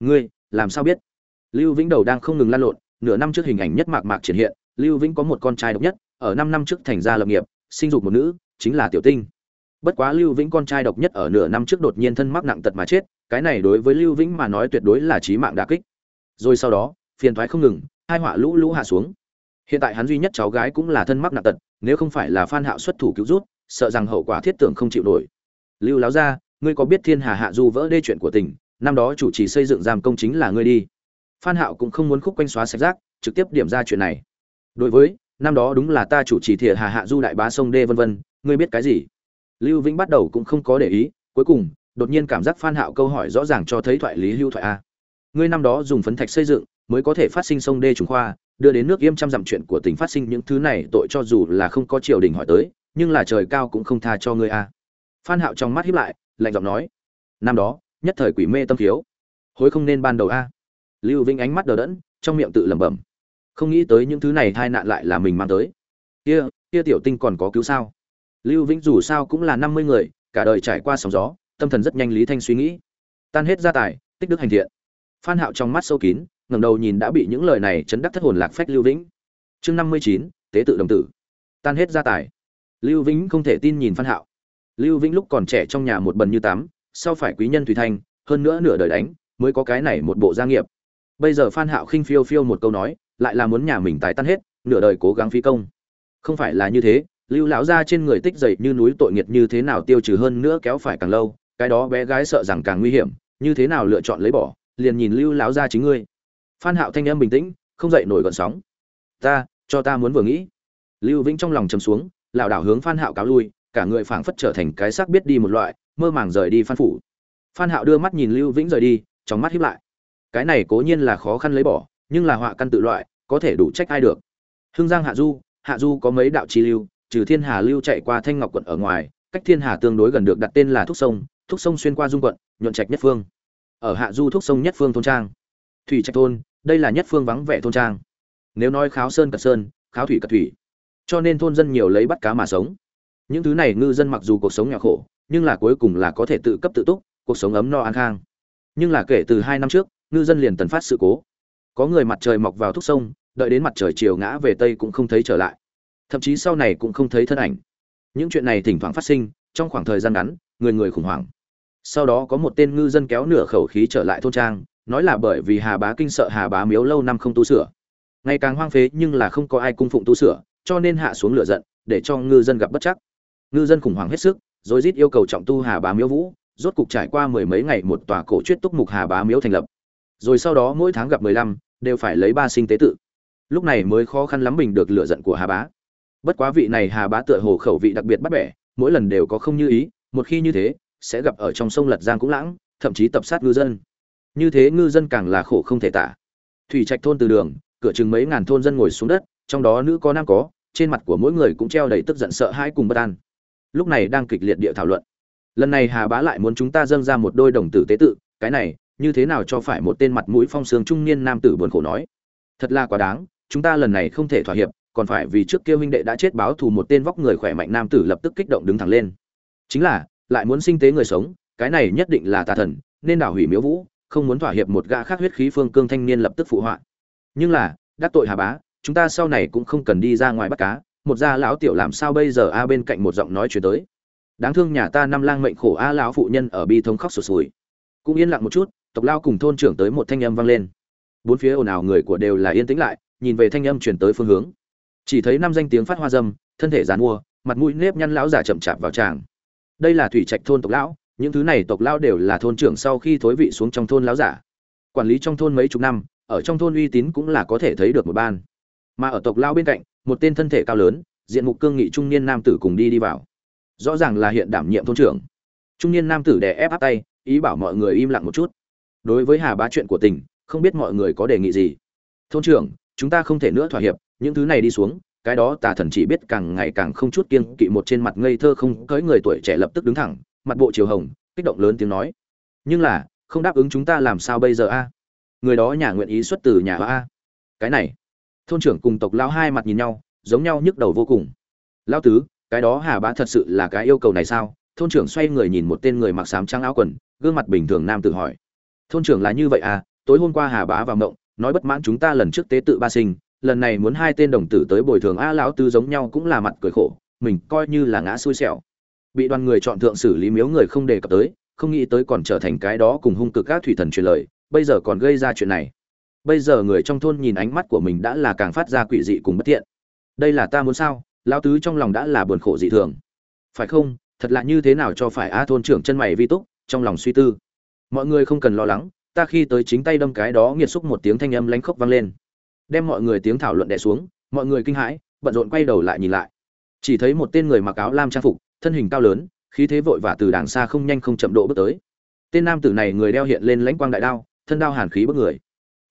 ngươi, làm sao biết? Lưu vĩnh đầu đang không ngừng lan lộn, nửa năm trước hình ảnh nhất mạc mạc triển hiện, lưu vĩnh có một con trai độc nhất, ở năm năm trước thành gia lập nghiệp, sinh dục một nữ, chính là tiểu tinh. Bất quá lưu vĩnh con trai độc nhất ở nửa năm trước đột nhiên thân mắc nặng tật mà chết, cái này đối với lưu vĩnh mà nói tuyệt đối là chí mạng đả kích. Rồi sau đó, phiền thoái không ngừng, hai họa lũ lũ hạ xuống. Hiện tại hắn duy nhất cháu gái cũng là thân mắc nặng tật, nếu không phải là phan hạo xuất thủ cứu rút, sợ rằng hậu quả thiết tưởng không chịu nổi. Lưu láo gia, ngươi có biết thiên hà hạ du vỡ đê chuyện của tỉnh năm đó chủ trì xây dựng giam công chính là ngươi đi. Phan hạo cũng không muốn khúc quanh xóa sạch rác, trực tiếp điểm ra chuyện này. Đối với, năm đó đúng là ta chủ trì thiệt hà hạ du đại bá sông đê vân vân, ngươi biết cái gì? Lưu vĩnh bắt đầu cũng không có để ý, cuối cùng, đột nhiên cảm giác phan hạo câu hỏi rõ ràng cho thấy thoại lý lưu thoại a. Ngươi năm đó dùng phấn thạch xây dựng, mới có thể phát sinh sông đê trùng khoa, đưa đến nước yêm trăm dặm chuyện của tỉnh phát sinh những thứ này tội cho dù là không có triều đình hỏi tới, nhưng là trời cao cũng không tha cho ngươi a. Phan hạo trong mắt híp lại, lạnh giọng nói, năm đó nhất thời quỷ mê tâm thiếu. Hối không nên ban đầu a. Lưu vĩnh ánh mắt đờ đẫn, trong miệng tự lẩm bẩm. Không nghĩ tới những thứ này tai nạn lại là mình mang tới. Kia kia tiểu tinh còn có cứu sao? Lưu vĩnh dù sao cũng là năm mươi người, cả đời trải qua sóng gió, tâm thần rất nhanh lý thanh suy nghĩ. Tan hết gia tài, tích đức hành thiện. Phan hạo trong mắt sâu kín, ngẩng đầu nhìn đã bị những lời này chấn đắc thất hồn lạc phách lưu vĩnh. Chương năm mươi chín, tế tự đồng tử. Tan hết gia tài. Lưu vĩnh không thể tin nhìn phan hạo. Lưu vĩnh lúc còn trẻ trong nhà một bần như tắm sau phải quý nhân thủy thanh, hơn nữa nửa đời đánh, mới có cái này một bộ gia nghiệp. Bây giờ phan hạo khinh phiêu phiêu một câu nói, lại là muốn nhà mình tài tan hết, nửa đời cố gắng phí công. Không phải là như thế, lưu lão gia trên người tích dày như núi tội nghiệt như thế nào tiêu trừ hơn nữa kéo phải càng lâu, cái đó bé gái sợ rằng càng nguy hiểm, như thế nào lựa chọn lấy bỏ, liền nhìn lưu lão gia chính ngươi. Phan hạo thanh âm bình tĩnh, không dậy nổi gợn sóng. Ta, cho ta muốn vừa nghĩ. Lưu vĩnh trong lòng trầm xuống lão đảo hướng phan hạo cáo lui cả người phảng phất trở thành cái xác biết đi một loại, mơ màng rời đi phan phủ. Phan hạo đưa mắt nhìn lưu vĩnh rời đi, trong mắt híp lại. Cái này cố nhiên là khó khăn lấy bỏ, nhưng là họa căn tự loại, có thể đủ trách ai được. Hưng giang hạ du hạ du có mấy đạo chi lưu, trừ thiên hà lưu chạy qua thanh ngọc quận ở ngoài, cách thiên hà tương đối gần được đặt tên là thúc sông thúc sông xuyên qua dung quận, nhuận trạch nhất phương. Ở hạ du thúc sông nhất phương thôn trang. Thủy trạch thôn, đây là nhất phương vắng vẻ thôn trang. Nếu nói kháo sơn cật sơn, kháo thủy cật thủy. Cho nên thôn dân nhiều lấy bắt cá mà sống những thứ này ngư dân mặc dù cuộc sống nghèo khổ, nhưng là cuối cùng là có thể tự cấp tự túc, cuộc sống ấm no an khang. Nhưng là kể từ hai năm trước, ngư dân liền tần phát sự cố. Có người mặt trời mọc vào thúc sông, đợi đến mặt trời chiều ngã về tây cũng không thấy trở lại. Thậm chí sau này cũng không thấy thân ảnh. Những chuyện này thỉnh thoảng phát sinh, trong khoảng thời gian ngắn, người người khủng hoảng. Sau đó có một tên ngư dân kéo nửa khẩu khí trở lại thôn trang, nói là bởi vì hà bá kinh sợ hà bá miếu lâu năm không tu sửa. Ngày càng hoang phế nhưng là không có ai cung phụng tu sửa, cho nên hạ xuống lửa giận, để cho ngư dân gặp bất chắc ngư dân khủng hoảng hết sức, rồi rít yêu cầu trọng tu hà bá miếu vũ, rốt cục trải qua mười mấy ngày một tòa cổ truyết túc mục hà bá miếu thành lập. Rồi sau đó mỗi tháng gặp mười lăm, đều phải lấy ba sinh tế tự. Lúc này mới khó khăn lắm bình được lựa giận của hà bá. Bất quá vị này hà bá tựa hồ khẩu vị đặc biệt bắt bẻ, mỗi lần đều có không như ý, một khi như thế, sẽ gặp ở trong sông lật giang cũng lãng, thậm chí tập sát ngư dân. Như thế ngư dân càng là khổ không thể tả. Thủy trạch thôn từ đường, cửa chừng mấy ngàn thôn dân ngồi xuống đất, trong đó nữ có nam có, trên mặt của mỗi người cũng treo đầy tức giận sợ hãi cùng bất an lúc này đang kịch liệt địa thảo luận. Lần này hà bá lại muốn chúng ta dâng ra một đôi đồng tử tế tự, cái này, như thế nào cho phải một tên mặt mũi phong sương trung niên nam tử buồn khổ nói. Thật là quá đáng, chúng ta lần này không thể thỏa hiệp, còn phải vì trước kia huynh đệ đã chết báo thù một tên vóc người khỏe mạnh nam tử lập tức kích động đứng thẳng lên. Chính là, lại muốn sinh tế người sống, cái này nhất định là tà thần, nên đảo hủy miếu vũ, không muốn thỏa hiệp một gã khác huyết khí phương cương thanh niên lập tức phụ họa. Nhưng là, đắc tội hà bá, chúng ta sau này cũng không cần đi ra ngoài bắt cá một gia lão tiểu làm sao bây giờ? A, bên cạnh một giọng nói chuyển tới. Đáng thương nhà ta năm lang mệnh khổ, a lão phụ nhân ở bi thống khóc sụt sùi. Cũng yên lặng một chút, tộc lao cùng thôn trưởng tới một thanh âm vang lên. Bốn phía ồn ào người của đều là yên tĩnh lại, nhìn về thanh âm chuyển tới phương hướng. Chỉ thấy năm danh tiếng phát hoa dâm, thân thể dàn mua mặt mũi nếp nhăn lão giả chậm chạp vào tràng. Đây là thủy trạch thôn tộc lão, những thứ này tộc lão đều là thôn trưởng sau khi thối vị xuống trong thôn lão giả quản lý trong thôn mấy chục năm, ở trong thôn uy tín cũng là có thể thấy được một ban. Mà ở tộc lão bên cạnh một tên thân thể cao lớn, diện mục cương nghị trung niên nam tử cùng đi đi vào. Rõ ràng là hiện đảm nhiệm thôn trưởng. Trung niên nam tử đè ép áp tay, ý bảo mọi người im lặng một chút. Đối với hà bá chuyện của tỉnh không biết mọi người có đề nghị gì. Thôn trưởng, chúng ta không thể nữa thỏa hiệp, những thứ này đi xuống, cái đó tà thần chỉ biết càng ngày càng không chút kiêng kỵ một trên mặt ngây thơ không cưới người tuổi trẻ lập tức đứng thẳng, mặt bộ chiều hồng, kích động lớn tiếng nói. Nhưng là, không đáp ứng chúng ta làm sao bây giờ a? Người đó nhà nguyện ý xuất từ nhà a. Cái này thôn trưởng cùng tộc lão hai mặt nhìn nhau, giống nhau nhức đầu vô cùng. Lão tứ, cái đó hà bá thật sự là cái yêu cầu này sao? Thôn trưởng xoay người nhìn một tên người mặc sám trắng áo quần, gương mặt bình thường nam tự hỏi. Thôn trưởng là như vậy à tối hôm qua hà bá vào mộng, nói bất mãn chúng ta lần trước tế tự ba sinh, lần này muốn hai tên đồng tử tới bồi thường a lão tứ giống nhau cũng là mặt cười khổ, mình coi như là ngã xui xẻo. Bị đoàn người chọn thượng xử lý miếu người không đề cập tới, không nghĩ tới còn trở thành cái đó cùng hung cực các thủy thần truyền lời, bây giờ còn gây ra chuyện này bây giờ người trong thôn nhìn ánh mắt của mình đã là càng phát ra quỷ dị cùng bất tiện. Đây là ta muốn sao? Lão tứ trong lòng đã là buồn khổ dị thường. Phải không? Thật là như thế nào cho phải a thôn trưởng chân mày vi túc, trong lòng suy tư. Mọi người không cần lo lắng, ta khi tới chính tay đâm cái đó nghiệt xúc một tiếng thanh âm lánh khốc vang lên. Đem mọi người tiếng thảo luận đè xuống, mọi người kinh hãi, bận rộn quay đầu lại nhìn lại. Chỉ thấy một tên người mặc áo lam trang phục, thân hình cao lớn, khí thế vội và từ đàng xa không nhanh không chậm độ bước tới. Tên nam tử này người đeo hiện lên lãnh quang đại đao, thân đao hàn khí bức người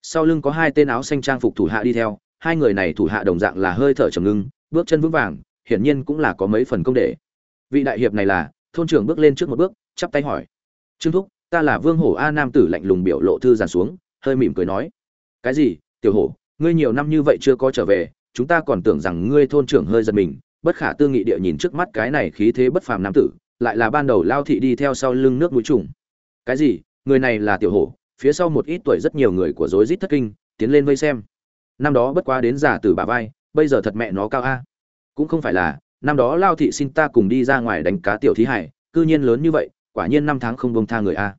sau lưng có hai tên áo xanh trang phục thủ hạ đi theo, hai người này thủ hạ đồng dạng là hơi thở trầm ngưng, bước chân vững vàng, hiển nhiên cũng là có mấy phần công để. Vị đại hiệp này là, thôn trưởng bước lên trước một bước, chắp tay hỏi. Trương thúc, ta là vương hổ a nam tử lạnh lùng biểu lộ thư giàn xuống, hơi mỉm cười nói. Cái gì, tiểu hổ, ngươi nhiều năm như vậy chưa có trở về, chúng ta còn tưởng rằng ngươi thôn trưởng hơi giật mình, bất khả tư nghị địa nhìn trước mắt cái này khí thế bất phàm nam tử, lại là ban đầu lao thị đi theo sau lưng nước mũi trùng. Cái gì, người này là tiểu hổ phía sau một ít tuổi rất nhiều người của rối rít thất kinh, tiến lên vây xem. Năm đó bất quá đến giả tử bà vai, bây giờ thật mẹ nó cao a. Cũng không phải là, năm đó lao thị xin ta cùng đi ra ngoài đánh cá tiểu thí hải, cư nhiên lớn như vậy, quả nhiên năm tháng không bông tha người a.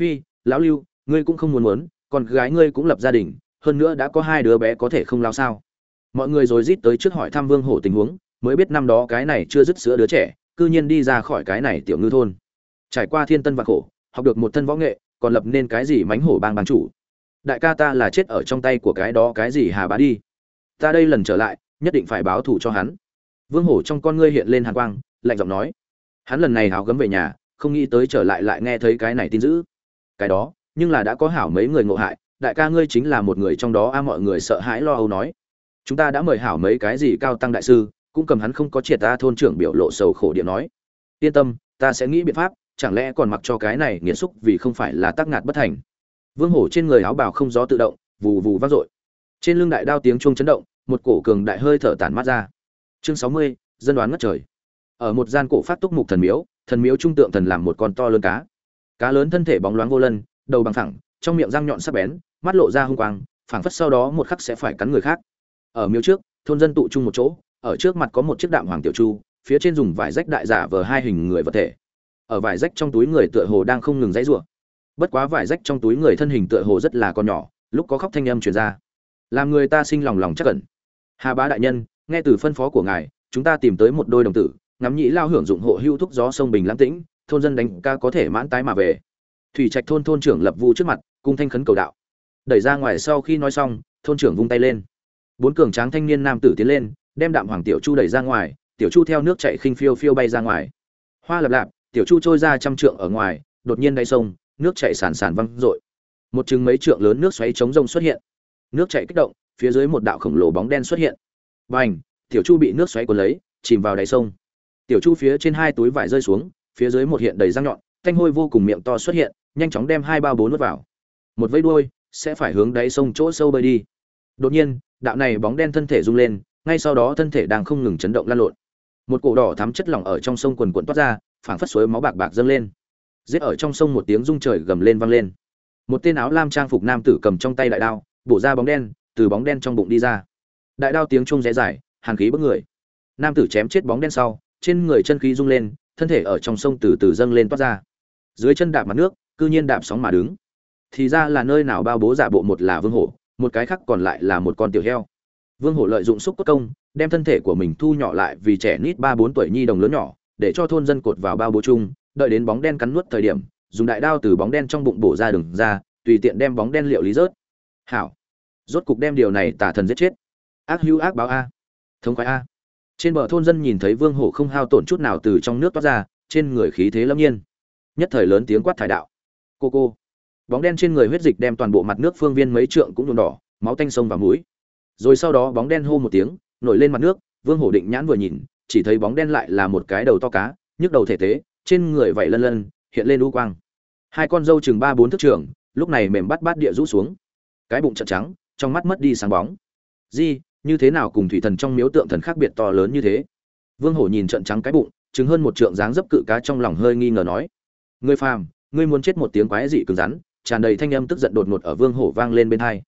Phi, lão lưu, ngươi cũng không muốn muốn còn gái ngươi cũng lập gia đình, hơn nữa đã có hai đứa bé có thể không lao sao. Mọi người rồi rít tới trước hỏi thăm vương hổ tình huống, mới biết năm đó cái này chưa dứt sữa đứa trẻ, cư nhiên đi ra khỏi cái này tiểu ngư thôn. Trải qua thiên tân và khổ, học được một thân võ nghệ còn lập nên cái gì mánh hổ bang bang chủ? Đại ca ta là chết ở trong tay của cái đó cái gì hà bá đi? Ta đây lần trở lại, nhất định phải báo thù cho hắn. Vương hổ trong con ngươi hiện lên hàn quang, lạnh giọng nói. Hắn lần này hào gấm về nhà, không nghĩ tới trở lại lại nghe thấy cái này tin dữ. Cái đó, nhưng là đã có hảo mấy người ngộ hại, đại ca ngươi chính là một người trong đó a, mọi người sợ hãi lo âu nói. Chúng ta đã mời hảo mấy cái gì cao tăng đại sư, cũng cầm hắn không có triệt ta thôn trưởng biểu lộ sầu khổ điện nói. Yên tâm, ta sẽ nghĩ biện pháp chẳng lẽ còn mặc cho cái này nghiệt xúc vì không phải là tác ngạt bất thành? Vương hổ trên người áo bào không gió tự động, vù vù vang dội. Trên lưng đại đao tiếng chuông chấn động, một cổ cường đại hơi thở tản mát ra. Chương sáu mươi, dân đoán ngất trời. Ở một gian cổ phát túc mục thần miếu thần miếu trung tượng thần làm một con to lớn cá. Cá lớn thân thể bóng loáng vô lân, đầu bằng thẳng trong miệng răng nhọn sắc bén, mắt lộ ra hung quang, phảng phất sau đó một khắc sẽ phải cắn người khác. Ở miếu trước, thôn dân tụ chung một chỗ, ở trước mặt có một chiếc đạm hoàng tiểu chu, phía trên dùng vải rách đại giả vờ hai hình người vật thể ở vải rách trong túi người tựa hồ đang không ngừng dãy rủa. Bất quá vải rách trong túi người thân hình tựa hồ rất là con nhỏ, lúc có khóc thanh âm truyền ra. Làm người ta sinh lòng lòng chắc ẩn. hà bá đại nhân, nghe từ phân phó của ngài, chúng ta tìm tới một đôi đồng tử, ngắm nhĩ lao hưởng dụng hộ hưu thúc gió sông bình lãng tĩnh, thôn dân đánh ca có thể mãn tái mà về. Thủy trạch thôn thôn trưởng lập vu trước mặt, cung thanh khấn cầu đạo. Đẩy ra ngoài sau khi nói xong, thôn trưởng vung tay lên. Bốn cường tráng thanh niên nam tử tiến lên, đem đạm hoàng tiểu chu đẩy ra ngoài, tiểu chu theo nước chảy khinh phiêu phiêu bay ra ngoài. Hoa lập lạp tiểu chu trôi ra trăm trượng ở ngoài, đột nhiên đáy sông, nước chạy sàn sàn văng rội. Một chừng mấy trượng lớn nước xoáy chống rông xuất hiện. Nước chạy kích động, phía dưới một đạo khổng lồ bóng đen xuất hiện. Bành! Tiểu chu bị nước xoáy cuốn lấy, chìm vào đáy sông. Tiểu chu phía trên hai túi vải rơi xuống, phía dưới một hiện đầy răng nhọn, thanh hôi vô cùng miệng to xuất hiện, nhanh chóng đem hai ba bốn nuốt vào. Một vây đuôi, sẽ phải hướng đáy sông chỗ sâu bơi đi. Đột nhiên, đạo này bóng đen thân thể rung lên, ngay sau đó thân thể đang không ngừng chấn động lan lộn. Một cổ đỏ thắm chất lỏng ở trong sông quần quần toát ra phảng phất suối máu bạc bạc dâng lên. Giết ở trong sông một tiếng rung trời gầm lên vang lên. Một tên áo lam trang phục nam tử cầm trong tay đại đao, bổ ra bóng đen, từ bóng đen trong bụng đi ra. Đại đao tiếng trung rẽ dài, hàn khí bức người. Nam tử chém chết bóng đen sau, trên người chân khí rung lên, thân thể ở trong sông từ từ dâng lên toát ra. Dưới chân đạp mặt nước, cư nhiên đạp sóng mà đứng. Thì ra là nơi nào bao bố giả bộ một là vương hổ, một cái khác còn lại là một con tiểu heo. Vương hổ lợi dụng xúc cốt công, đem thân thể của mình thu nhỏ lại vì trẻ nít ba bốn tuổi nhi đồng lớn nhỏ để cho thôn dân cột vào bao bố chung, đợi đến bóng đen cắn nuốt thời điểm, dùng đại đao từ bóng đen trong bụng bổ ra đường ra, tùy tiện đem bóng đen liệu lý rớt. Hảo. Rốt cục đem điều này tả thần giết chết. Ác hữu ác báo a. Thống khoái a. Trên bờ thôn dân nhìn thấy vương hổ không hao tổn chút nào từ trong nước toát ra, trên người khí thế lâm nhiên. Nhất thời lớn tiếng quát thải đạo. Cô cô. Bóng đen trên người huyết dịch đem toàn bộ mặt nước phương viên mấy trượng cũng nhuộm đỏ, máu tanh sông và mũi. Rồi sau đó bóng đen hô một tiếng, nổi lên mặt nước, vương hổ định nhãn vừa nhìn chỉ thấy bóng đen lại là một cái đầu to cá, nhức đầu thể tế, trên người vẩy lân lân, hiện lên u quang. Hai con dâu chừng ba bốn thước trường lúc này mềm bắt bát địa rũ xuống. Cái bụng chật trắng, trong mắt mất đi sáng bóng. Di, như thế nào cùng thủy thần trong miếu tượng thần khác biệt to lớn như thế? Vương hổ nhìn trận trắng cái bụng chứng hơn một trượng dáng dấp cự cá trong lòng hơi nghi ngờ nói. Ngươi phàm, ngươi muốn chết một tiếng quái dị cứng rắn, tràn đầy thanh âm tức giận đột ngột ở vương hổ vang lên bên hai.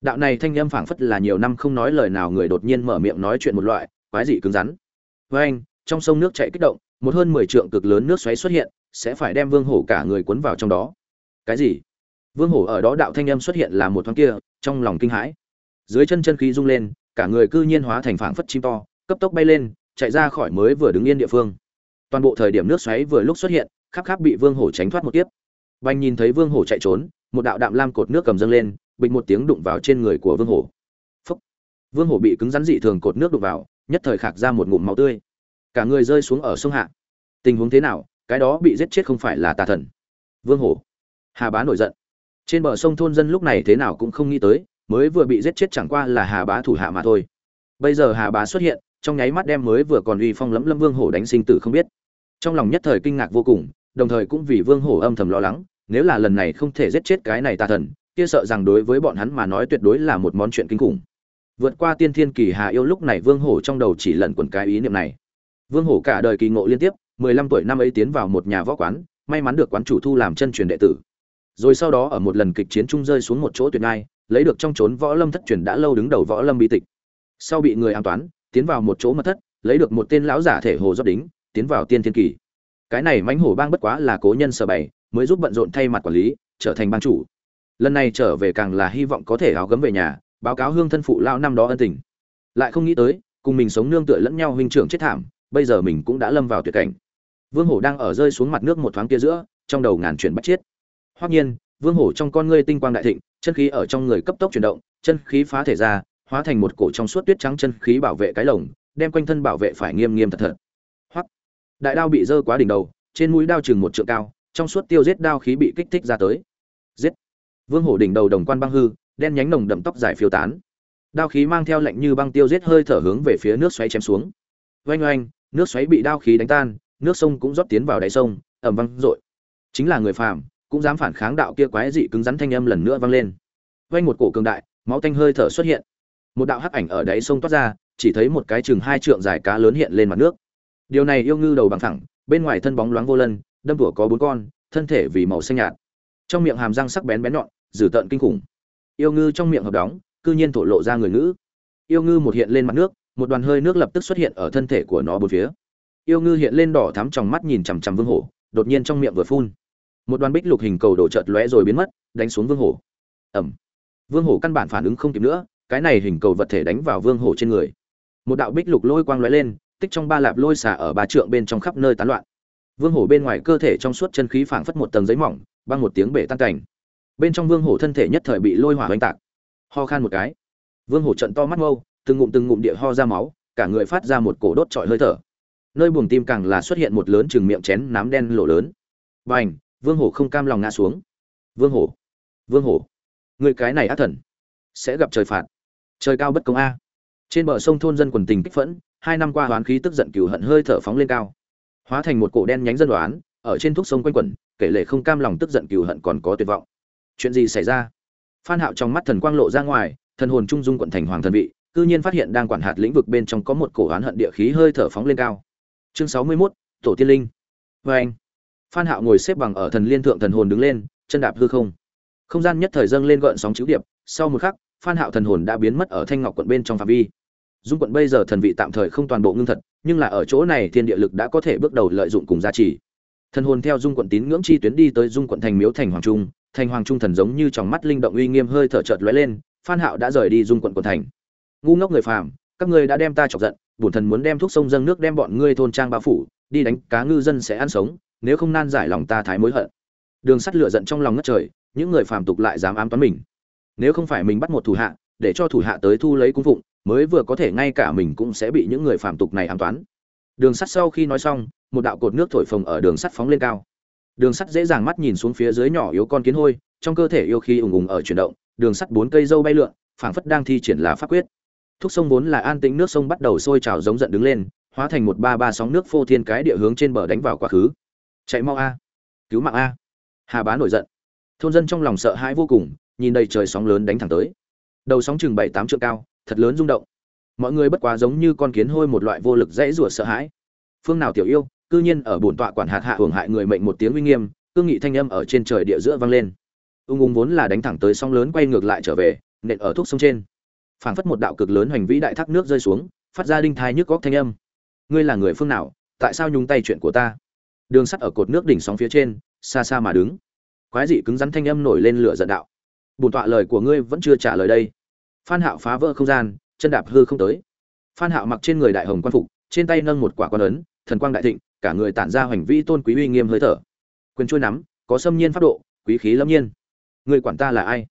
Đạo này thanh âm phảng phất là nhiều năm không nói lời nào người đột nhiên mở miệng nói chuyện một loại, quái dị cứng rắn với anh, trong sông nước chảy kích động, một hơn mười trượng cực lớn nước xoáy xuất hiện, sẽ phải đem vương hổ cả người cuốn vào trong đó. Cái gì? Vương hổ ở đó đạo thanh âm xuất hiện là một thoáng kia, trong lòng kinh hãi. Dưới chân chân khí rung lên, cả người cư nhiên hóa thành phảng phất chim to, cấp tốc bay lên, chạy ra khỏi mới vừa đứng yên địa phương. Toàn bộ thời điểm nước xoáy vừa lúc xuất hiện, khắp khắp bị vương hổ tránh thoát một tiếp banh nhìn thấy vương hổ chạy trốn, một đạo đạm lam cột nước cầm dâng lên, bịch một tiếng đụng vào trên người của vương hổ. Phúc. vương hổ bị cứng rắn dị thường cột nước đụng vào nhất thời khạc ra một ngụm máu tươi. Cả người rơi xuống ở sông hạ. Tình huống thế nào? Cái đó bị giết chết không phải là tà thần. Vương hổ. Hà bá nổi giận. Trên bờ sông thôn dân lúc này thế nào cũng không nghĩ tới, mới vừa bị giết chết chẳng qua là hà bá thủ hạ mà thôi. Bây giờ hà bá xuất hiện, trong nháy mắt đem mới vừa còn uy phong lẫm lâm vương hổ đánh sinh tử không biết. Trong lòng nhất thời kinh ngạc vô cùng, đồng thời cũng vì vương hổ âm thầm lo lắng, nếu là lần này không thể giết chết cái này tà thần, kia sợ rằng đối với bọn hắn mà nói tuyệt đối là một món chuyện kinh khủng vượt qua tiên thiên kỳ hà yêu lúc này vương hổ trong đầu chỉ lẩn quẩn cái ý niệm này. Vương hổ cả đời kỳ ngộ liên tiếp, mười lăm tuổi năm ấy tiến vào một nhà võ quán, may mắn được quán chủ thu làm chân truyền đệ tử. Rồi sau đó ở một lần kịch chiến trung rơi xuống một chỗ tuyệt ngai, lấy được trong trốn võ lâm thất truyền đã lâu đứng đầu võ lâm bi tịch. Sau bị người an toán, tiến vào một chỗ mật thất, lấy được một tên lão giả thể hồ do đính, tiến vào tiên thiên kỳ. Cái này mãnh hổ bang bất quá là cố nhân sở bày, mới giúp bận rộn thay mặt quản lý, trở thành bang chủ. Lần này trở về càng là hy vọng có thể áo gấm về nhà báo cáo hương thân phụ lao năm đó ân tình. Lại không nghĩ tới, cùng mình sống nương tựa lẫn nhau huynh trưởng chết thảm, bây giờ mình cũng đã lâm vào tuyệt cảnh. Vương hổ đang ở rơi xuống mặt nước một thoáng kia giữa, trong đầu ngàn chuyển bắt chết hoắc nhiên, vương hổ trong con ngươi tinh quang đại thịnh, chân khí ở trong người cấp tốc chuyển động, chân khí phá thể ra, hóa thành một cổ trong suốt tuyết trắng chân khí bảo vệ cái lồng, đem quanh thân bảo vệ phải nghiêm nghiêm thật thật. Hoắc, đại đao bị dơ quá đỉnh đầu, trên mũi đao chừng một trượng cao, trong suốt tiêu giết đao khí bị kích thích ra tới. Giết. Vương hổ đỉnh đầu đồng quan băng hư đen nhánh nồng đậm tóc dài phiêu tán. Đao khí mang theo lệnh như băng tiêu giết hơi thở hướng về phía nước xoáy chém xuống. Oanh oanh, nước xoáy bị đao khí đánh tan, nước sông cũng rót tiến vào đáy sông ẩm văng rội chính là người phàm, cũng dám phản kháng đạo kia quái dị cứng rắn thanh âm lần nữa vang lên. Oanh một cổ cường đại, máu tanh hơi thở xuất hiện. Một đạo hắc ảnh ở đáy sông toát ra, chỉ thấy một cái chừng hai trượng dài cá lớn hiện lên mặt nước. Điều này yêu ngư đầu bằng thẳng bên ngoài thân bóng loáng vô lân, đâm tủa có bốn con, thân thể vì màu xanh nhạt. Trong miệng hàm răng sắc bén bén nhọn dử tợn kinh khủng yêu ngư trong miệng hợp đóng, cư nhiên thổ lộ ra người ngữ. Yêu ngư một hiện lên mặt nước, một đoàn hơi nước lập tức xuất hiện ở thân thể của nó bốn phía. Yêu ngư hiện lên đỏ thắm trong mắt nhìn chằm chằm vương hổ, đột nhiên trong miệng vừa phun. Một đoàn bích lục hình cầu đổ chợt lóe rồi biến mất, đánh xuống vương hổ. Ẩm vương hổ căn bản phản ứng không kịp nữa, cái này hình cầu vật thể đánh vào vương hổ trên người. Một đạo bích lục lôi quang lóe lên, tích trong ba lạp lôi xả ở ba trượng bên trong khắp nơi tán loạn. Vương hổ bên ngoài cơ thể trong suốt chân khí phảng phất một tầng giấy mỏng, băng một tiếng bể tan cảnh bên trong vương hổ thân thể nhất thời bị lôi hỏa oanh tạc. Ho khan một cái. Vương hổ trận to mắt mâu từng ngụm từng ngụm địa ho ra máu, cả người phát ra một cổ đốt trọi hơi thở. Nơi buồng tim càng là xuất hiện một lớn chừng miệng chén nám đen lộ lớn. Và h vương hổ không cam lòng ngã xuống. Vương hổ vương hổ, người cái này ác thần, sẽ gặp trời phạt. Trời cao bất công a. Trên bờ sông thôn dân quần tình kích phẫn, hai năm qua hoán khí tức giận cừu hận hơi thở phóng lên cao. Hóa thành một cổ đen nhánh dân đoán ở trên thuốc sông quanh quẩn, kể lệ không cam lòng tức giận cừu hận còn có tuyệt vọng chuyện gì xảy ra? Phan hạo trong mắt thần quang lộ ra ngoài thần hồn trung dung quận thành hoàng thần vị cư nhiên phát hiện đang quản hạt lĩnh vực bên trong có một cổ oán hận địa khí hơi thở phóng lên cao. Chương sáu mươi 61, tổ tiên linh. Với anh phan hạo ngồi xếp bằng ở thần liên thượng thần hồn đứng lên chân đạp hư không. Không gian nhất thời dâng lên gợn sóng chữ điệp sau một khắc phan hạo thần hồn đã biến mất ở thanh ngọc quận bên trong phạm vi. Dung quận bây giờ thần vị tạm thời không toàn bộ ngưng thật nhưng là ở chỗ này thiên địa lực đã có thể bước đầu lợi dụng cùng giá trị thần hồn theo dung quận tín ngưỡng chi tuyến đi tới dung quận thành miếu thành hoàng trung thành hoàng trung thần giống như trong mắt linh động uy nghiêm hơi thở chợt lóe lên, phan hạo đã rời đi dung quận quận thành. Ngu ngốc người phàm, các ngươi đã đem ta chọc giận, bổn thần muốn đem thuốc sông dâng nước đem bọn ngươi thôn trang bao phủ, đi đánh cá ngư dân sẽ ăn sống, nếu không nan giải lòng ta thái mối hận. Đường sắt lửa giận trong lòng ngất trời, những người phàm tục lại dám ám toán mình. Nếu không phải mình bắt một thủ hạ, để cho thủ hạ tới thu lấy cung phụng, mới vừa có thể ngay cả mình cũng sẽ bị những người phàm tục này ám toán. Đường sắt sau khi nói xong, một đạo cột nước thổi phồng ở đường sắt phóng lên cao đường sắt dễ dàng mắt nhìn xuống phía dưới nhỏ yếu con kiến hôi, trong cơ thể yêu khí ùng ùng ở chuyển động, đường sắt bốn cây dâu bay lượn, phảng phất đang thi triển là pháp quyết. Thúc sông vốn là an tĩnh nước sông bắt đầu sôi trào giống giận đứng lên, hóa thành một ba ba sóng nước phô thiên cái địa hướng trên bờ đánh vào quá khứ. Chạy mau a. Cứu mạng a. Hà bá nổi giận. Thôn dân trong lòng sợ hãi vô cùng, nhìn đầy trời sóng lớn đánh thẳng tới. Đầu sóng chừng bảy tám trượng cao, thật lớn rung động. Mọi người bất quá giống như con kiến hôi một loại vô lực dãy rủa sợ hãi. Phương nào tiểu yêu cư nhiên ở bổn tọa quản hạt hạ hưởng hại người mệnh một tiếng uy nghiêm cương nghị thanh âm ở trên trời địa giữa vang lên. Ung ung vốn là đánh thẳng tới sóng lớn quay ngược lại trở về, nện ở thuốc sông trên. Phảng phất một đạo cực lớn hoành vĩ đại thác nước rơi xuống, phát ra đinh thai nhức góc thanh âm. Ngươi là người phương nào, tại sao nhúng tay chuyện của ta? Đường sắt ở cột nước đỉnh sóng phía trên, xa xa mà đứng. Quái dị cứng rắn thanh âm nổi lên lửa giận đạo. Bổn tọa lời của ngươi vẫn chưa trả lời đây. Phan hạo phá vỡ không gian, chân đạp hư không tới. Phan hạo mặc trên người đại hồng quan phục, trên tay nâng một quả quan ấn, thần quang đại thịnh cả người tản ra hoành vĩ tôn quý uy nghiêm hơi thở. Quyền trôi nắm, có xâm nhiên pháp độ, quý khí lâm nhiên. Người quản ta là ai?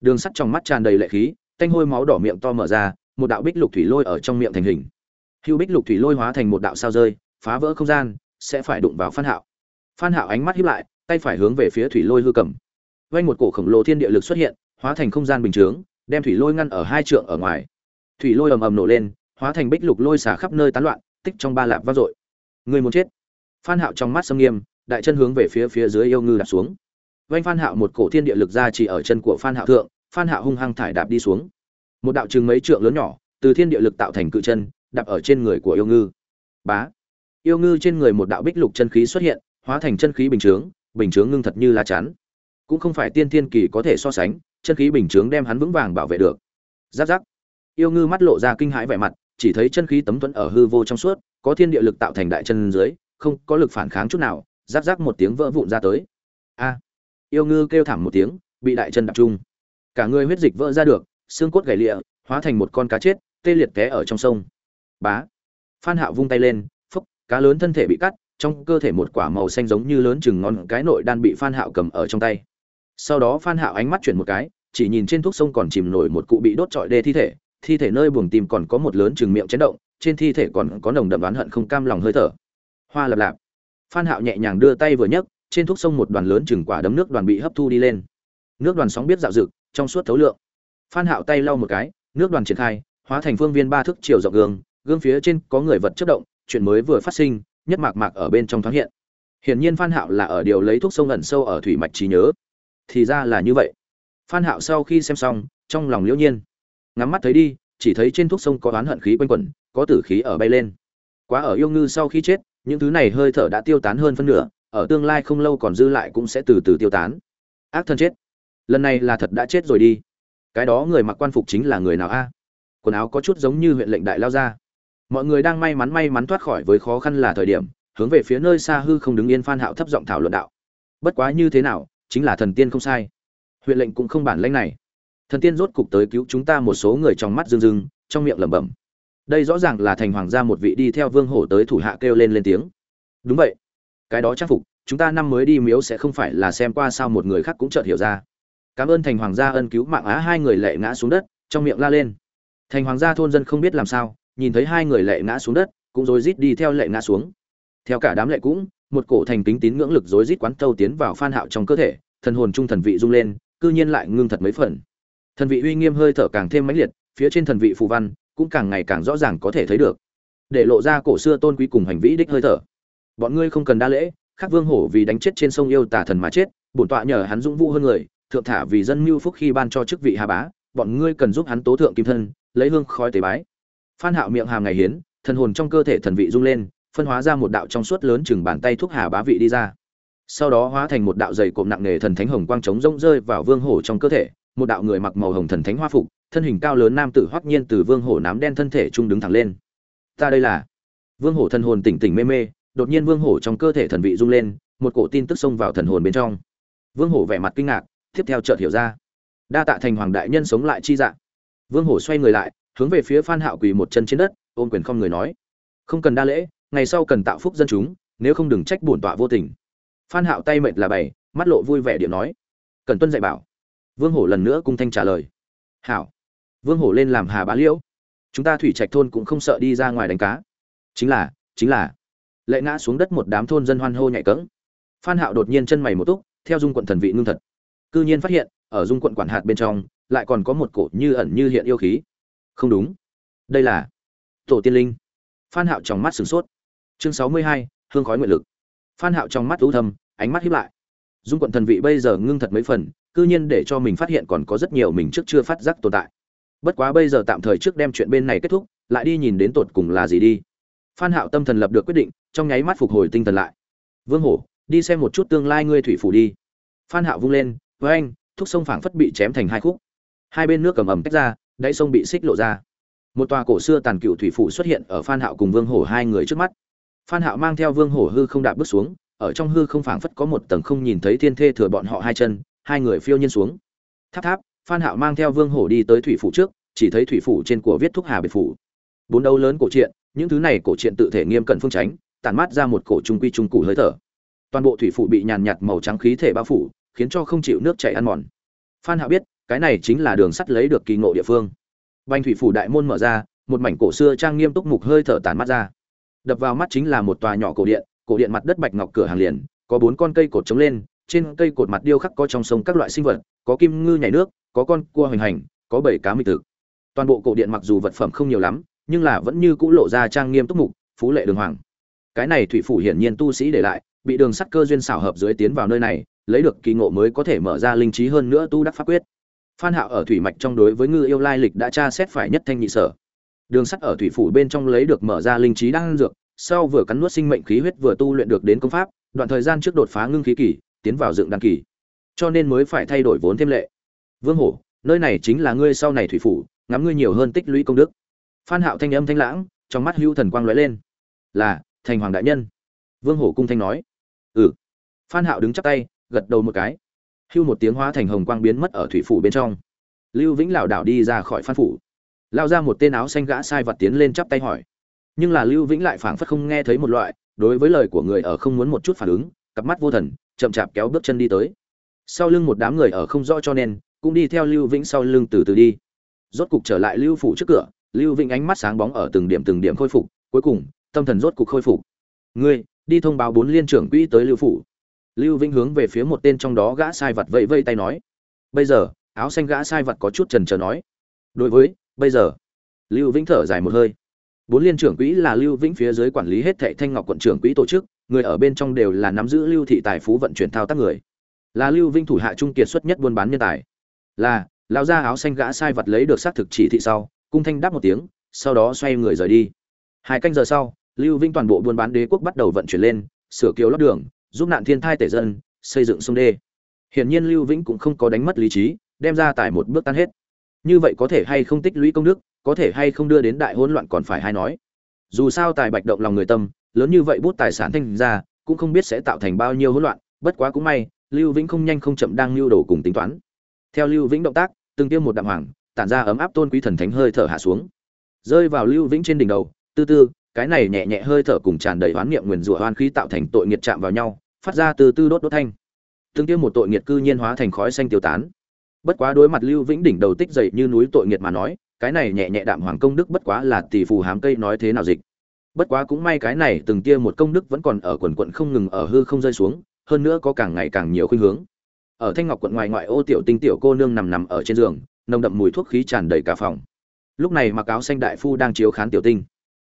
Đường sắt trong mắt tràn đầy lệ khí, tanh hôi máu đỏ miệng to mở ra, một đạo bích lục thủy lôi ở trong miệng thành hình. Hưu bích lục thủy lôi hóa thành một đạo sao rơi, phá vỡ không gian, sẽ phải đụng vào phan hạo. Phan hạo ánh mắt híp lại, tay phải hướng về phía thủy lôi hư cầm. Vây một cổ khổng lồ thiên địa lực xuất hiện, hóa thành không gian bình chướng, đem thủy lôi ngăn ở hai trượng ở ngoài. Thủy lôi ầm ầm nổ lên, hóa thành bích lục lôi xả khắp nơi tán loạn, tích trong ba lạp vang dội người muốn chết. Phan hạo trong mắt sâm nghiêm, đại chân hướng về phía phía dưới yêu ngư đạp xuống. Vanh phan hạo một cổ thiên địa lực ra chỉ ở chân của phan hạo thượng, phan hạo hung hăng thải đạp đi xuống. Một đạo trường mấy trượng lớn nhỏ, từ thiên địa lực tạo thành cự chân, đạp ở trên người của yêu ngư. Bá! Yêu ngư trên người một đạo bích lục chân khí xuất hiện, hóa thành chân khí bình chướng bình chướng ngưng thật như lá chắn. Cũng không phải tiên thiên kỳ có thể so sánh, chân khí bình chướng đem hắn vững vàng bảo vệ được. Giáp giáp. Yêu ngư mắt lộ ra kinh hãi vẻ mặt chỉ thấy chân khí tấm thuẫn ở hư vô trong suốt, có thiên địa lực tạo thành đại chân dưới, không có lực phản kháng chút nào giáp giáp một tiếng vỡ vụn ra tới. A! Yêu ngư kêu thảm một tiếng, bị đại chân đập trung. Cả người huyết dịch vỡ ra được, xương cốt gãy lịa, hóa thành một con cá chết, tê liệt té ở trong sông. Bá! Phan hạo vung tay lên phúc cá lớn thân thể bị cắt, trong cơ thể một quả màu xanh giống như lớn chừng ngón cái nội đan bị phan hạo cầm ở trong tay. Sau đó phan hạo ánh mắt chuyển một cái, chỉ nhìn trên thuốc sông còn chìm nổi một cụ bị đốt trọi đê thi thể thi thể nơi buồng tim còn có một lớn chừng miệng chấn động, trên thi thể còn có nồng đậm đoán hận không cam lòng hơi thở. Hoa lập lạp. Phan hạo nhẹ nhàng đưa tay vừa nhấc, trên thuốc sông một đoàn lớn chừng quả đấm nước đoàn bị hấp thu đi lên. Nước đoàn sóng biết dạo dực trong suốt thấu lượng. Phan hạo tay lau một cái, nước đoàn triển khai, hóa thành phương viên ba thước chiều rộng gương gương phía trên có người vật chất động, chuyện mới vừa phát sinh, nhất mạc mạc ở bên trong thoáng hiện. Hiển nhiên phan hạo là ở điều lấy thuốc sông ẩn sâu ở thủy mạch trí nhớ. Thì ra là như vậy. Phan hạo sau khi xem xong, trong lòng liễu nhiên ngắm mắt thấy đi, chỉ thấy trên thuốc sông có oán hận khí quanh quẩn, có tử khí ở bay lên. Quá ở yêu ngư sau khi chết, những thứ này hơi thở đã tiêu tán hơn phân nửa, ở tương lai không lâu còn dư lại cũng sẽ từ từ tiêu tán. Ác thân chết. Lần này là thật đã chết rồi đi. Cái đó người mặc quan phục chính là người nào a? Quần áo có chút giống như huyện lệnh đại lao ra. Mọi người đang may mắn may mắn thoát khỏi với khó khăn là thời điểm, hướng về phía nơi xa hư không đứng yên phan hạo thấp giọng thảo luận đạo. Bất quá như thế nào, chính là thần tiên không sai. Huyện lệnh cũng không bản lãnh này thần tiên rốt cục tới cứu chúng ta một số người trong mắt rưng rưng, trong miệng lẩm bẩm. Đây rõ ràng là thành hoàng gia một vị đi theo vương hổ tới thủ hạ kêu lên lên tiếng. Đúng vậy. Cái đó trang phục, chúng ta năm mới đi miếu sẽ không phải là xem qua sao một người khác cũng chợt hiểu ra. Cảm ơn thành hoàng gia ân cứu mạng á, hai người lệ ngã xuống đất, trong miệng la lên. Thành hoàng gia thôn dân không biết làm sao, nhìn thấy hai người lệ ngã xuống đất, cũng rối rít đi theo lệ ngã xuống. Theo cả đám lệ cũng, một cổ thành kính tín ngưỡng lực rối rít quán tâu tiến vào phan hạo trong cơ thể, thần hồn trung thần vị rung lên, cư nhiên lại ngưng thật mấy phần thần vị uy nghiêm hơi thở càng thêm mãnh liệt, phía trên thần vị phù văn cũng càng ngày càng rõ ràng có thể thấy được. Để lộ ra cổ xưa tôn quý cùng hành vĩ đích hơi thở. Bọn ngươi không cần đa lễ, khắc vương hổ vì đánh chết trên sông yêu tà thần mà chết, bổn tọa nhờ hắn dũng vũ hơn người, thượng thả vì dân mưu phúc khi ban cho chức vị hà bá, bọn ngươi cần giúp hắn tố thượng kim thân, lấy hương khói tế bái. Phan hạo miệng hàm ngày hiến, thần hồn trong cơ thể thần vị rung lên, phân hóa ra một đạo trong suốt lớn chừng bàn tay thuốc hà bá vị đi ra. Sau đó hóa thành một đạo dày cộm nặng nề thần thánh hồng quang trống rông rơi vào vương hổ trong cơ thể một đạo người mặc màu hồng thần thánh hoa phục, thân hình cao lớn nam tử hoắc nhiên từ vương hổ nám đen thân thể trung đứng thẳng lên. Ta đây là. Vương hổ thần hồn tỉnh tỉnh mê mê, đột nhiên vương hổ trong cơ thể thần vị rung lên, một cổ tin tức xông vào thần hồn bên trong. Vương hổ vẻ mặt kinh ngạc, tiếp theo chợt hiểu ra. Đa tạ thành hoàng đại nhân sống lại chi dạng vương hổ xoay người lại, hướng về phía phan hạo quỳ một chân trên đất, ôm quyền không người nói. Không cần đa lễ, ngày sau cần tạo phúc dân chúng, nếu không đừng trách bổn tọa vô tình. Phan hạo tay mệt là bày, mắt lộ vui vẻ điện nói. Cần tuân dạy bảo vương hổ lần nữa cung thanh trả lời. Hảo. Vương hổ lên làm hà bá liễu. Chúng ta thủy trạch thôn cũng không sợ đi ra ngoài đánh cá. Chính là chính là. Lệ ngã xuống đất một đám thôn dân hoan hô nhạy cẫng. Phan hạo đột nhiên chân mày một túc theo dung quận thần vị ngưng thật. Cư nhiên phát hiện ở dung quận quản hạt bên trong lại còn có một cổ như ẩn như hiện yêu khí. Không đúng. Đây là tổ tiên linh. Phan hạo trong mắt sửng sốt. Chương sáu mươi hai, hương khói nguyện lực. Phan hạo trong mắt u thâm ánh mắt híp lại. Dung quận thần vị bây giờ ngưng thật mấy phần cư nhiên để cho mình phát hiện còn có rất nhiều mình trước chưa phát giác tồn tại. Bất quá bây giờ tạm thời trước đem chuyện bên này kết thúc, lại đi nhìn đến tột cùng là gì đi. Phan hạo tâm thần lập được quyết định, trong nháy mắt phục hồi tinh thần lại. Vương hổ, đi xem một chút tương lai ngươi thủy phủ đi. Phan hạo vung lên, với anh thúc sông phảng phất bị chém thành hai khúc. Hai bên nước cầm ẩm tách ra, đáy sông bị xích lộ ra. Một tòa cổ xưa tàn cựu thủy phủ xuất hiện ở phan hạo cùng vương hổ hai người trước mắt. Phan hạo mang theo vương hổ hư không đạp bước xuống, ở trong hư không phảng phất có một tầng không nhìn thấy thiên thê thừa bọn họ hai chân hai người phiêu nhiên xuống. Tháp tháp, phan hạo mang theo vương hổ đi tới thủy phủ trước, chỉ thấy thủy phủ trên của viết thuốc hà biệt phủ. Bốn đấu lớn cổ truyện, những thứ này cổ truyện tự thể nghiêm cẩn phương tránh, tản mát ra một cổ trung quy trung cụ hơi thở. Toàn bộ thủy phủ bị nhàn nhạt màu trắng khí thể bao phủ, khiến cho không chịu nước chảy ăn mòn. Phan hạo biết, cái này chính là đường sắt lấy được kỳ ngộ địa phương. Banh thủy phủ đại môn mở ra, một mảnh cổ xưa trang nghiêm túc mục hơi thở tản mắt ra. Đập vào mắt chính là một tòa nhỏ cổ điện cổ điện mặt đất bạch ngọc cửa hàng liền, có bốn con cây cột chống lên trên cây cột mặt điêu khắc có trong sông các loại sinh vật, có kim ngư nhảy nước, có con cua hoành hành, có bảy cá mì thực. Toàn bộ cổ điện mặc dù vật phẩm không nhiều lắm, nhưng là vẫn như cũ lộ ra trang nghiêm túc mục, phú lệ đường hoàng. Cái này thủy phủ hiển nhiên tu sĩ để lại, bị đường sắt cơ duyên xảo hợp dưới tiến vào nơi này, lấy được kỳ ngộ mới có thể mở ra linh trí hơn nữa tu đắc pháp quyết. Phan hạo ở thủy mạch trong đối với ngư yêu lai lịch đã tra xét phải nhất thanh nhị sở. Đường sắt ở thủy phủ bên trong lấy được mở ra linh trí đang dược, sau vừa cắn nuốt sinh mệnh khí huyết vừa tu luyện được đến công pháp, đoạn thời gian trước đột phá ngưng khí kỳ tiến vào dựng đăng kỳ. Cho nên mới phải thay đổi vốn thêm lệ. Vương hổ, nơi này chính là ngươi sau này thủy phủ, ngắm ngươi nhiều hơn tích lũy công đức. Phan hạo thanh âm thanh lãng, trong mắt hưu thần quang lóe lên. Là, thành hoàng đại nhân. Vương hổ cung thanh nói. Ừ. Phan hạo đứng chắp tay, gật đầu một cái. Hưu một tiếng hóa thành hồng quang biến mất ở thủy phủ bên trong. Lưu vĩnh lảo đảo đi ra khỏi phan phủ. Lao ra một tên áo xanh gã sai vật tiến lên chắp tay hỏi. Nhưng là lưu vĩnh lại phảng phất không nghe thấy một loại, đối với lời của người ở không muốn một chút phản ứng, cặp mắt vô thần chậm chạp kéo bước chân đi tới. Sau lưng một đám người ở không rõ cho nên, cũng đi theo lưu vĩnh sau lưng từ từ đi. Rốt cục trở lại lưu phủ trước cửa, lưu vĩnh ánh mắt sáng bóng ở từng điểm từng điểm khôi phục, cuối cùng, tâm thần rốt cục khôi phục. Ngươi, đi thông báo bốn liên trưởng quỹ tới lưu phủ. Lưu vĩnh hướng về phía một tên trong đó gã sai vật vẫy vây tay nói. Bây giờ, áo xanh gã sai vật có chút trần trờ nói. Đối với, bây giờ. Lưu vĩnh thở dài một hơi. Bốn liên trưởng quỹ là lưu vĩnh phía dưới quản lý hết thệ thanh ngọc quận trưởng quỹ tổ chức người ở bên trong đều là nắm giữ lưu thị tài phú vận chuyển thao tác người. Là lưu Vinh thủ hạ trung kiệt xuất nhất buôn bán nhân tài. Là, lão gia áo xanh gã sai vật lấy được xác thực chỉ thị sau, cung thanh đáp một tiếng, sau đó xoay người rời đi. Hai canh giờ sau, lưu Vinh toàn bộ buôn bán đế quốc bắt đầu vận chuyển lên, sửa kiều lót đường, giúp nạn thiên thai tể dân, xây dựng sông đê. Hiển nhiên lưu vĩnh cũng không có đánh mất lý trí, đem ra tải một bước tan hết. Như vậy có thể hay không tích lũy công đức, có thể hay không đưa đến đại hỗn loạn còn phải hay nói. Dù sao tài bạch động lòng người tâm lớn như vậy bút tài sản thanh ra, cũng không biết sẽ tạo thành bao nhiêu hỗn loạn, bất quá cũng may, lưu vĩnh không nhanh không chậm đang lưu đồ cùng tính toán. Theo lưu vĩnh động tác, từng tiêu một đạm hoàng, tản ra ấm áp tôn quý thần thánh hơi thở hạ xuống. Rơi vào lưu vĩnh trên đỉnh đầu tư tư cái này nhẹ nhẹ hơi thở cùng tràn đầy oán niệm nguyền rủa oan khí tạo thành tội nghiệt chạm vào nhau, phát ra từ tư đốt đốt thanh. Từng tiêu một tội nghiệt cư nhiên hóa thành khói xanh tiêu tán. Bất quá đối mặt lưu vĩnh đỉnh đầu tích dậy như núi tội nghiệt mà nói, cái này nhẹ nhẹ đạm hoàng công đức bất quá là tỷ phù hám cây nói thế nào dịch bất quá cũng may cái này từng tia một công đức vẫn còn ở quần quận không ngừng ở hư không rơi xuống, hơn nữa có càng ngày càng nhiều khuynh hướng. Ở thanh ngọc quận ngoài ngoại ô tiểu tinh tiểu cô nương nằm nằm ở trên giường, nồng đậm mùi thuốc khí tràn đầy cả phòng. Lúc này mặc áo xanh đại phu đang chiếu khán tiểu tinh.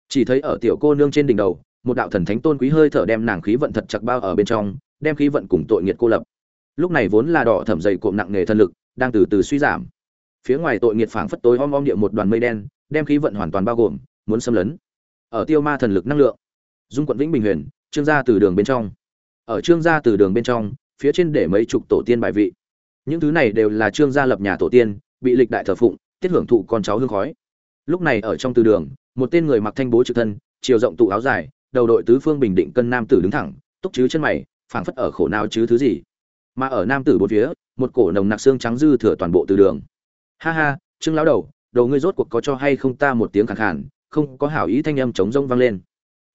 Chỉ thấy ở tiểu cô nương trên đỉnh đầu, một đạo thần thánh tôn quý hơi thở đem nàng khí vận thật chặt bao ở bên trong, đem khí vận cùng tội nghiệt cô lập. Lúc này vốn là đỏ thẩm dày cộm nặng nề thân lực, đang từ từ suy giảm. Phía ngoài tội nghiệt phảng phất tối om om địa một đoàn mây đen, đem khí vận hoàn toàn bao gồm, muốn xâm lấn ở tiêu ma thần lực năng lượng. Dung quận vĩnh bình huyền, trương gia từ đường bên trong. Ở trương gia từ đường bên trong, phía trên để mấy chục tổ tiên bài vị. Những thứ này đều là trương gia lập nhà tổ tiên, bị lịch đại thờ phụng, tiết hưởng thụ con cháu hương khói. Lúc này ở trong từ đường, một tên người mặc thanh bố trực thân, chiều rộng tụ áo dài, đầu đội tứ phương bình định cân nam tử đứng thẳng, túc chứ chân mày, phảng phất ở khổ nào chứ thứ gì. Mà ở nam tử bốn phía, một cổ nồng nặc xương trắng dư thừa toàn bộ từ đường. Ha ha, trương lão đầu đầu ngươi rốt cuộc có cho hay không ta một tiếng khàn khàn không có hảo ý thanh âm chống rông vang lên.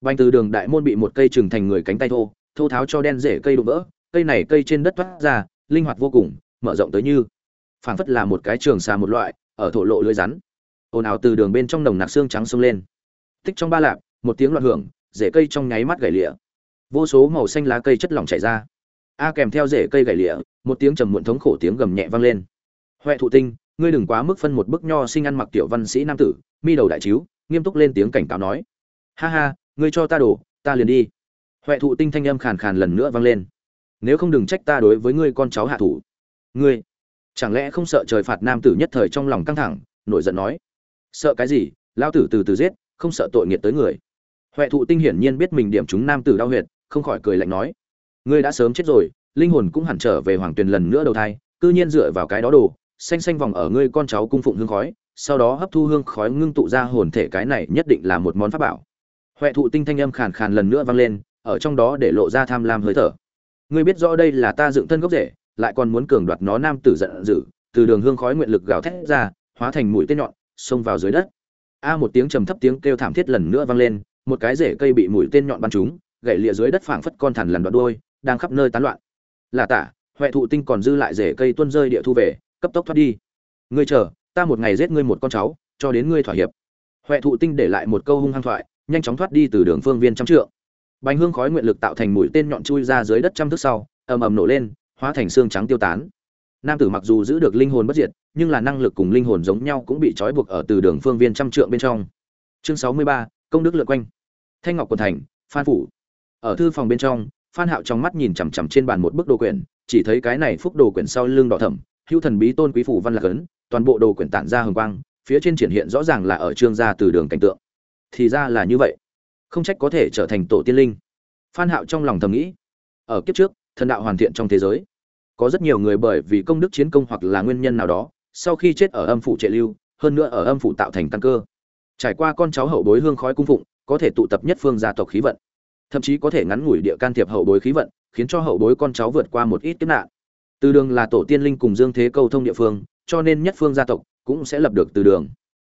Bành từ đường đại môn bị một cây trừng thành người cánh tay thô thô tháo cho đen rễ cây đụng vỡ, cây này cây trên đất thoát ra, linh hoạt vô cùng, mở rộng tới như. Phảng phất là một cái trường xà một loại, ở thổ lộ lưới rắn. Ồn ào từ đường bên trong nồng nặc xương trắng xông lên. Tích trong ba lạp, một tiếng loạn hưởng, rễ cây trong nháy mắt gãy lịa. Vô số màu xanh lá cây chất lỏng chảy ra. A kèm theo rễ cây gãy lịa, một tiếng trầm muộn thống khổ tiếng gầm nhẹ vang lên. Huệ thụ tinh, ngươi đừng quá mức phân một bức nho sinh ăn mặc tiểu văn sĩ nam tử, mi đầu đại chiếu nghiêm túc lên tiếng cảnh cáo nói. Ha ha, ngươi cho ta đổ ta liền đi. Huệ thụ tinh thanh âm khàn khàn lần nữa vang lên. Nếu không đừng trách ta đối với ngươi con cháu hạ thủ. Ngươi, chẳng lẽ không sợ trời phạt nam tử nhất thời trong lòng căng thẳng, nổi giận nói. Sợ cái gì lao tử từ từ giết, không sợ tội nghiệt tới người. Huệ thụ tinh hiển nhiên biết mình điểm chúng nam tử đau huyệt, không khỏi cười lạnh nói. Ngươi đã sớm chết rồi, linh hồn cũng hẳn trở về hoàng tuyền lần nữa đầu thai, cư nhiên dựa vào cái đó đồ, xanh xanh vòng ở ngươi con cháu cung phụng hương khói sau đó hấp thu hương khói ngưng tụ ra hồn thể cái này nhất định là một món pháp bảo. Huệ thụ tinh thanh âm khàn khàn lần nữa vang lên, ở trong đó để lộ ra tham lam hơi thở. Ngươi biết rõ đây là ta dựng thân gốc rễ, lại còn muốn cường đoạt nó nam tử giận dữ, từ đường hương khói nguyện lực gào thét ra, hóa thành mũi tên nhọn, xông vào dưới đất. A một tiếng trầm thấp tiếng kêu thảm thiết lần nữa vang lên, một cái rễ cây bị mũi tên nhọn bắn trúng, gãy lịa dưới đất phảng phất con thằn lằn đoạn đuôi, đang khắp nơi tán loạn. Là tả, huệ thụ tinh còn dư lại rễ cây tuôn rơi địa thu về, cấp tốc thoát đi. Ngươi chờ ta một ngày giết ngươi một con cháu, cho đến ngươi thỏa hiệp. Huệ thụ tinh để lại một câu hung hăng thoại, nhanh chóng thoát đi từ đường phương viên trăm trượng. Bánh hương khói nguyện lực tạo thành mũi tên nhọn chui ra dưới đất trăm thước sau, ầm ầm nổ lên, hóa thành xương trắng tiêu tán. Nam tử mặc dù giữ được linh hồn bất diệt, nhưng là năng lực cùng linh hồn giống nhau cũng bị trói buộc ở từ đường phương viên trăm trượng bên trong. Chương sáu mươi ba, công đức lượt quanh. Thanh ngọc quần thành, phan phủ. Ở thư phòng bên trong, phan hạo trong mắt nhìn chằm chằm trên bàn một bức đồ quyển, chỉ thấy cái này phúc đồ quyển sau lưng đỏ thẫm hữu thần bí tôn quý phủ văn lạc ấn, toàn bộ đồ quyển tản ra hồng quang, phía trên triển hiện rõ ràng là ở trương gia từ đường cảnh tượng. Thì ra là như vậy. Không trách có thể trở thành tổ tiên linh. Phan hạo trong lòng thầm nghĩ, ở kiếp trước, thần đạo hoàn thiện trong thế giới, có rất nhiều người bởi vì công đức chiến công hoặc là nguyên nhân nào đó, sau khi chết ở âm phủ trệ lưu, hơn nữa ở âm phủ tạo thành căn cơ. Trải qua con cháu hậu bối hương khói cung phụng, có thể tụ tập nhất phương gia tộc khí vận. Thậm chí có thể ngắn ngủi địa can thiệp hậu bối khí vận, khiến cho hậu bối con cháu vượt qua một ít kiếp nạn từ đường là tổ tiên linh cùng dương thế câu thông địa phương, cho nên nhất phương gia tộc cũng sẽ lập được từ đường.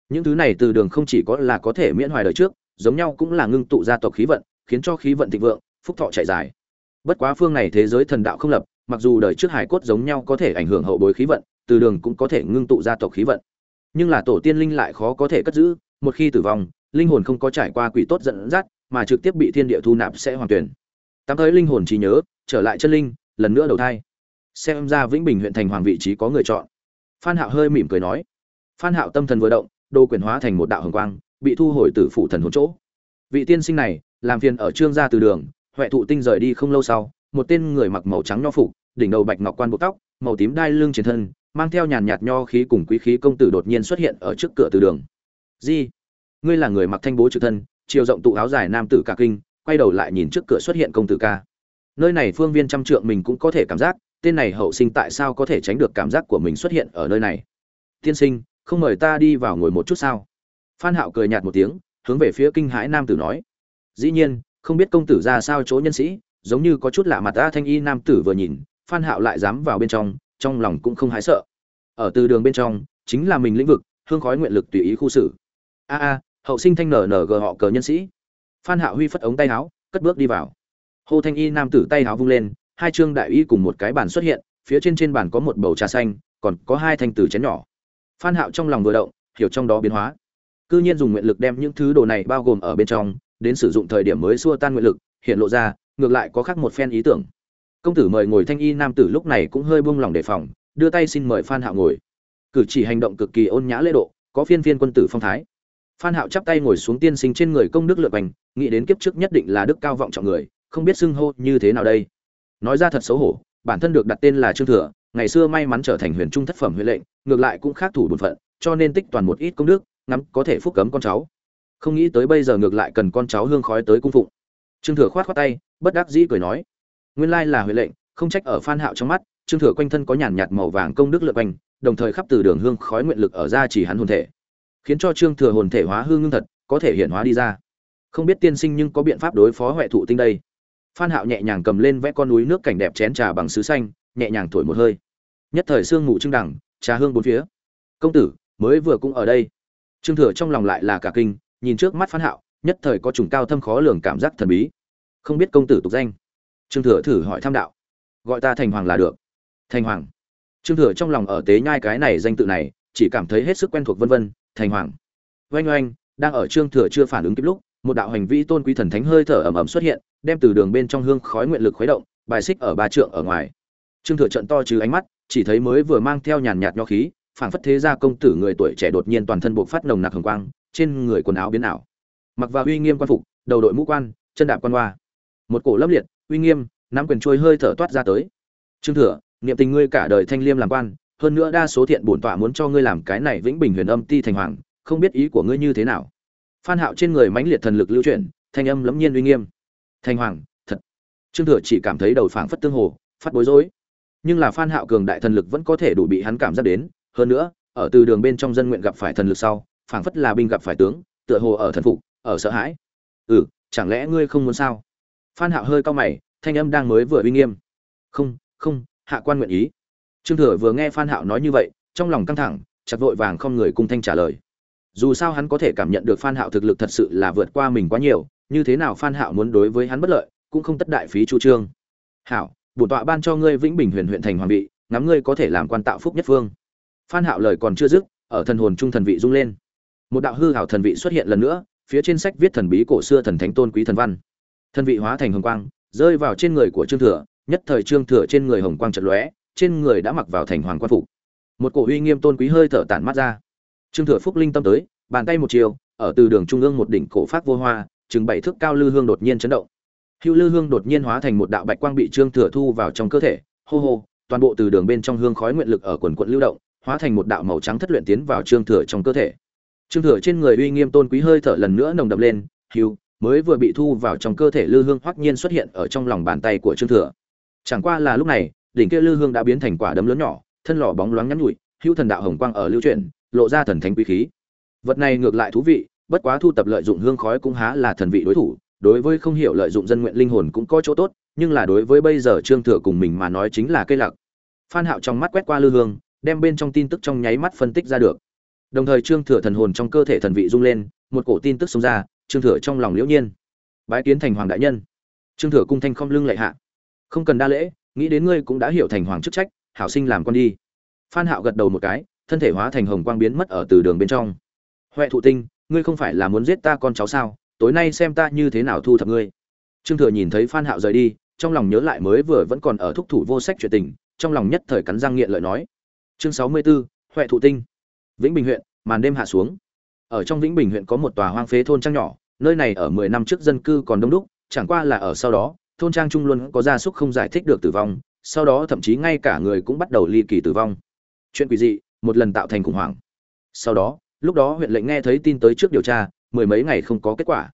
Những thứ này từ đường không chỉ có là có thể miễn hoài đời trước, giống nhau cũng là ngưng tụ gia tộc khí vận, khiến cho khí vận thịnh vượng, phúc thọ chạy dài. Bất quá phương này thế giới thần đạo không lập, mặc dù đời trước hải cốt giống nhau có thể ảnh hưởng hậu bối khí vận, từ đường cũng có thể ngưng tụ gia tộc khí vận. Nhưng là tổ tiên linh lại khó có thể cất giữ, một khi tử vong, linh hồn không có trải qua quỷ tốt dẫn dắt, mà trực tiếp bị thiên địa thu nạp sẽ hoàn tuyển. Tám tới linh hồn trí nhớ, trở lại chân linh, lần nữa đầu thai xem ra vĩnh bình huyện thành hoàng vị trí có người chọn. Phan hạo hơi mỉm cười nói. Phan hạo tâm thần vừa động, đồ quyển hóa thành một đạo hồng quang, bị thu hồi từ phủ thần hồn chỗ. Vị tiên sinh này, làm phiền ở trương gia từ đường, huệ thụ tinh rời đi không lâu sau, một tên người mặc màu trắng nho phục, đỉnh đầu bạch ngọc quan buộc tóc, màu tím đai lưng trên thân, mang theo nhàn nhạt nho khí cùng quý khí công tử đột nhiên xuất hiện ở trước cửa từ đường. Di, ngươi là người mặc thanh bố trực thân, chiều rộng tụ áo dài nam tử cả kinh, quay đầu lại nhìn trước cửa xuất hiện công tử ca nơi này phương viên trăm trượng mình cũng có thể cảm giác, tên này hậu sinh tại sao có thể tránh được cảm giác của mình xuất hiện ở nơi này? Tiên sinh, không mời ta đi vào ngồi một chút sao? Phan hạo cười nhạt một tiếng, hướng về phía kinh hãi nam tử nói. Dĩ nhiên, không biết công tử ra sao chỗ nhân sĩ, giống như có chút lạ mặt ta thanh y nam tử vừa nhìn, phan hạo lại dám vào bên trong trong lòng cũng không hái sợ. Ở từ đường bên trong, chính là mình lĩnh vực, hương khói nguyện lực tùy ý khu xử. A a, hậu sinh thanh nở nở gờ họ cờ nhân sĩ. Phan hạo huy phất ống tay áo, cất bước đi vào. Hồ thanh y nam tử tay háo vung lên, hai trương đại y cùng một cái bàn xuất hiện, phía trên trên bàn có một bầu trà xanh, còn có hai thanh tử chén nhỏ. Phan hạo trong lòng vừa động, hiểu trong đó biến hóa. Cư nhiên dùng nguyện lực đem những thứ đồ này bao gồm ở bên trong, đến sử dụng thời điểm mới xua tan nguyện lực, hiện lộ ra, ngược lại có khác một phen ý tưởng. Công tử mời ngồi thanh y nam tử lúc này cũng hơi buông lòng đề phòng, đưa tay xin mời phan hạo ngồi. Cử chỉ hành động cực kỳ ôn nhã lễ độ, có phiên phiên quân tử phong thái. Phan hạo chắp tay ngồi xuống tiên sinh trên người công đức lượn bành nghĩ đến kiếp trước nhất định là đức cao vọng trọng người không biết xưng hô như thế nào đây. Nói ra thật xấu hổ, bản thân được đặt tên là trương thừa, ngày xưa may mắn trở thành huyền trung thất phẩm huệ lệnh, ngược lại cũng khác thủ bổn phận, cho nên tích toàn một ít công đức, ngắm có thể phúc cấm con cháu. Không nghĩ tới bây giờ ngược lại cần con cháu hương khói tới cung phụng. Trương thừa khoát khoát tay, bất đắc dĩ cười nói, nguyên lai là huệ lệnh, không trách ở phan hạo trong mắt, trương thừa quanh thân có nhàn nhạt màu vàng công đức lượn quanh, đồng thời khắp từ đường hương khói nguyện lực ở ra chỉ hắn hồn thể, khiến cho trương thừa hồn thể hóa hương ngưng thật, có thể hiện hóa đi ra. Không biết tiên sinh nhưng có biện pháp đối phó huệ thụ tinh đây phan hạo nhẹ nhàng cầm lên vẽ con núi nước cảnh đẹp chén trà bằng sứ xanh, nhẹ nhàng thổi một hơi. Nhất thời sương ngủ trưng đẳng trà hương bốn phía. Công tử, mới vừa cũng ở đây. Trương thừa trong lòng lại là cả kinh, nhìn trước mắt phan hạo, nhất thời có trùng cao thâm khó lường cảm giác thần bí. Không biết công tử tục danh. Trương thừa thử hỏi tham đạo. Gọi ta thành hoàng là được. Thành hoàng. Trương thừa trong lòng ở tế nhai cái này danh tự này, chỉ cảm thấy hết sức quen thuộc vân vân. Thành hoàng. Oanh oanh, đang ở trương thừa chưa phản ứng kịp lúc, một đạo hành vi tôn quý thần thánh hơi thở ẩm ẩm xuất hiện đem từ đường bên trong hương khói nguyện lực khuấy động, bài xích ở ba trượng ở ngoài. Trương thừa trận to chứ ánh mắt, chỉ thấy mới vừa mang theo nhàn nhạt nho khí, phảng phất thế gia công tử người tuổi trẻ đột nhiên toàn thân buộc phát nồng nặc hồng quang, trên người quần áo biến ảo. Mặc vào uy nghiêm quan phục, đầu đội mũ quan, chân đạp quan hoa. Một cổ lâm liệt, uy nghiêm, nắm quyền trôi hơi thở toát ra tới. Trương thừa, niệm tình ngươi cả đời thanh liêm làm quan, hơn nữa đa số thiện bổn tọa muốn cho ngươi làm cái này vĩnh bình huyền âm ti thành hoàng, không biết ý của ngươi như thế nào. Phan hạo trên người mãnh liệt thần lực lưu chuyển, thanh âm lẫm nhiên uy nghiêm thành hoàng, thật. Trương thừa chỉ cảm thấy đầu phảng phất tương hồ, phát bối rối. Nhưng là phan hạo cường đại thần lực vẫn có thể đủ bị hắn cảm giác đến. Hơn nữa, ở từ đường bên trong dân nguyện gặp phải thần lực sau, phảng phất là binh gặp phải tướng, tựa hồ ở thần phục, ở sợ hãi. Ừ chẳng lẽ ngươi không muốn sao? Phan hạo hơi cao mày, thanh âm đang mới vừa uy nghiêm. Không không, hạ quan nguyện ý. Trương thừa vừa nghe phan hạo nói như vậy, trong lòng căng thẳng, chặt vội vàng không người cung thanh trả lời dù sao hắn có thể cảm nhận được phan hạo thực lực thật sự là vượt qua mình quá nhiều, như thế nào phan hạo muốn đối với hắn bất lợi, cũng không tất đại phí chu trương. Hảo, bổn tọa ban cho ngươi vĩnh bình huyền huyện thành hoàng vị, ngắm ngươi có thể làm quan tạo phúc nhất phương. Phan hạo lời còn chưa dứt, ở thần hồn trung thần vị rung lên. Một đạo hư hảo thần vị xuất hiện lần nữa, phía trên sách viết thần bí cổ xưa thần thánh tôn quý thần văn. Thần vị hóa thành hồng quang, rơi vào trên người của trương thừa, nhất thời trương thừa trên người hồng quang chật lóe, trên người đã mặc vào thành hoàng quan phục. Một cổ uy nghiêm tôn quý hơi thở tản mắt ra trương thừa phúc linh tâm tới, bàn tay một chiều, ở từ đường trung ương một đỉnh cổ phát vô hoa, chừng bảy thước cao lư hương đột nhiên chấn động. Hưu lư hương đột nhiên hóa thành một đạo bạch quang bị trương thừa thu vào trong cơ thể, hô hô, toàn bộ từ đường bên trong hương khói nguyện lực ở quần quận lưu động, hóa thành một đạo màu trắng thất luyện tiến vào trương thừa trong cơ thể. Trương thừa trên người uy nghiêm tôn quý hơi thở lần nữa nồng đậm lên, hưu, mới vừa bị thu vào trong cơ thể lư hương hoắc nhiên xuất hiện ở trong lòng bàn tay của trương thừa. Chẳng qua là lúc này, đỉnh kia lư hương đã biến thành quả đấm lớn nhỏ, thân lò bóng loáng nhắn nhụi, hưu thần đạo hồng quang ở lưu chuyển lộ ra thần thánh quý khí. Vật này ngược lại thú vị, bất quá thu tập lợi dụng hương khói cũng há là thần vị đối thủ, đối với không hiểu lợi dụng dân nguyện linh hồn cũng có chỗ tốt, nhưng là đối với bây giờ trương thừa cùng mình mà nói chính là cây lặc. Phan hạo trong mắt quét qua lư hương, đem bên trong tin tức trong nháy mắt phân tích ra được. Đồng thời trương thừa thần hồn trong cơ thể thần vị rung lên, một cổ tin tức xông ra, trương thừa trong lòng liễu nhiên. Bái kiến thành hoàng đại nhân. Trương thừa cung thanh không lưng lệ hạ. Không cần đa lễ, nghĩ đến ngươi cũng đã hiểu thành hoàng chức trách, hảo sinh làm con đi. Phan hạo gật đầu một cái thân thể hóa thành hồng quang biến mất ở từ đường bên trong. Huệ thụ tinh ngươi không phải là muốn giết ta con cháu sao? Tối nay xem ta như thế nào thu thập ngươi. Trương thừa nhìn thấy phan hạo rời đi trong lòng nhớ lại mới vừa vẫn còn ở thúc thủ vô sách chuyện tình trong lòng nhất thời cắn răng nghiện lợi nói. Chương 64, huệ thụ tinh. Vĩnh bình huyện màn đêm hạ xuống. Ở trong vĩnh bình huyện có một tòa hoang phế thôn trang nhỏ nơi này ở 10 năm trước dân cư còn đông đúc chẳng qua là ở sau đó thôn trang trung luôn có gia súc không giải thích được tử vong sau đó thậm chí ngay cả người cũng bắt đầu ly kỳ tử vong. Chuyện quỷ dị một lần tạo thành khủng hoảng. Sau đó, lúc đó huyện lệnh nghe thấy tin tới trước điều tra, mười mấy ngày không có kết quả.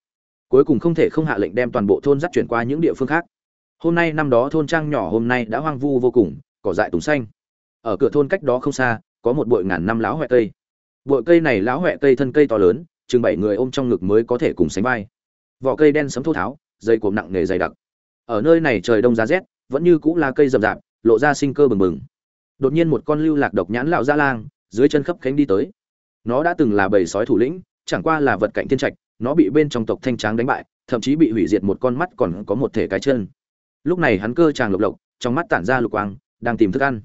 Cuối cùng không thể không hạ lệnh đem toàn bộ thôn dắt chuyển qua những địa phương khác. Hôm nay năm đó thôn trang nhỏ hôm nay đã hoang vu vô cùng, cỏ dại tùng xanh. Ở cửa thôn cách đó không xa, có một bụi ngàn năm láo huệ cây. Bụi cây này láo huệ cây thân cây to lớn, chừng bảy người ôm trong ngực mới có thể cùng sánh vai. Vỏ cây đen sấm thô tháo, dây cuộn nặng nề dày đặc. Ở nơi này trời đông giá rét, vẫn như cũng là cây rậm rạp, lộ ra sinh cơ bừng bừng đột nhiên một con lưu lạc độc nhãn lão gia lang, dưới chân khắp cánh đi tới. Nó đã từng là bầy sói thủ lĩnh, chẳng qua là vật cạnh thiên trạch, nó bị bên trong tộc thanh tráng đánh bại, thậm chí bị hủy diệt một con mắt còn có một thể cái chân. Lúc này hắn cơ tràng lộc lộc, trong mắt tản ra lục quang, đang tìm thức ăn.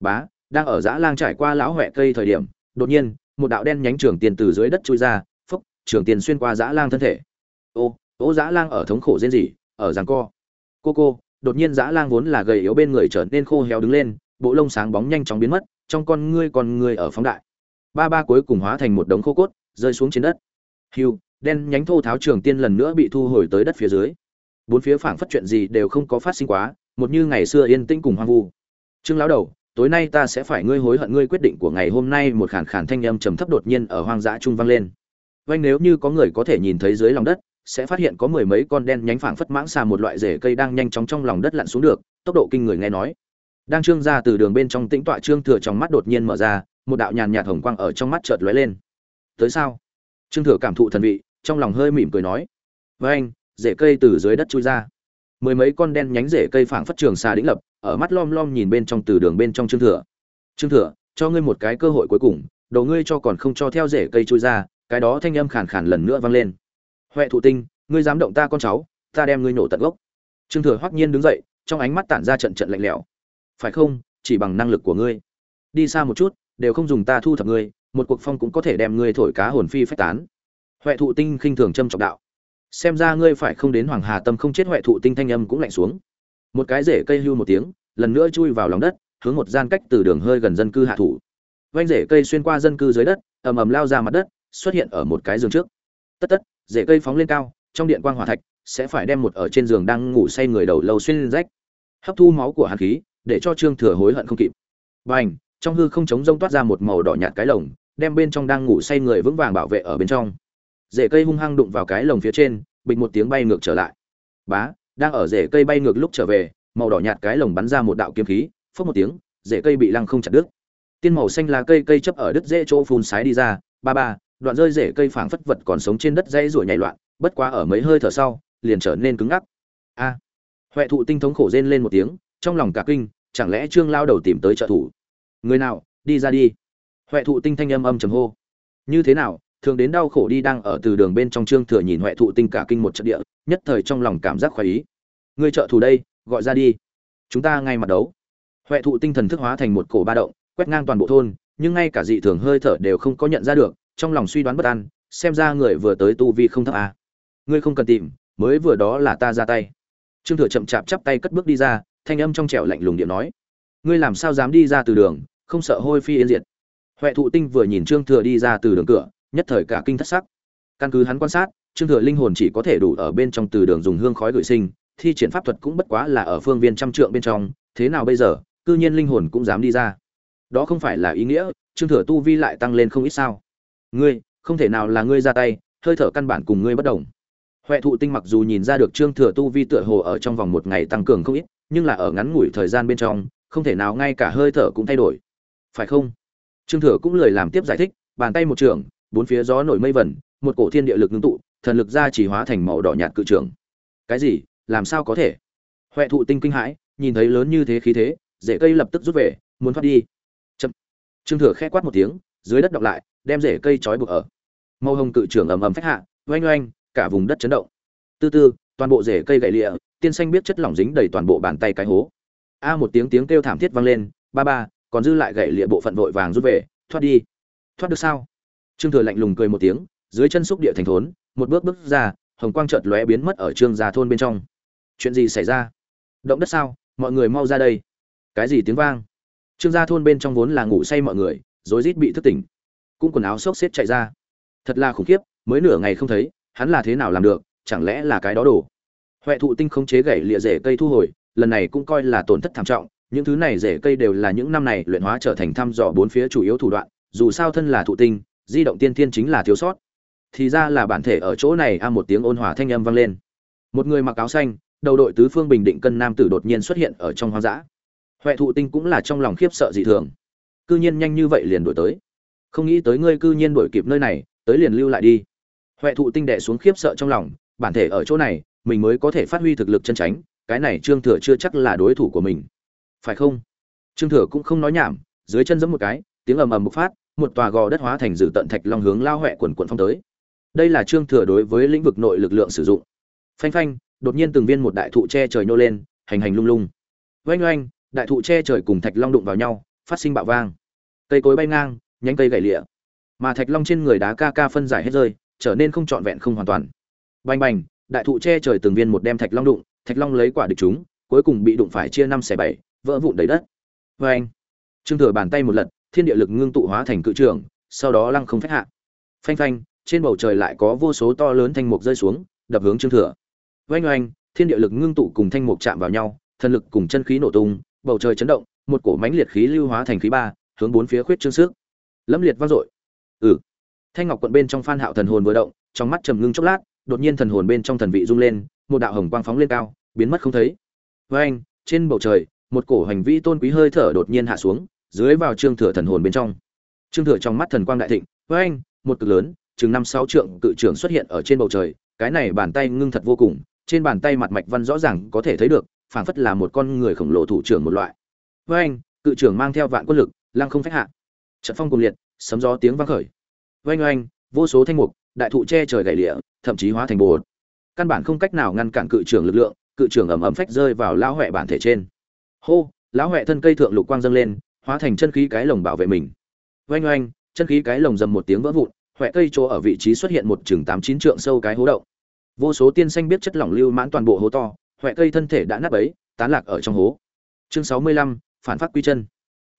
Bá, đang ở dã lang trải qua lão huệ cây thời điểm, đột nhiên, một đạo đen nhánh trường tiền từ dưới đất chui ra phúc trường tiền xuyên qua dã lang thân thể. Ô ô dã lang ở thống khổ rên rỉ, ở giằng co. Cô cô, đột nhiên dã lang vốn là gầy yếu bên người trở nên khô héo đứng lên bộ lông sáng bóng nhanh chóng biến mất, trong con ngươi còn ngươi ở phóng đại. Ba ba cuối cùng hóa thành một đống khô cốt, rơi xuống trên đất. Hiu đen nhánh thô tháo trường tiên lần nữa bị thu hồi tới đất phía dưới. Bốn phía phảng phất chuyện gì đều không có phát sinh quá, một như ngày xưa yên tĩnh cùng hoang vu. Trương lão đầu, tối nay ta sẽ phải ngươi hối hận ngươi quyết định của ngày hôm nay một khản khản thanh âm trầm thấp đột nhiên ở hoang dã trung vang lên. Vanh nếu như có người có thể nhìn thấy dưới lòng đất, sẽ phát hiện có mười mấy con đen nhánh phảng phất mãng xà một loại rễ cây đang nhanh chóng trong lòng đất lặn xuống được, tốc độ kinh người nghe nói đang trương ra từ đường bên trong tĩnh tọa trương thừa trong mắt đột nhiên mở ra, một đạo nhàn nhạt hồng quang ở trong mắt chợt lóe lên. Tới sao? Trương thừa cảm thụ thần vị, trong lòng hơi mỉm cười nói. Với anh, rễ cây từ dưới đất chui ra. Mười mấy con đen nhánh rễ cây phảng phất trường xa đĩnh lập, ở mắt lom lom nhìn bên trong từ đường bên trong trương thừa. Trương thừa, cho ngươi một cái cơ hội cuối cùng đầu ngươi cho còn không cho theo rễ cây chui ra, cái đó thanh âm khàn khàn lần nữa vang lên. Huệ thụ tinh, ngươi dám động ta con cháu, ta đem ngươi nổ tận gốc. Trương thừa hoắc nhiên đứng dậy, trong ánh mắt tản ra trận trận lạnh lẽo phải không? Chỉ bằng năng lực của ngươi. Đi xa một chút, đều không dùng ta thu thập ngươi, một cuộc phong cũng có thể đem ngươi thổi cá hồn phi phách tán. Huệ thụ tinh khinh thường châm trọng đạo. Xem ra ngươi phải không đến hoàng hà tâm không chết, huệ thụ tinh thanh âm cũng lạnh xuống. Một cái rễ cây hưu một tiếng, lần nữa chui vào lòng đất, hướng một gian cách từ đường hơi gần dân cư hạ thủ. Vanh rễ cây xuyên qua dân cư dưới đất, ầm ầm lao ra mặt đất, xuất hiện ở một cái giường trước. Tất tất rễ cây phóng lên cao, trong điện quang hỏa thạch, sẽ phải đem một ở trên giường đang ngủ say người đầu lâu xuyên rách. Hấp thu máu của hàn khí để cho trương thừa hối hận không kịp. Bành, trong hư không chống rông toát ra một màu đỏ nhạt cái lồng, đem bên trong đang ngủ say người vững vàng bảo vệ ở bên trong. Rễ cây hung hăng đụng vào cái lồng phía trên, bịch một tiếng bay ngược trở lại. Bá, đang ở rễ cây bay ngược lúc trở về, màu đỏ nhạt cái lồng bắn ra một đạo kiếm khí phớt một tiếng, rễ cây bị lăng không chặt đứt. Tiên màu xanh lá cây cây chấp ở đứt rễ chỗ phun sái đi ra. Ba ba, đoạn rơi rễ cây phảng phất vật còn sống trên đất dãy ruổi nhảy loạn, bất quá ở mấy hơi thở sau, liền trở nên cứng ngắc. A. À. huệ thụ tinh thống khổ rên lên một tiếng trong lòng cả kinh, chẳng lẽ trương lao đầu tìm tới trợ thủ? Người nào? Đi ra đi. Huệ thụ tinh thanh âm âm trầm hô. Như thế nào? Thường đến đau khổ đi đang ở từ đường bên trong trương thừa nhìn huệ thụ tinh cả kinh một trận địa, nhất thời trong lòng cảm giác khoái ý. Người trợ thủ đây, gọi ra đi. Chúng ta ngay mặt đấu. Huệ thụ tinh thần thức hóa thành một cổ ba động, quét ngang toàn bộ thôn, nhưng ngay cả dị thường hơi thở đều không có nhận ra được, trong lòng suy đoán bất an, xem ra người vừa tới tu vi không thấp à. ngươi không cần tìm, mới vừa đó là ta ra tay. Trương thừa chậm chạp chắp tay cất bước đi ra thanh âm trong trẻo lạnh lùng điện nói. Ngươi làm sao dám đi ra từ đường, không sợ hôi phi yên diệt. Huệ thụ tinh vừa nhìn trương thừa đi ra từ đường cửa, nhất thời cả kinh thất sắc. Căn cứ hắn quan sát, trương thừa linh hồn chỉ có thể đủ ở bên trong từ đường dùng hương khói gửi sinh, thi triển pháp thuật cũng bất quá là ở phương viên trăm trượng bên trong, thế nào bây giờ, cư nhiên linh hồn cũng dám đi ra. Đó không phải là ý nghĩa, trương thừa tu vi lại tăng lên không ít sao. Ngươi, không thể nào là ngươi ra tay, hơi thở căn bản cùng ngươi bất đồng. Huệ thụ tinh mặc dù nhìn ra được trương thừa tu vi tựa hồ ở trong vòng một ngày tăng cường không ít nhưng là ở ngắn ngủi thời gian bên trong, không thể nào ngay cả hơi thở cũng thay đổi. Phải không? Trương thừa cũng lời làm tiếp giải thích, bàn tay một trường, bốn phía gió nổi mây vẩn một cổ thiên địa lực ngưng tụ, thần lực ra chỉ hóa thành màu đỏ nhạt cự trường. Cái gì? Làm sao có thể? Huệ thụ tinh kinh hãi, nhìn thấy lớn như thế khí thế, rễ cây lập tức rút về, muốn thoát đi. Chậm. Trương thừa khẽ quát một tiếng, dưới đất đọc lại, đem rễ cây trói buộc ở. Màu hồng cự trường ầm ầm phách hạ, oanh oanh, cả vùng đất chấn động. Tư tư toàn bộ rễ cây gãy lịa tiên xanh biết chất lỏng dính đầy toàn bộ bàn tay cái hố. A một tiếng tiếng kêu thảm thiết vang lên, ba ba, còn dư lại gậy lịa bộ phận vội vàng rút về, thoát đi. Thoát được sao? Trương thừa lạnh lùng cười một tiếng, dưới chân xúc địa thành thốn, một bước bước ra, hồng quang chợt lóe biến mất ở trương gia thôn bên trong. Chuyện gì xảy ra? Động đất sao? Mọi người mau ra đây. Cái gì tiếng vang? Trương gia thôn bên trong vốn là ngủ say mọi người, rối rít bị thức tỉnh. Cũng quần áo xốc xếp chạy ra. Thật là khủng khiếp, mới nửa ngày không thấy, hắn là thế nào làm được, chẳng lẽ là cái đó đổ? Huệ thụ tinh không chế gãy lịa rễ cây thu hồi, lần này cũng coi là tổn thất thảm trọng, những thứ này rễ cây đều là những năm này luyện hóa trở thành thăm dò bốn phía chủ yếu thủ đoạn, dù sao thân là thụ tinh, di động tiên thiên chính là thiếu sót. Thì ra là bản thể ở chỗ này a một tiếng ôn hòa thanh âm vang lên. Một người mặc áo xanh, đầu đội tứ phương bình định cân nam tử đột nhiên xuất hiện ở trong hoang dã. Huệ thụ tinh cũng là trong lòng khiếp sợ dị thường. Cư nhiên nhanh như vậy liền đổi tới. Không nghĩ tới ngươi cư nhiên đổi kịp nơi này, tới liền lưu lại đi. Huệ thụ tinh đệ xuống khiếp sợ trong lòng, bản thể ở chỗ này mình mới có thể phát huy thực lực chân tránh, cái này trương thừa chưa chắc là đối thủ của mình. Phải không? Trương thừa cũng không nói nhảm, dưới chân giẫm một cái, tiếng ầm ầm bộc phát, một tòa gò đất hóa thành dự tận thạch long hướng lao huệ quần quần phong tới. Đây là trương thừa đối với lĩnh vực nội lực lượng sử dụng. Phanh phanh, đột nhiên từng viên một đại thụ che trời nhô lên, hành hành lung lung. Oanh oanh, đại thụ che trời cùng thạch long đụng vào nhau, phát sinh bạo vang. Cây cối bay ngang, nhánh cây gãy lịa. Mà thạch long trên người đá ca ca phân giải hết rơi, trở nên không trọn vẹn không hoàn toàn. Bành bành đại thụ che trời từng viên một đem thạch long đụng, thạch long lấy quả địch chúng, cuối cùng bị đụng phải chia năm xẻ bảy, vỡ vụn đầy đất. Vê anh, trương thừa bàn tay một lần thiên địa lực ngưng tụ hóa thành cự trường, sau đó lăng không phách hạ. Phanh phanh, trên bầu trời lại có vô số to lớn thanh mục rơi xuống, đập hướng trương thừa. Oanh oanh, thiên địa lực ngưng tụ cùng thanh mục chạm vào nhau, thần lực cùng chân khí nổ tung, bầu trời chấn động, một cổ mãnh liệt khí lưu hóa thành khí ba, hướng bốn phía khuyết trương sức. Lâm liệt vang dội. Ừ. Thanh ngọc quận bên trong phan hạo thần hồn vừa động, trong mắt trầm ngưng chốc lát đột nhiên thần hồn bên trong thần vị rung lên, một đạo hồng quang phóng lên cao, biến mất không thấy. Với anh, trên bầu trời, một cổ hành vi tôn quý hơi thở đột nhiên hạ xuống, dưới vào trương thừa thần hồn bên trong. Trương thừa trong mắt thần quang đại thịnh với anh, một cực lớn, chừng năm sáu trượng cự trưởng xuất hiện ở trên bầu trời, cái này bàn tay ngưng thật vô cùng, trên bàn tay mặt mạch văn rõ ràng có thể thấy được, phảng phất là một con người khổng lồ thủ trưởng một loại. Với anh, cự trưởng mang theo vạn quân lực, lăng không phách hạ. Trận phong cùng liệt, sấm gió tiếng vang khởi. Oanh oanh vô số thanh mục đại thụ che trời gãy lịa, thậm chí hóa thành bột. Căn bản không cách nào ngăn cản cự trưởng lực lượng, cự trưởng ầm ầm phách rơi vào lão huệ bản thể trên. Hô, lão huệ thân cây thượng lục quang dâng lên, hóa thành chân khí cái lồng bảo vệ mình. Oanh oanh, chân khí cái lồng dầm một tiếng vỡ vụn huệ cây chỗ ở vị trí xuất hiện một chừng tám chín trượng sâu cái hố động. Vô số tiên xanh biết chất lỏng lưu mãn toàn bộ hố to huệ cây thân thể đã nát ấy tán lạc ở trong hố. Chương sáu mươi lăm, phản phát quy chân.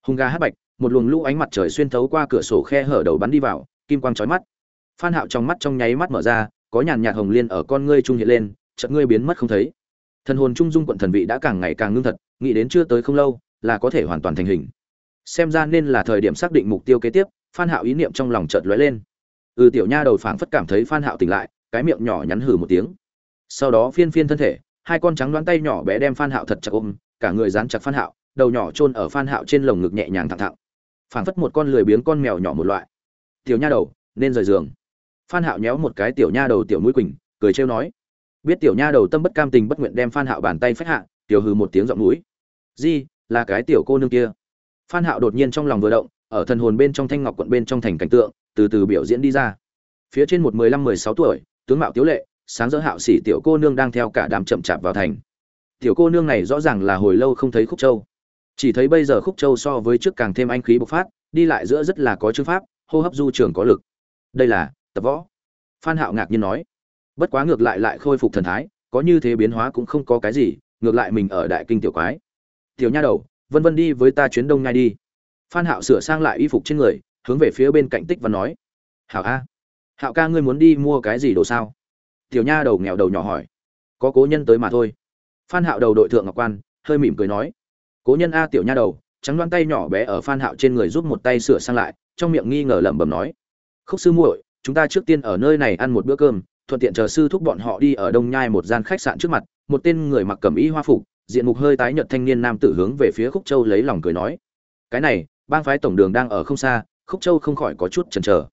Hung gà hát bạch, một luồng lũ ánh mặt trời xuyên thấu qua cửa sổ khe hở đầu bắn đi vào, kim quang chói mắt phan hạo trong mắt trong nháy mắt mở ra, có nhàn nhạt hồng liên ở con ngươi trung hiện lên, chợt ngươi biến mất không thấy. Thần hồn trung dung quận thần vị đã càng ngày càng ngưng thật, nghĩ đến chưa tới không lâu, là có thể hoàn toàn thành hình. Xem ra nên là thời điểm xác định mục tiêu kế tiếp, phan hạo ý niệm trong lòng chợt lóe lên. Ừ tiểu nha đầu phảng phất cảm thấy phan hạo tỉnh lại, cái miệng nhỏ nhắn hừ một tiếng. Sau đó phiên phiên thân thể, hai con trắng đoán tay nhỏ bé đem phan hạo thật chặt ôm, cả người dán chặt phan hạo, đầu nhỏ chôn ở phan hạo trên lồng ngực nhẹ nhàng thẳng thẳng. Phảng phất một con lười biếng con mèo nhỏ một loại. Tiểu nha đầu, nên rời giường phan hạo nhéo một cái tiểu nha đầu tiểu mũi quỳnh, cười trêu nói. Biết tiểu nha đầu tâm bất cam tình bất nguyện đem phan hạo bàn tay phách hạ, tiểu hừ một tiếng giọng mũi. Gì là cái tiểu cô nương kia. Phan hạo đột nhiên trong lòng vừa động, ở thần hồn bên trong thanh ngọc quận bên trong thành cảnh tượng, từ từ biểu diễn đi ra. Phía trên một mười lăm, mười sáu tuổi, tướng mạo tiếu lệ, sáng dỡ hạo sĩ tiểu cô nương đang theo cả đám chậm chạp vào thành. Tiểu cô nương này rõ ràng là hồi lâu không thấy khúc châu. Chỉ thấy bây giờ khúc châu so với trước càng thêm anh khí bộc phát, đi lại giữa rất là có chữ pháp, hô hấp du trường có lực. Đây là tập võ. Phan hạo ngạc nhiên nói, bất quá ngược lại lại khôi phục thần thái, có như thế biến hóa cũng không có cái gì, ngược lại mình ở đại kinh tiểu quái. Tiểu nha đầu, vân vân đi với ta chuyến đông ngay đi. Phan hạo sửa sang lại y phục trên người, hướng về phía bên cạnh tích văn nói hảo a, hạo ca ngươi muốn đi mua cái gì đồ sao? Tiểu nha đầu nghèo đầu nhỏ hỏi, có cố nhân tới mà thôi. Phan hạo đầu đội thượng ngọc quan, hơi mỉm cười nói, cố nhân a tiểu nha đầu, trắng đoan tay nhỏ bé ở phan hạo trên người giúp một tay sửa sang lại, trong miệng nghi ngờ lẩm bẩm nói, khúc sư muội chúng ta trước tiên ở nơi này ăn một bữa cơm, thuận tiện chờ sư thúc bọn họ đi ở đông nhai một gian khách sạn trước mặt, một tên người mặc cẩm y hoa phục, diện mục hơi tái nhợt thanh niên nam tử hướng về phía khúc châu lấy lòng cười nói. Cái này, bang phái tổng đường đang ở không xa, khúc châu không khỏi có chút chần chờ.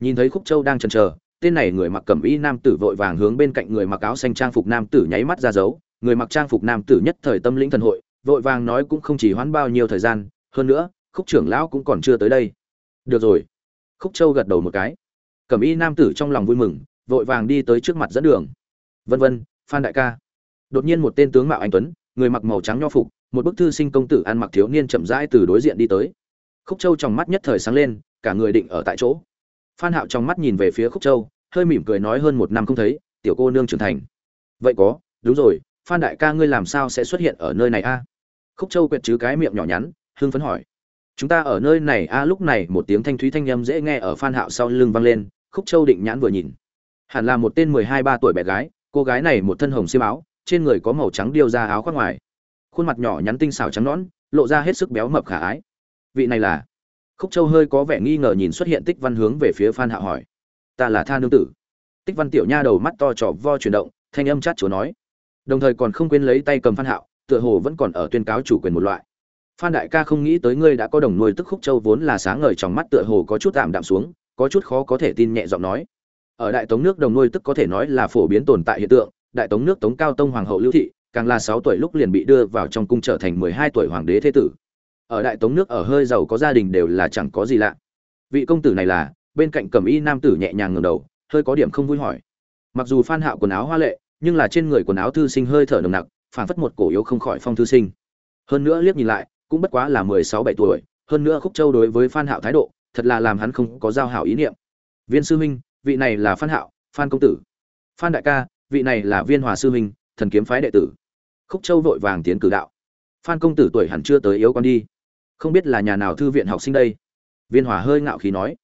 Nhìn thấy khúc châu đang chần chờ, tên này người mặc cẩm y nam tử vội vàng hướng bên cạnh người mặc áo xanh trang phục nam tử nháy mắt ra dấu. Người mặc trang phục nam tử nhất thời tâm lĩnh thần hội, vội vàng nói cũng không chỉ hoãn bao nhiêu thời gian, hơn nữa, khúc trưởng lão cũng còn chưa tới đây. Được rồi. Khúc châu gật đầu một cái cẩm y nam tử trong lòng vui mừng, vội vàng đi tới trước mặt dẫn đường. Vân vân, phan đại ca. Đột nhiên một tên tướng mạo anh tuấn, người mặc màu trắng nho phục, một bức thư sinh công tử ăn mặc thiếu niên chậm rãi từ đối diện đi tới. Khúc châu trong mắt nhất thời sáng lên, cả người định ở tại chỗ. Phan hạo trong mắt nhìn về phía khúc châu, hơi mỉm cười nói hơn một năm không thấy, tiểu cô nương trưởng thành. Vậy có, đúng rồi, phan đại ca ngươi làm sao sẽ xuất hiện ở nơi này a? Khúc châu quẹt chứ cái miệng nhỏ nhắn, hưng phấn hỏi. Chúng ta ở nơi này a? Lúc này một tiếng thanh thúy thanh âm dễ nghe ở phan hạo sau lưng vang lên khúc châu định nhãn vừa nhìn. Hẳn là một tên mười hai, ba tuổi bé gái, cô gái này một thân hồng xiêm áo, trên người có màu trắng điêu ra áo khoác ngoài. Khuôn mặt nhỏ nhắn tinh xảo trắng nõn, lộ ra hết sức béo mập khả ái. Vị này là? Khúc châu hơi có vẻ nghi ngờ nhìn xuất hiện tích văn hướng về phía phan hạo hỏi. Ta là tha nương tử. Tích văn tiểu nha đầu mắt to trỏ vo chuyển động, thanh âm chát chúa nói. Đồng thời còn không quên lấy tay cầm phan hạo, tựa hồ vẫn còn ở tuyên cáo chủ quyền một loại. Phan đại ca không nghĩ tới ngươi đã có đồng nuôi tức khúc châu vốn là sáng ngời, trong mắt tựa hồ có chút tạm đạm xuống có chút khó có thể tin nhẹ giọng nói. Ở đại tống nước đồng nuôi tức có thể nói là phổ biến tồn tại hiện tượng, đại tống nước tống cao tông hoàng hậu lưu thị, càng là sáu tuổi lúc liền bị đưa vào trong cung trở thành mười hai tuổi hoàng đế thế tử. Ở đại tống nước ở hơi giàu có gia đình đều là chẳng có gì lạ. Vị công tử này là, bên cạnh cầm y nam tử nhẹ nhàng ngẩng đầu, hơi có điểm không vui hỏi. Mặc dù phan hạo quần áo hoa lệ, nhưng là trên người quần áo thư sinh hơi thở nồng nặc phản phất một cổ yếu không khỏi phong thư sinh. Hơn nữa liếc nhìn lại, cũng bất quá là mười sáu bảy tuổi, hơn nữa khúc châu đối với phan hạo thái độ thật là làm hắn không có giao hảo ý niệm. Viên sư huynh vị này là phan hạo phan công tử. Phan đại ca vị này là viên hòa sư huynh thần kiếm phái đệ tử. Khúc châu vội vàng tiến cử đạo. Phan công tử tuổi hẳn chưa tới yếu con đi. Không biết là nhà nào thư viện học sinh đây? Viên hòa hơi ngạo khí nói.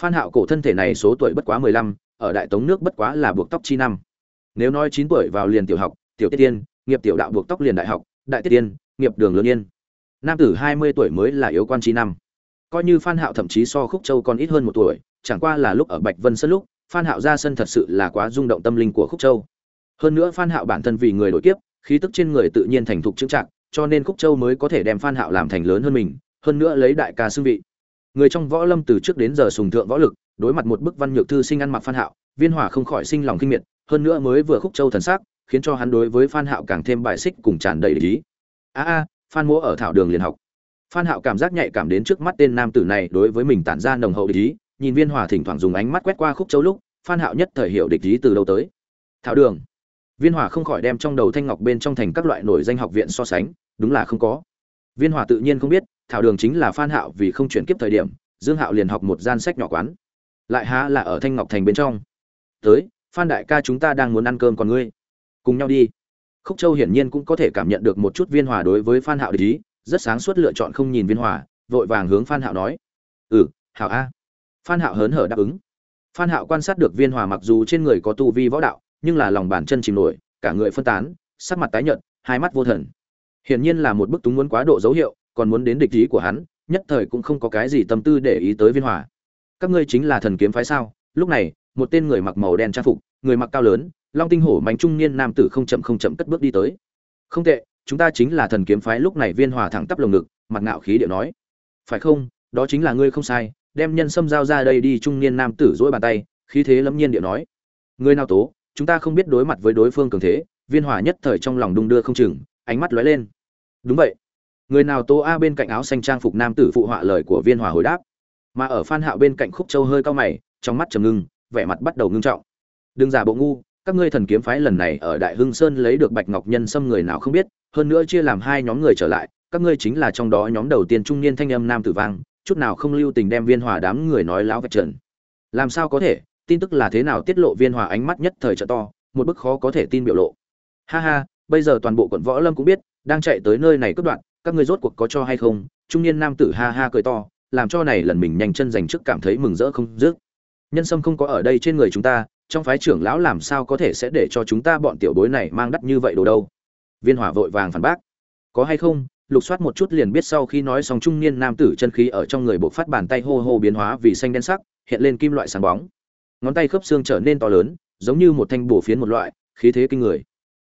Phan hạo cổ thân thể này số tuổi bất quá mười lăm, ở đại tống nước bất quá là buộc tóc chi năm. Nếu nói chín tuổi vào liền tiểu học tiểu tiết tiên nghiệp tiểu đạo buộc tóc liền đại học đại tiết tiên nghiệp đường lớn yên. Nam tử hai mươi tuổi mới là yếu quan chi năm coi như phan hạo thậm chí so khúc châu còn ít hơn một tuổi, chẳng qua là lúc ở bạch vân sân lúc, phan hạo ra sân thật sự là quá rung động tâm linh của khúc châu. Hơn nữa phan hạo bản thân vì người đổi kiếp, khí tức trên người tự nhiên thành thục trưng trạng cho nên khúc châu mới có thể đem phan hạo làm thành lớn hơn mình, hơn nữa lấy đại ca xưng vị. Người trong võ lâm từ trước đến giờ sùng thượng võ lực, đối mặt một bức văn nhược thư sinh ăn mặc phan hạo, viên hỏa không khỏi sinh lòng kinh miệt, hơn nữa mới vừa khúc châu thần sắc, khiến cho hắn đối với phan hạo càng thêm bài xích cùng tràn đầy lý a a, phan múa ở thảo đường liền học phan hạo cảm giác nhạy cảm đến trước mắt tên nam tử này đối với mình tản ra nồng hậu địch ý, nhìn viên hòa thỉnh thoảng dùng ánh mắt quét qua khúc châu lúc, phan hạo nhất thời hiểu địch ý từ đâu tới. Thảo đường. Viên hòa không khỏi đem trong đầu thanh ngọc bên trong thành các loại nổi danh học viện so sánh, đúng là không có. Viên hòa tự nhiên không biết, thảo đường chính là phan hạo vì không chuyển kiếp thời điểm, dương hạo liền học một gian sách nhỏ quán. Lại há là ở thanh ngọc thành bên trong. Tới, phan đại ca chúng ta đang muốn ăn cơm còn ngươi. Cùng nhau đi. Khúc châu hiển nhiên cũng có thể cảm nhận được một chút viên hòa đối với phan hạo địch ý rất sáng suốt lựa chọn không nhìn viên hòa, vội vàng hướng phan hạo nói. Ừ hảo a. Phan hạo hớn hở đáp ứng. Phan hạo quan sát được viên hòa mặc dù trên người có tu vi võ đạo, nhưng là lòng bàn chân chìm nổi, cả người phân tán, sắc mặt tái nhợt, hai mắt vô thần. Hiển nhiên là một bức túng muốn quá độ dấu hiệu, còn muốn đến địch ý của hắn, nhất thời cũng không có cái gì tâm tư để ý tới viên hòa. Các ngươi chính là thần kiếm phái sao? Lúc này, một tên người mặc màu đen trang phục, người mặc cao lớn, long tinh hổ mảnh trung niên nam tử không chậm không chậm cất bước đi tới. Không tệ chúng ta chính là thần kiếm phái lúc này viên hòa thẳng tắp lồng ngực, mặt ngạo khí điệu nói. Phải không? Đó chính là ngươi không sai, đem nhân sâm giao ra đây đi trung niên nam tử dỗi bàn tay, khí thế lâm nhiên điệu nói. Ngươi nào tố, chúng ta không biết đối mặt với đối phương cường thế, viên hòa nhất thời trong lòng đung đưa không chừng, ánh mắt lóe lên. Đúng vậy. Người nào tố a bên cạnh áo xanh trang phục nam tử phụ họa lời của viên hòa hồi đáp. Mà ở phan hạo bên cạnh khúc châu hơi cao mày, trong mắt trầm ngưng, vẻ mặt bắt đầu ngưng trọng. Đừng giả bộ ngu, các ngươi thần kiếm phái lần này ở đại hưng sơn lấy được bạch ngọc nhân sâm người nào không biết hơn nữa chia làm hai nhóm người trở lại, các ngươi chính là trong đó nhóm đầu tiên trung niên thanh âm nam tử vang, chút nào không lưu tình đem viên hòa đám người nói láo vạch trần. Làm sao có thể, tin tức là thế nào tiết lộ viên hòa ánh mắt nhất thời trợ to, một bức khó có thể tin biểu lộ. Ha ha, bây giờ toàn bộ quận võ lâm cũng biết, đang chạy tới nơi này cướp đoạn các ngươi rốt cuộc có cho hay không? Trung niên nam tử ha ha cười to, làm cho này lần mình nhanh chân giành trước cảm thấy mừng rỡ không dứt. Nhân sâm không có ở đây trên người chúng ta, trong phái trưởng lão làm sao có thể sẽ để cho chúng ta bọn tiểu bối này mang đắt như vậy đồ đâu? Viên hỏa vội vàng phản bác. Có hay không? Lục soát một chút liền biết sau khi nói xong trung niên nam tử chân khí ở trong người buộc phát bàn tay hô hô biến hóa vì xanh đen sắc hiện lên kim loại sáng bóng. Ngón tay khớp xương trở nên to lớn giống như một thanh bổ phiến một loại khí thế kinh người.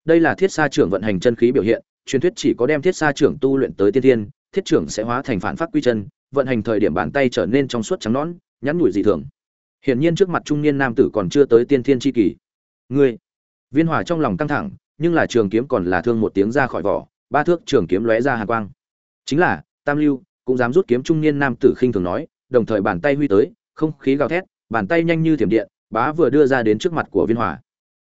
Đây là thiết sa trưởng vận hành chân khí biểu hiện truyền thuyết chỉ có đem thiết sa trưởng tu luyện tới tiên thiên thiết trưởng sẽ hóa thành phản phát quy chân vận hành thời điểm bàn tay trở nên trong suốt trắng nõn nhắn nhủi dị thường. Hiển nhiên trước mặt trung niên nam tử còn chưa tới tiên thiên chi kỳ. Người, viên Hòa trong lòng căng thẳng nhưng là trường kiếm còn là thương một tiếng ra khỏi vỏ, ba thước trường kiếm lóe ra hàn quang. Chính là, tam lưu cũng dám rút kiếm trung niên nam tử khinh thường nói, đồng thời bàn tay huy tới, không khí gào thét, bàn tay nhanh như thiểm điện, bá vừa đưa ra đến trước mặt của viên hỏa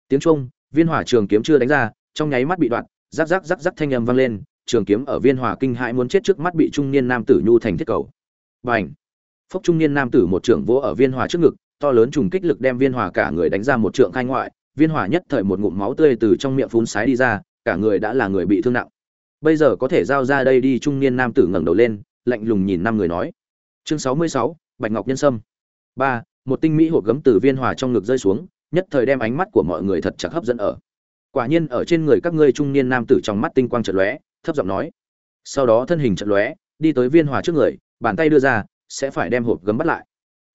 tiếng trung viên hỏa trường kiếm chưa đánh ra, trong nháy mắt bị đoạn, rắc rắc rắc rắc thanh âm vang lên, trường kiếm ở viên hỏa kinh hãi muốn chết trước mắt bị trung niên nam tử nhu thành thiết cầu. Bành! Phốc trung niên nam tử một trưởng vỗ ở viên hỏa trước ngực, to lớn trùng kích lực đem viên hỏa cả người đánh ra một trượng khai ngoại viên hỏa nhất thời một ngụm máu tươi từ trong miệng phun sái đi ra, cả người đã là người bị thương nặng. Bây giờ có thể giao ra đây đi, trung niên nam tử ngẩng đầu lên, lạnh lùng nhìn năm người nói. Chương sáu mươi sáu, bạch ngọc nhân sâm. Ba, một tinh mỹ hộp gấm từ viên hỏa trong ngực rơi xuống, nhất thời đem ánh mắt của mọi người thật chặt hấp dẫn ở. Quả nhiên ở trên người các ngươi trung niên nam tử trong mắt tinh quang chợt lóe, thấp giọng nói. Sau đó thân hình chợt lóe, đi tới viên hỏa trước người, bàn tay đưa ra, sẽ phải đem hộp gấm bắt lại.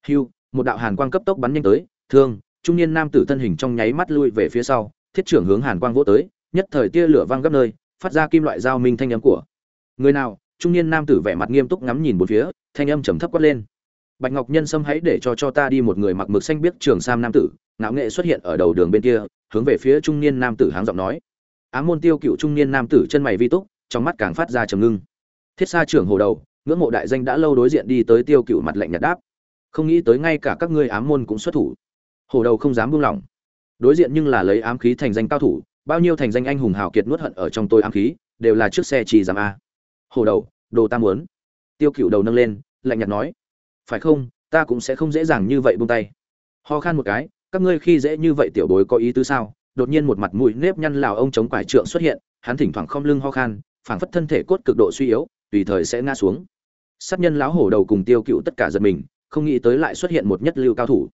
Hưu, một đạo hàn quang cấp tốc bắn nhanh tới, thương trung niên nam tử thân hình trong nháy mắt lui về phía sau, thiết trưởng hướng hàn quang vỗ tới, nhất thời tia lửa vang gấp nơi, phát ra kim loại dao minh thanh âm của. Người nào? Trung niên nam tử vẻ mặt nghiêm túc ngắm nhìn bốn phía, thanh âm trầm thấp quát lên. Bạch ngọc nhân sâm hãy để cho cho ta đi một người mặc mực xanh biết trường sam nam tử, ngạo nghệ xuất hiện ở đầu đường bên kia, hướng về phía trung niên nam tử háng giọng nói. Ám môn tiêu cựu trung niên nam tử chân mày vi túc, trong mắt càng phát ra trầm ngưng. Thiết sa trưởng hồ đầu, ngưỡng mộ đại danh đã lâu đối diện đi tới tiêu cựu mặt lạnh nhạt đáp. Không nghĩ tới ngay cả các ngươi ám môn cũng xuất thủ. Hổ đầu không dám buông lỏng. Đối diện nhưng là lấy ám khí thành danh cao thủ, bao nhiêu thành danh anh hùng hào kiệt nuốt hận ở trong tôi ám khí, đều là trước xe chỉ giảm a. Hổ đầu, đồ ta muốn. Tiêu cựu đầu nâng lên, lạnh nhạt nói. Phải không, ta cũng sẽ không dễ dàng như vậy buông tay. Ho khan một cái, các ngươi khi dễ như vậy tiểu bối có ý tứ sao? Đột nhiên một mặt mũi nếp nhăn lào ông chống quải trượng xuất hiện, hắn thỉnh thoảng khom lưng ho khan, phảng phất thân thể cốt cực độ suy yếu, tùy thời sẽ ngã xuống. Sát nhân lão hổ đầu cùng tiêu cựu tất cả giật mình, không nghĩ tới lại xuất hiện một nhất lưu cao thủ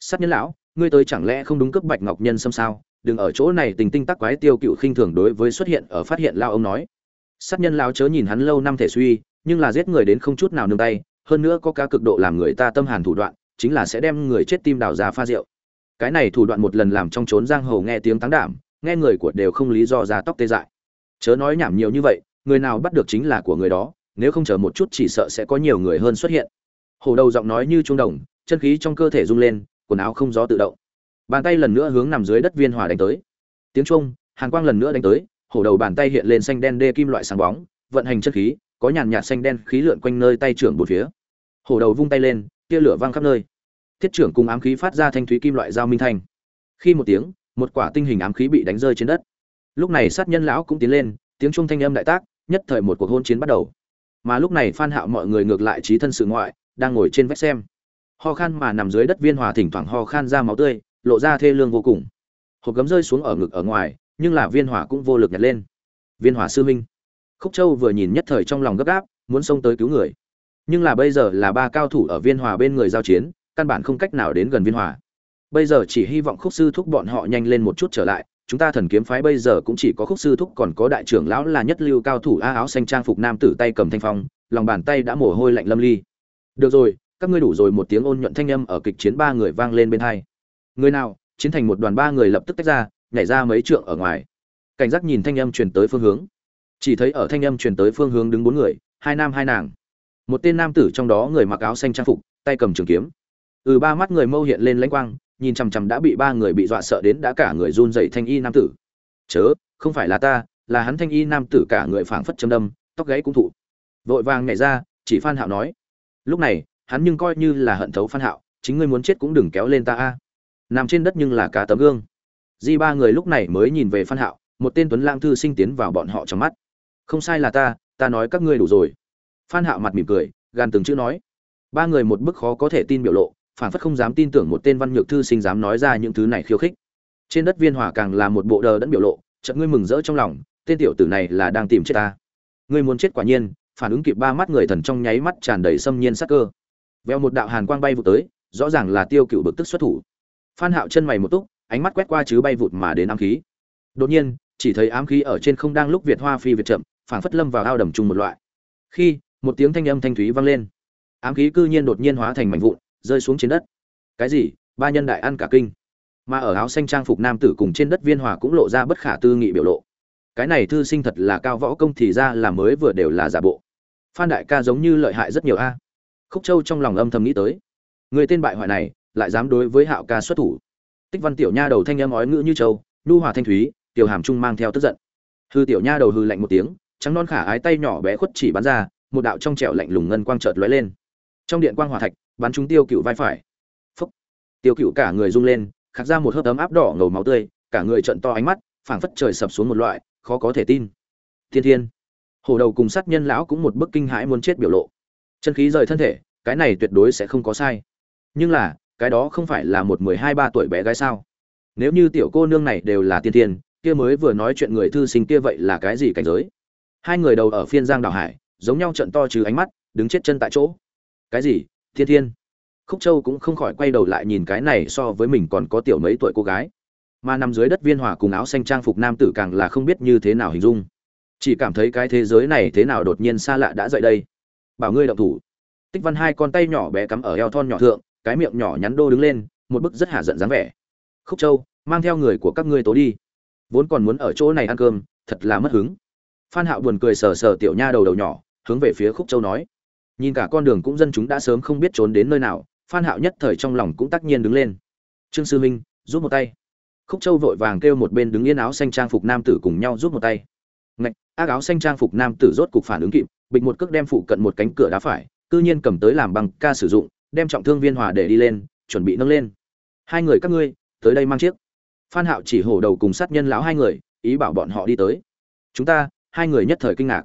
sát nhân lão, ngươi tới chẳng lẽ không đúng cấp bạch ngọc nhân xâm sao? Đừng ở chỗ này tình tinh tắc quái tiêu cựu khinh thường đối với xuất hiện ở phát hiện lao ông nói. Sát nhân lão chớ nhìn hắn lâu năm thể suy, nhưng là giết người đến không chút nào nương tay, hơn nữa có cá cực độ làm người ta tâm hàn thủ đoạn, chính là sẽ đem người chết tim đào ra pha rượu. Cái này thủ đoạn một lần làm trong trốn giang hồ nghe tiếng tán đảm, nghe người của đều không lý do ra tóc tê dại. Chớ nói nhảm nhiều như vậy, người nào bắt được chính là của người đó, nếu không chờ một chút chỉ sợ sẽ có nhiều người hơn xuất hiện. Hổ đầu giọng nói như trung đồng, chân khí trong cơ thể rung lên quần áo không gió tự động. Bàn tay lần nữa hướng nằm dưới đất viên hỏa đánh tới. Tiếng trung hàn quang lần nữa đánh tới, hổ đầu bàn tay hiện lên xanh đen đê kim loại sáng bóng, vận hành chất khí, có nhàn nhạt xanh đen khí lượn quanh nơi tay trưởng bốn phía. Hổ đầu vung tay lên, tia lửa văng khắp nơi. Thiết trưởng cùng ám khí phát ra thanh thúy kim loại giao minh thanh. Khi một tiếng, một quả tinh hình ám khí bị đánh rơi trên đất. Lúc này sát nhân lão cũng tiến lên, tiếng trung thanh âm đại tác, nhất thời một cuộc hôn chiến bắt đầu. Mà lúc này phan hạo mọi người ngược lại trí thân sự ngoại, đang ngồi trên vách xem ho khan mà nằm dưới đất viên hòa thỉnh thoảng ho khan ra máu tươi, lộ ra thê lương vô cùng. Hộp gấm rơi xuống ở ngực ở ngoài, nhưng là viên hỏa cũng vô lực nhặt lên. Viên hỏa sư minh khúc châu vừa nhìn nhất thời trong lòng gấp gáp, muốn xông tới cứu người. Nhưng là bây giờ là ba cao thủ ở viên hòa bên người giao chiến, căn bản không cách nào đến gần viên hòa. Bây giờ chỉ hy vọng khúc sư thúc bọn họ nhanh lên một chút trở lại, chúng ta thần kiếm phái bây giờ cũng chỉ có khúc sư thúc còn có đại trưởng lão là nhất lưu cao thủ a áo xanh trang phục nam tử tay cầm thanh phong, lòng bàn tay đã mồ hôi lạnh lâm ly. Được rồi các ngươi đủ rồi một tiếng ôn nhuận thanh âm ở kịch chiến ba người vang lên bên hai. Người nào, chiến thành một đoàn ba người lập tức tách ra, nhảy ra mấy trượng ở ngoài. Cảnh giác nhìn thanh âm truyền tới phương hướng. Chỉ thấy ở thanh âm truyền tới phương hướng đứng bốn người, hai nam hai nàng. Một tên nam tử trong đó người mặc áo xanh trang phục, tay cầm trường kiếm. Ừ ba mắt người mâu hiện lên lãnh quang, nhìn chằm chằm đã bị ba người bị dọa sợ đến đã cả người run dậy thanh y nam tử. Chớ, không phải là ta, là hắn thanh y nam tử cả người phảng phất châm đâm, tóc gáy cũng thụ. Vội vàng nhảy ra, chỉ phan hạo nói. Lúc này hắn nhưng coi như là hận thấu phan hạo, chính ngươi muốn chết cũng đừng kéo lên ta a. Nằm trên đất nhưng là cá tấm gương. Di ba người lúc này mới nhìn về phan hạo, một tên tuấn lang thư sinh tiến vào bọn họ trong mắt. Không sai là ta ta nói các ngươi đủ rồi. Phan hạo mặt mỉm cười gan từng chữ nói. Ba người một bức khó có thể tin biểu lộ, phản phất không dám tin tưởng một tên văn nhược thư sinh dám nói ra những thứ này khiêu khích. Trên đất viên hỏa càng là một bộ đờ đẫn biểu lộ trận ngươi mừng rỡ trong lòng, tên tiểu tử này là đang tìm chết ta. Ngươi muốn chết quả nhiên, phản ứng kịp ba mắt người thần trong nháy mắt tràn đầy xâm nhiên sắc cơ veo một đạo hàn quang bay vụt tới, rõ ràng là tiêu cựu bực tức xuất thủ. Phan hạo chân mày một túc, ánh mắt quét qua chứ bay vụt mà đến ám khí. Đột nhiên, chỉ thấy ám khí ở trên không đang lúc việt hoa phi việt chậm, phảng phất lâm vào ao đầm chung một loại. Khi, một tiếng thanh âm thanh thúy vang lên. Ám khí cư nhiên đột nhiên hóa thành mảnh vụn, rơi xuống trên đất. Cái gì? Ba nhân đại ăn cả kinh. Mà ở áo xanh trang phục nam tử cùng trên đất viên hòa cũng lộ ra bất khả tư nghị biểu lộ. Cái này thư sinh thật là cao võ công thì ra là mới vừa đều là giả bộ. Phan đại ca giống như lợi hại rất nhiều a khúc châu trong lòng âm thầm nghĩ tới. Người tên bại hoại này lại dám đối với hạo ca xuất thủ. Tích văn tiểu nha đầu thanh âm ói ngữ như châu, nhu hòa thanh thúy, tiểu hàm trung mang theo tức giận. Hư tiểu nha đầu hư lạnh một tiếng, trắng non khả ái tay nhỏ bé khuất chỉ bắn ra, một đạo trong trẻo lạnh lùng ngân quang chợt lóe lên. Trong điện quang Hòa thạch, bắn trúng tiêu cựu vai phải. Phúc. Tiêu cựu cả người rung lên, khạc ra một hớp ấm áp đỏ ngầu máu tươi, cả người trận to ánh mắt, phảng phất trời sập xuống một loại, khó có thể tin. Thiên thiên. Hồ đầu cùng sát nhân lão cũng một bức kinh hãi muốn chết biểu lộ chân khí rời thân thể, cái này tuyệt đối sẽ không có sai. Nhưng là, cái đó không phải là một mười hai ba tuổi bé gái sao? Nếu như tiểu cô nương này đều là tiên tiên, kia mới vừa nói chuyện người thư sinh kia vậy là cái gì cảnh giới? Hai người đầu ở phiên giang đào hải, giống nhau trận to trừ ánh mắt, đứng chết chân tại chỗ. Cái gì? Thiên thiên. Khúc châu cũng không khỏi quay đầu lại nhìn cái này so với mình còn có tiểu mấy tuổi cô gái. Mà nằm dưới đất viên hòa cùng áo xanh trang phục nam tử càng là không biết như thế nào hình dung. Chỉ cảm thấy cái thế giới này thế nào đột nhiên xa lạ đã dậy đây bảo ngươi động thủ. Tích văn hai con tay nhỏ bé cắm ở eo thon nhỏ thượng, cái miệng nhỏ nhắn đô đứng lên, một bức rất hạ giận dáng vẻ. Khúc châu, mang theo người của các ngươi tố đi. Vốn còn muốn ở chỗ này ăn cơm, thật là mất hứng. Phan hạo buồn cười sờ sờ tiểu nha đầu đầu nhỏ, hướng về phía khúc châu nói. Nhìn cả con đường cũng dân chúng đã sớm không biết trốn đến nơi nào, phan hạo nhất thời trong lòng cũng tất nhiên đứng lên. Trương sư minh, giúp một tay. Khúc châu vội vàng kêu một bên đứng yên áo xanh trang phục nam tử cùng nhau giúp một tay. Ngạch, ác áo xanh trang phục nam tử rốt cục phản ứng kịp bịch một cước đem phụ cận một cánh cửa đá phải, cư nhiên cầm tới làm bằng ca sử dụng, đem trọng thương viên hòa để đi lên, chuẩn bị nâng lên. Hai người các ngươi, tới đây mang chiếc. Phan hạo chỉ hổ đầu cùng sát nhân lão hai người, ý bảo bọn họ đi tới. Chúng ta, hai người nhất thời kinh ngạc.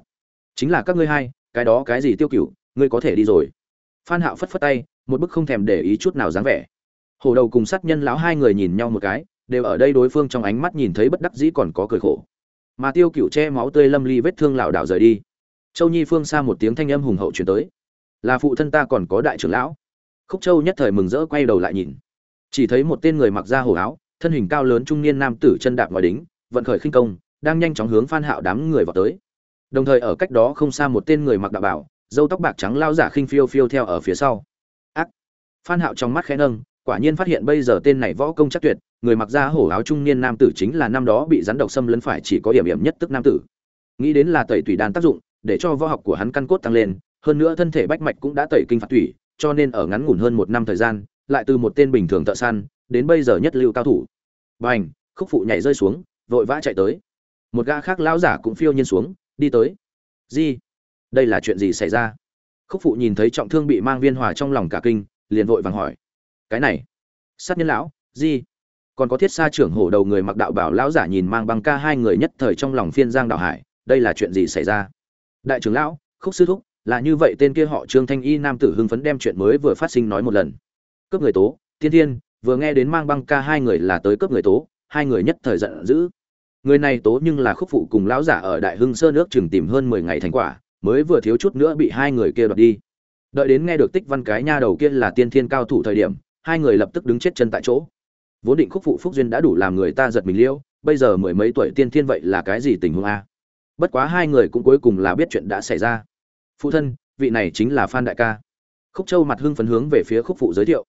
Chính là các ngươi hai, cái đó cái gì tiêu cửu, ngươi có thể đi rồi. Phan hạo phất phất tay, một bức không thèm để ý chút nào dáng vẻ. Hổ đầu cùng sát nhân lão hai người nhìn nhau một cái, đều ở đây đối phương trong ánh mắt nhìn thấy bất đắc dĩ còn có cười khổ. Mà tiêu cửu che máu tươi lâm ly vết thương lão đảo rời đi châu nhi phương xa một tiếng thanh âm hùng hậu truyền tới. Là phụ thân ta còn có đại trưởng lão. Khúc châu nhất thời mừng rỡ quay đầu lại nhìn. Chỉ thấy một tên người mặc da hổ áo, thân hình cao lớn trung niên nam tử chân đạp ngòi đính, vận khởi khinh công, đang nhanh chóng hướng phan hạo đám người vào tới. Đồng thời ở cách đó không xa một tên người mặc đạo bảo, râu tóc bạc trắng lao giả khinh phiêu phiêu theo ở phía sau. Ác! Phan hạo trong mắt khẽ nâng, quả nhiên phát hiện bây giờ tên này võ công chắc tuyệt, người mặc da hổ áo trung niên nam tử chính là năm đó bị rắn độc xâm lấn phải chỉ có điểm điểm nhất tức nam tử. Nghĩ đến là tẩy tủy đan tác dụng để cho võ học của hắn căn cốt tăng lên, hơn nữa thân thể bách mạch cũng đã tẩy kinh phạt thủy, cho nên ở ngắn ngủn hơn một năm thời gian, lại từ một tên bình thường thợ săn, đến bây giờ nhất lưu cao thủ. Bành, khúc phụ nhảy rơi xuống, vội vã chạy tới. Một gã khác lão giả cũng phiêu nhiên xuống, đi tới. Gì đây là chuyện gì xảy ra? Khúc phụ nhìn thấy trọng thương bị mang viên hòa trong lòng cả kinh, liền vội vàng hỏi. Cái này, sát nhân lão gì còn có thiết sa trưởng hổ đầu người mặc đạo bảo lão giả nhìn mang băng ca hai người nhất thời trong lòng phiên giang đạo hải, đây là chuyện gì xảy ra? Đại trưởng lão, khúc sư thúc, là như vậy tên kia họ trương thanh y nam tử hưng phấn đem chuyện mới vừa phát sinh nói một lần. Cướp người tố, tiên thiên, vừa nghe đến mang băng ca hai người là tới cướp người tố, hai người nhất thời giận dữ. Người này tố nhưng là khúc phụ cùng lão giả ở đại hưng sơ nước chừng tìm hơn mười ngày thành quả, mới vừa thiếu chút nữa bị hai người kia đoạt đi. Đợi đến nghe được tích văn cái nha đầu kia là tiên thiên cao thủ thời điểm, hai người lập tức đứng chết chân tại chỗ. Vốn định khúc phụ phúc duyên đã đủ làm người ta giật mình liêu, bây giờ mười mấy tuổi tiên thiên vậy là cái gì tình huống a? Bất quá hai người cũng cuối cùng là biết chuyện đã xảy ra. Phụ thân, vị này chính là phan đại ca. Khúc châu mặt hưng phấn hướng về phía khúc phụ giới thiệu.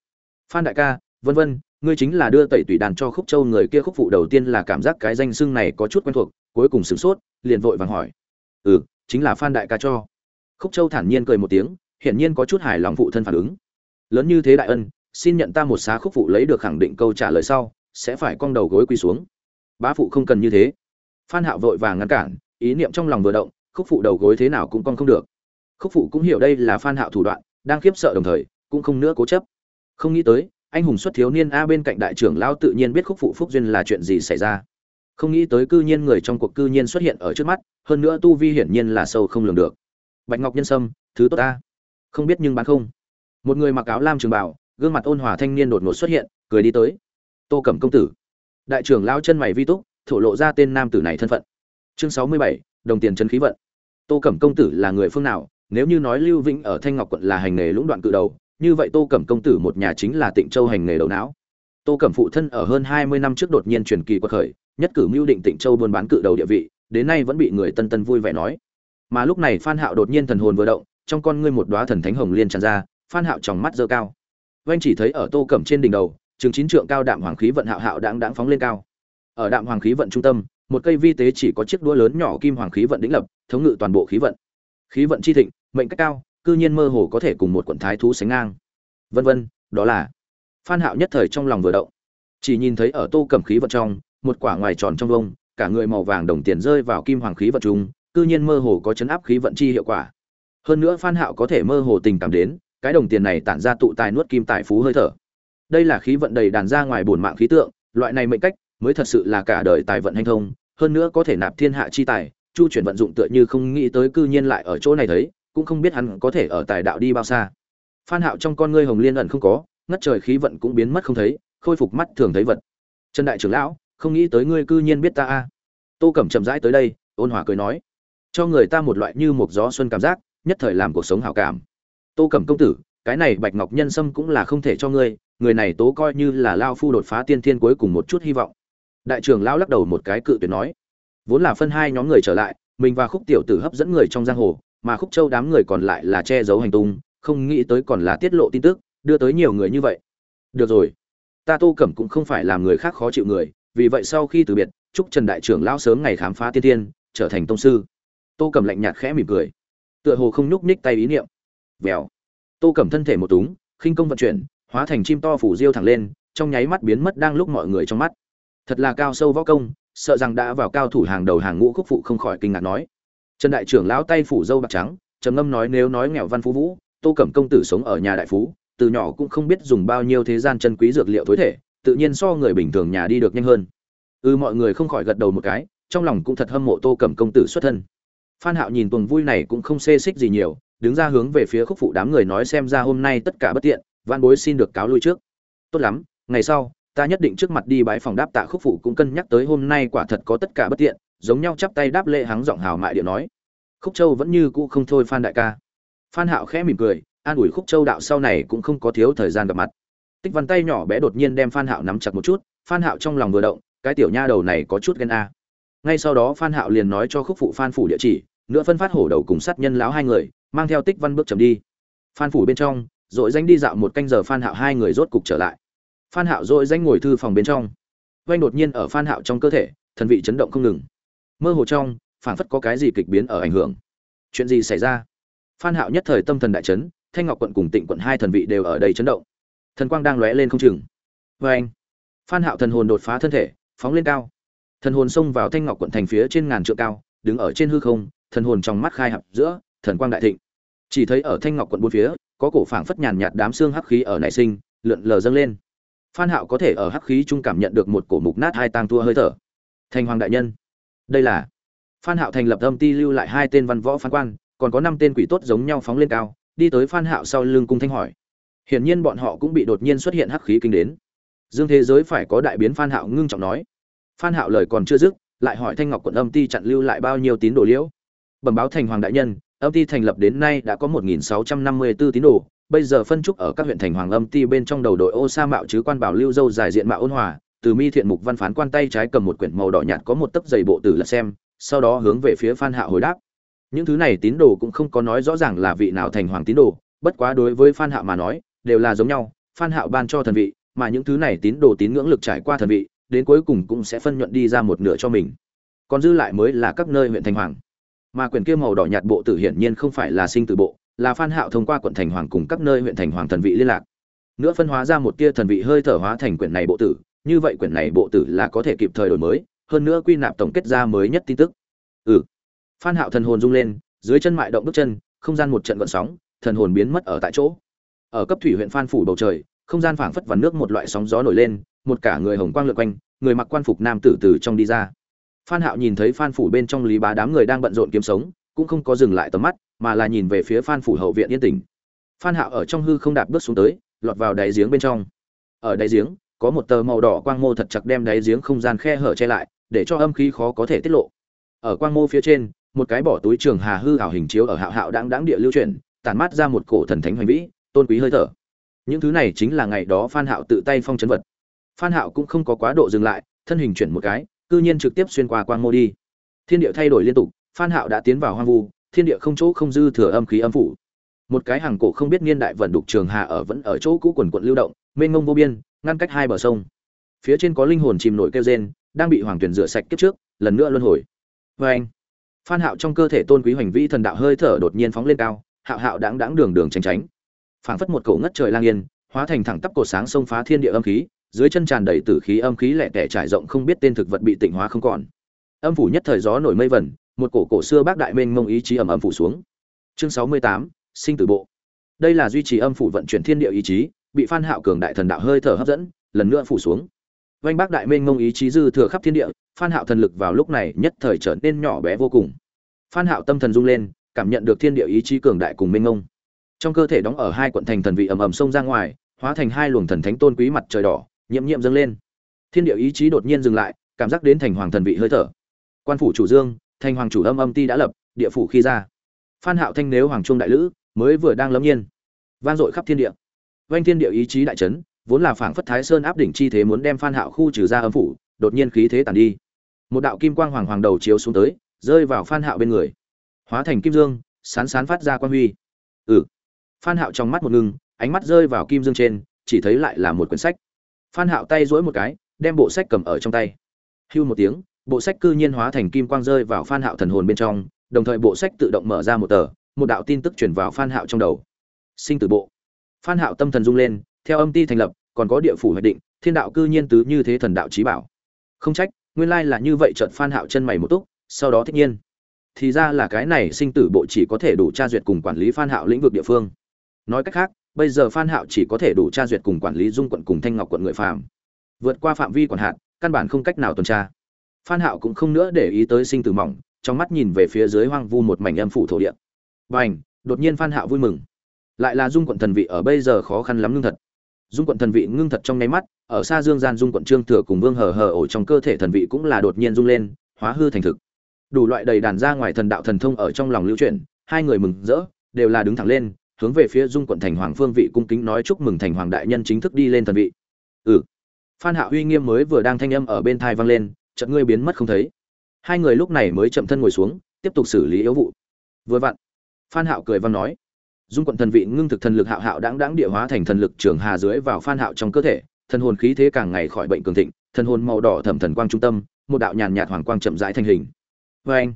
Phan đại ca, vân vân, ngươi chính là đưa tẩy tủy đàn cho khúc châu người kia. Khúc phụ đầu tiên là cảm giác cái danh xưng này có chút quen thuộc, cuối cùng sửng sốt, liền vội vàng hỏi. Ừ chính là phan đại ca cho. Khúc châu thản nhiên cười một tiếng, hiển nhiên có chút hài lòng phụ thân phản ứng. Lớn như thế đại ân, xin nhận ta một xá khúc phụ lấy được khẳng định câu trả lời sau, sẽ phải cong đầu gối quỳ xuống. Bá phụ không cần như thế. Phan hạo vội vàng ngăn cản ý niệm trong lòng vừa động, khúc phụ đầu gối thế nào cũng cong không được. Khúc phụ cũng hiểu đây là phan hạo thủ đoạn, đang khiếp sợ đồng thời, cũng không nữa cố chấp. Không nghĩ tới, anh hùng xuất thiếu niên a bên cạnh đại trưởng lão tự nhiên biết khúc phụ phúc duyên là chuyện gì xảy ra. Không nghĩ tới cư nhiên người trong cuộc cư nhiên xuất hiện ở trước mắt, hơn nữa tu vi hiển nhiên là sâu không lường được. Bạch ngọc nhân sâm, thứ tốt ta không biết nhưng bán không. Một người mặc áo lam trường bảo gương mặt ôn hòa thanh niên đột ngột xuất hiện, cười đi tới. Tô cẩm công tử. Đại trưởng lão chân mày vi túc, thổ lộ ra tên nam tử này thân phận chương sáu mươi bảy, đồng tiền chân khí vận. Tô cẩm công tử là người phương nào? Nếu như nói lưu vĩnh ở thanh ngọc quận là hành nghề lũng đoạn cự đầu, như vậy tô cẩm công tử một nhà chính là tịnh châu hành nghề đầu não. Tô cẩm phụ thân ở hơn hai mươi năm trước đột nhiên truyền kỳ quật khởi, nhất cử mưu định tịnh châu buôn bán cự đầu địa vị, đến nay vẫn bị người tân tân vui vẻ nói. Mà lúc này phan hạo đột nhiên thần hồn vừa động, trong con ngươi một đóa thần thánh hồng liên tràn ra, phan hạo trong mắt dơ cao. Vanh chỉ thấy ở tô cẩm trên đỉnh đầu, trường chín trượng cao đạm hoàng khí vận hạo hạo đãng đãng phóng lên cao. Ở đạm hoàng khí vận trung tâm một cây vi tế chỉ có chiếc đũa lớn nhỏ kim hoàng khí vận đỉnh lập, thống ngự toàn bộ khí vận. Khí vận chi thịnh, mệnh cách cao, cư nhiên mơ hồ có thể cùng một quận thái thú sánh ngang. Vân vân, đó là phan hạo nhất thời trong lòng vừa động. Chỉ nhìn thấy ở tô cầm khí vận trong, một quả ngoài tròn trong vông, cả người màu vàng đồng tiền rơi vào kim hoàng khí vận trung, cư nhiên mơ hồ có chấn áp khí vận chi hiệu quả. Hơn nữa phan hạo có thể mơ hồ tình cảm đến, cái đồng tiền này tản ra tụ tài nuốt kim tài phú hơi thở. Đây là khí vận đầy đàn ra ngoài bổn mạng khí tượng, loại này mệnh cách, mới thật sự là cả đời tài vận hành thông hơn nữa có thể nạp thiên hạ chi tài, chu chuyển vận dụng tựa như không nghĩ tới cư nhiên lại ở chỗ này thấy, cũng không biết hắn có thể ở tài đạo đi bao xa. Phan hạo trong con ngươi hồng liên ẩn không có, ngất trời khí vận cũng biến mất không thấy, khôi phục mắt thường thấy vật. Trần đại trưởng lão, không nghĩ tới ngươi cư nhiên biết ta a. Tô cẩm chậm rãi tới đây, ôn hòa cười nói, cho người ta một loại như một gió xuân cảm giác, nhất thời làm cuộc sống hảo cảm. Tô cẩm công tử, cái này bạch ngọc nhân sâm cũng là không thể cho ngươi, người này tố coi như là lao phu đột phá tiên thiên cuối cùng một chút hy vọng đại trưởng lão lắc đầu một cái cự tuyệt nói, vốn là phân hai nhóm người trở lại, mình và khúc tiểu tử hấp dẫn người trong giang hồ, mà khúc châu đám người còn lại là che giấu hành tung, không nghĩ tới còn là tiết lộ tin tức, đưa tới nhiều người như vậy. Được rồi, ta tô cẩm cũng không phải làm người khác khó chịu người, vì vậy sau khi từ biệt, chúc trần đại trưởng lão sớm ngày khám phá tiên tiên trở thành tông sư. Tô cẩm lạnh nhạt khẽ mỉm cười, tựa hồ không nhúc nhích tay ý niệm. Vèo. Tô cẩm thân thể một túng, khinh công vận chuyển, hóa thành chim to phủ diêu thẳng lên, trong nháy mắt biến mất đang lúc mọi người trong mắt thật là cao sâu võ công, sợ rằng đã vào cao thủ hàng đầu hàng ngũ khúc phụ không khỏi kinh ngạc nói. Trần đại trưởng lão tay phủ dâu bạc trắng, trầm ngâm nói nếu nói nghèo văn phú vũ, tô cẩm công tử sống ở nhà đại phú, từ nhỏ cũng không biết dùng bao nhiêu thế gian chân quý dược liệu thối thể, tự nhiên so người bình thường nhà đi được nhanh hơn. Ừ mọi người không khỏi gật đầu một cái, trong lòng cũng thật hâm mộ tô cẩm công tử xuất thân. Phan hạo nhìn tuần vui này cũng không xê xích gì nhiều, đứng ra hướng về phía khúc phụ đám người nói xem ra hôm nay tất cả bất tiện van bối xin được cáo lui trước. Tốt lắm, ngày sau ta nhất định trước mặt đi bái phòng đáp tạ khúc phụ cũng cân nhắc tới hôm nay quả thật có tất cả bất tiện, giống nhau chắp tay đáp lễ hắng giọng hào mại điện nói. Khúc châu vẫn như cũ không thôi phan đại ca. Phan hạo khẽ mỉm cười, an ủi khúc châu đạo sau này cũng không có thiếu thời gian gặp mặt. Tích văn tay nhỏ bé đột nhiên đem phan hạo nắm chặt một chút, phan hạo trong lòng vừa động, cái tiểu nha đầu này có chút ghen a. Ngay sau đó phan hạo liền nói cho khúc phụ phan phủ địa chỉ, nữa phân phát hổ đầu cùng sát nhân lão hai người, mang theo tích văn bước chậm đi. Phan phủ bên trong, rồi danh đi dạo một canh giờ phan hạo hai người rốt cục trở lại phan hạo rồi danh ngồi thư phòng bên trong. Vang đột nhiên ở phan hạo trong cơ thể, thần vị chấn động không ngừng. Mơ hồ trong, phảng phất có cái gì kịch biến ở ảnh hưởng. Chuyện gì xảy ra? Phan hạo nhất thời tâm thần đại chấn, thanh ngọc quận cùng tịnh quận hai thần vị đều ở đây chấn động. Thần quang đang lóe lên không chừng. Với phan hạo thần hồn đột phá thân thể, phóng lên cao. Thần hồn xông vào thanh ngọc quận thành phía trên ngàn trượng cao, đứng ở trên hư không, thần hồn trong mắt khai hạp giữa, thần quang đại thịnh. Chỉ thấy ở thanh ngọc quận bốn phía, có cổ phảng phất nhàn nhạt đám xương hắc khí ở nảy sinh, lượn lờ dâng lên phan hạo có thể ở hắc khí trung cảm nhận được một cổ mục nát hai tang thua hơi thở. Thanh hoàng đại nhân. Đây là. Phan hạo thành lập âm ti lưu lại hai tên văn võ phán quan, còn có năm tên quỷ tốt giống nhau phóng lên cao, đi tới phan hạo sau lưng cung thanh hỏi. Hiển nhiên bọn họ cũng bị đột nhiên xuất hiện hắc khí kinh đến. Dương thế giới phải có đại biến phan hạo ngưng trọng nói. Phan hạo lời còn chưa dứt, lại hỏi thanh ngọc quận âm ti chặn lưu lại bao nhiêu tín đồ liễu? Bẩm báo thành hoàng đại nhân, âm ti thành lập đến nay đã có 1.654 tín đồ bây giờ phân trúc ở các huyện thành hoàng âm ti bên trong đầu đội ô sa mạo chứ quan bảo lưu dâu dài diện mạo ôn hòa, từ mi thiện mục văn phán quan tay trái cầm một quyển màu đỏ nhạt có một tấc dày bộ tử lật xem, sau đó hướng về phía phan hạo hồi đáp. Những thứ này tín đồ cũng không có nói rõ ràng là vị nào thành hoàng tín đồ, bất quá đối với phan hạo mà nói, đều là giống nhau, phan hạo ban cho thần vị, mà những thứ này tín đồ tín ngưỡng lực trải qua thần vị, đến cuối cùng cũng sẽ phân nhuận đi ra một nửa cho mình. Còn dư lại mới là các nơi huyện thành hoàng. Mà quyển kia màu đỏ nhạt bộ tử hiển nhiên không phải là sinh tử bộ là phan hạo thông qua quận thành hoàng cùng các nơi huyện thành hoàng thần vị liên lạc. Nữa phân hóa ra một tia thần vị hơi thở hóa thành quyển này bộ tử, như vậy quyển này bộ tử là có thể kịp thời đổi mới, hơn nữa quy nạp tổng kết ra mới nhất tin tức. Ừ. Phan hạo thần hồn rung lên, dưới chân mại động bước chân, không gian một trận gợn sóng, thần hồn biến mất ở tại chỗ. Ở cấp thủy huyện phan phủ bầu trời, không gian phảng phất vào nước một loại sóng gió nổi lên, một cả người hồng quang lượn quanh, người mặc quan phục nam tử từ trong đi ra. Phan hạo nhìn thấy phan phủ bên trong lý bá đám người đang bận rộn kiếm sống cũng không có dừng lại tầm mắt, mà là nhìn về phía phan phủ hậu viện yên tĩnh. Phan hạo ở trong hư không đạp bước xuống tới, lọt vào đáy giếng bên trong. Ở đáy giếng, có một tờ màu đỏ quang mô thật chặt đem đáy giếng không gian khe hở che lại, để cho âm khí khó có thể tiết lộ. Ở quang mô phía trên, một cái bỏ túi trường hà hư ảo hình chiếu ở hạo hạo đáng đáng địa lưu truyền tản mát ra một cổ thần thánh hoành vĩ, tôn quý hơi thở. Những thứ này chính là ngày đó phan hạo tự tay phong chấn vật. Phan hạo cũng không có quá độ dừng lại, thân hình chuyển một cái, cư nhiên trực tiếp xuyên qua quang mô đi. Thiên địa thay đổi liên tục phan hạo đã tiến vào hoang vu, thiên địa không chỗ không dư thừa âm khí âm phủ. Một cái hàng cổ không biết niên đại vận đục trường hà ở vẫn ở chỗ cũ quần quần lưu động, mênh mông vô biên, ngăn cách hai bờ sông. Phía trên có linh hồn chìm nổi kêu rên, đang bị hoàng tuyển rửa sạch kiếp trước, lần nữa luân hồi. Với anh phan hạo trong cơ thể tôn quý hoành vĩ thần đạo hơi thở đột nhiên phóng lên cao, hạo hạo đãng đãng đường đường tránh tránh. Phảng phất một cổ ngất trời lang yên, hóa thành thẳng tắp cột sáng sông phá thiên địa âm khí, dưới chân tràn đầy tử khí âm khí lẻ tẻ trải rộng không biết tên thực vật bị tịnh hóa không còn. Âm phủ nhất thời gió nổi mây vẩn một cổ cổ xưa bác đại mênh mông ý chí ầm ầm phủ xuống. Chương sáu mươi tám, sinh tử bộ. Đây là duy trì âm phủ vận chuyển thiên địa ý chí, bị phan hạo cường đại thần đạo hơi thở hấp dẫn, lần nữa phủ xuống. Vành bác đại mênh mông ý chí dư thừa khắp thiên địa, phan hạo thần lực vào lúc này nhất thời trở nên nhỏ bé vô cùng. Phan hạo tâm thần rung lên, cảm nhận được thiên địa ý chí cường đại cùng mênh mông. Trong cơ thể đóng ở hai quận thành thần vị ầm ầm xông ra ngoài, hóa thành hai luồng thần thánh tôn quý mặt trời đỏ nhiệm nhiệm dâng lên. Thiên địa ý chí đột nhiên dừng lại, cảm giác đến thành hoàng thần vị hơi thở. Quan phủ chủ dương thành hoàng chủ âm âm ti đã lập, địa phủ khi ra. Phan hạo thanh nếu hoàng trung đại lữ, mới vừa đang lâm nhiên. Vang dội khắp thiên địa. Vang thiên địa ý chí đại chấn, vốn là phảng phất thái sơn áp đỉnh chi thế muốn đem phan hạo khu trừ ra âm phủ, đột nhiên khí thế tàn đi. Một đạo kim quang hoàng hoàng đầu chiếu xuống tới, rơi vào phan hạo bên người. Hóa thành kim dương, sán sán phát ra quang huy. Ừ. Phan hạo trong mắt một ngưng, ánh mắt rơi vào kim dương trên, chỉ thấy lại là một quyển sách. Phan hạo tay duỗi một cái, đem bộ sách cầm ở trong tay. Hưu một tiếng bộ sách cư nhiên hóa thành kim quang rơi vào phan hạo thần hồn bên trong, đồng thời bộ sách tự động mở ra một tờ, một đạo tin tức truyền vào phan hạo trong đầu. Sinh tử bộ. Phan hạo tâm thần rung lên, theo âm ti thành lập, còn có địa phủ hoạch định, thiên đạo cư nhiên tứ như thế thần đạo trí bảo. Không trách, nguyên lai là như vậy chợt phan hạo chân mày một túc, sau đó thích nhiên. Thì ra là cái này sinh tử bộ chỉ có thể đủ tra duyệt cùng quản lý phan hạo lĩnh vực địa phương. Nói cách khác, bây giờ phan hạo chỉ có thể đủ tra duyệt cùng quản lý dung quận cùng thanh ngọc quận người phàm. Vượt qua phạm vi quản hạt, căn bản không cách nào tuần tra phan hạo cũng không nữa để ý tới sinh tử mỏng, trong mắt nhìn về phía dưới hoang vu một mảnh âm phủ thổ địa. Bành, đột nhiên phan hạo vui mừng. Lại là dung quận thần vị ở bây giờ khó khăn lắm ngưng thật. Dung quận thần vị ngưng thật trong nháy mắt, ở xa dương gian dung quận trương thừa cùng vương hờ hờ ổ trong cơ thể thần vị cũng là đột nhiên rung lên, hóa hư thành thực. Đủ loại đầy đàn ra ngoài thần đạo thần thông ở trong lòng lưu chuyển, hai người mừng rỡ, đều là đứng thẳng lên, hướng về phía dung quận thành hoàng phương vị cung kính nói chúc mừng thành hoàng đại nhân chính thức đi lên thần vị. Ừ. Phan hạ uy nghiêm mới vừa đang thanh âm ở bên thai vang lên chợt ngươi biến mất không thấy. Hai người lúc này mới chậm thân ngồi xuống, tiếp tục xử lý yếu vụ. Vừa vặn, phan hạo cười vang nói, dung quận thần vị ngưng thực thần lực hạo hạo đáng đáng địa hóa thành thần lực trường hà dưới vào phan hạo trong cơ thể, thần hồn khí thế càng ngày khỏi bệnh cường thịnh, thần hồn màu đỏ thẩm thần quang trung tâm, một đạo nhàn nhạt hoàng quang chậm rãi thành hình. Với anh,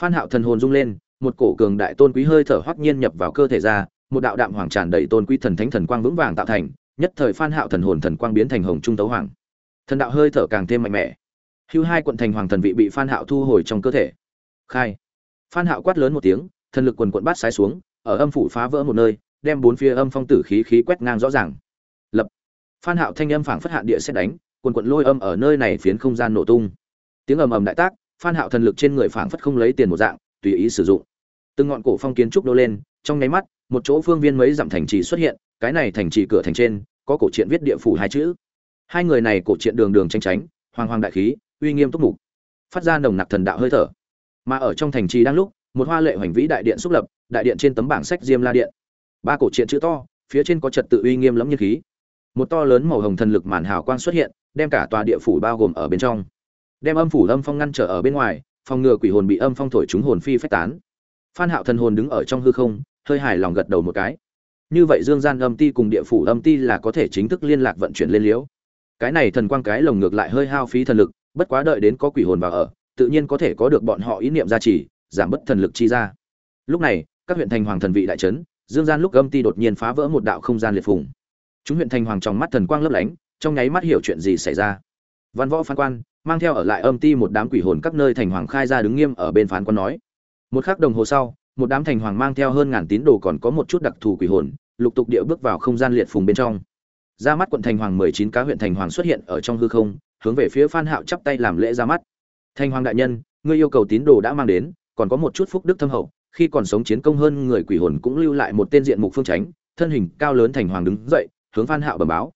phan hạo thần hồn rung lên, một cổ cường đại tôn quý hơi thở hoắc nhiên nhập vào cơ thể ra, một đạo đạm hoàng tràn đầy tôn quý thần thánh thần quang vững vàng tạo thành, nhất thời phan hạo thần hồn thần quang biến thành hồng trung tấu hoàng. Thần đạo hơi thở càng thêm mạnh mẽ hưu hai quận thành hoàng thần vị bị phan hạo thu hồi trong cơ thể. Khai. Phan hạo quát lớn một tiếng, thần lực quần quận bát sái xuống, ở âm phủ phá vỡ một nơi, đem bốn phía âm phong tử khí khí quét ngang rõ ràng. Lập. Phan hạo thanh âm phảng phất hạn địa xét đánh, quần quận lôi âm ở nơi này phiến không gian nổ tung. Tiếng ầm ầm đại tác, phan hạo thần lực trên người phảng phất không lấy tiền một dạng, tùy ý sử dụng. Từng ngọn cổ phong kiến trúc đô lên, trong nháy mắt, một chỗ phương viên mấy dặm thành trì xuất hiện, cái này thành trì cửa thành trên, có cổ truyện viết địa phủ hai chữ. Hai người này cổ truyện đường đường tranh tránh hoàng hoàng đại khí uy nghiêm túc mục, phát ra nồng nặc thần đạo hơi thở. Mà ở trong thành trì đang lúc, một hoa lệ hoành vĩ đại điện xúc lập, đại điện trên tấm bảng sách diêm la điện. Ba cổ truyện chữ to, phía trên có trật tự uy nghiêm lẫm nhiên khí. Một to lớn màu hồng thần lực màn hào quang xuất hiện, đem cả tòa địa phủ bao gồm ở bên trong. Đem âm phủ âm phong ngăn trở ở bên ngoài, phòng ngừa quỷ hồn bị âm phong thổi chúng hồn phi phách tán. Phan hạo thần hồn đứng ở trong hư không, hơi hài lòng gật đầu một cái. Như vậy dương gian âm ti cùng địa phủ âm ti là có thể chính thức liên lạc vận chuyển lên liễu. Cái này thần quang cái lồng ngược lại hơi hao phí thần lực bất quá đợi đến có quỷ hồn vào ở, tự nhiên có thể có được bọn họ ý niệm gia trì, giảm bất thần lực chi ra. Lúc này, các huyện thành hoàng thần vị đại trấn, dương gian lúc âm ti đột nhiên phá vỡ một đạo không gian liệt phùng. Chúng huyện thành hoàng trong mắt thần quang lấp lánh, trong nháy mắt hiểu chuyện gì xảy ra. Văn võ phán quan, mang theo ở lại âm ti một đám quỷ hồn các nơi thành hoàng khai ra đứng nghiêm ở bên phán quan nói. Một khắc đồng hồ sau, một đám thành hoàng mang theo hơn ngàn tín đồ còn có một chút đặc thù quỷ hồn, lục tục địa bước vào không gian liệt phùng bên trong. Ra mắt quận thành hoàng mười chín cá huyện thành hoàng xuất hiện ở trong hư không hướng về phía phan hạo chắp tay làm lễ ra mắt. Thanh hoàng đại nhân, ngươi yêu cầu tín đồ đã mang đến, còn có một chút phúc đức thâm hậu, khi còn sống chiến công hơn người quỷ hồn cũng lưu lại một tên diện mục phương tránh thân hình cao lớn thành hoàng đứng dậy, hướng phan hạo bẩm báo.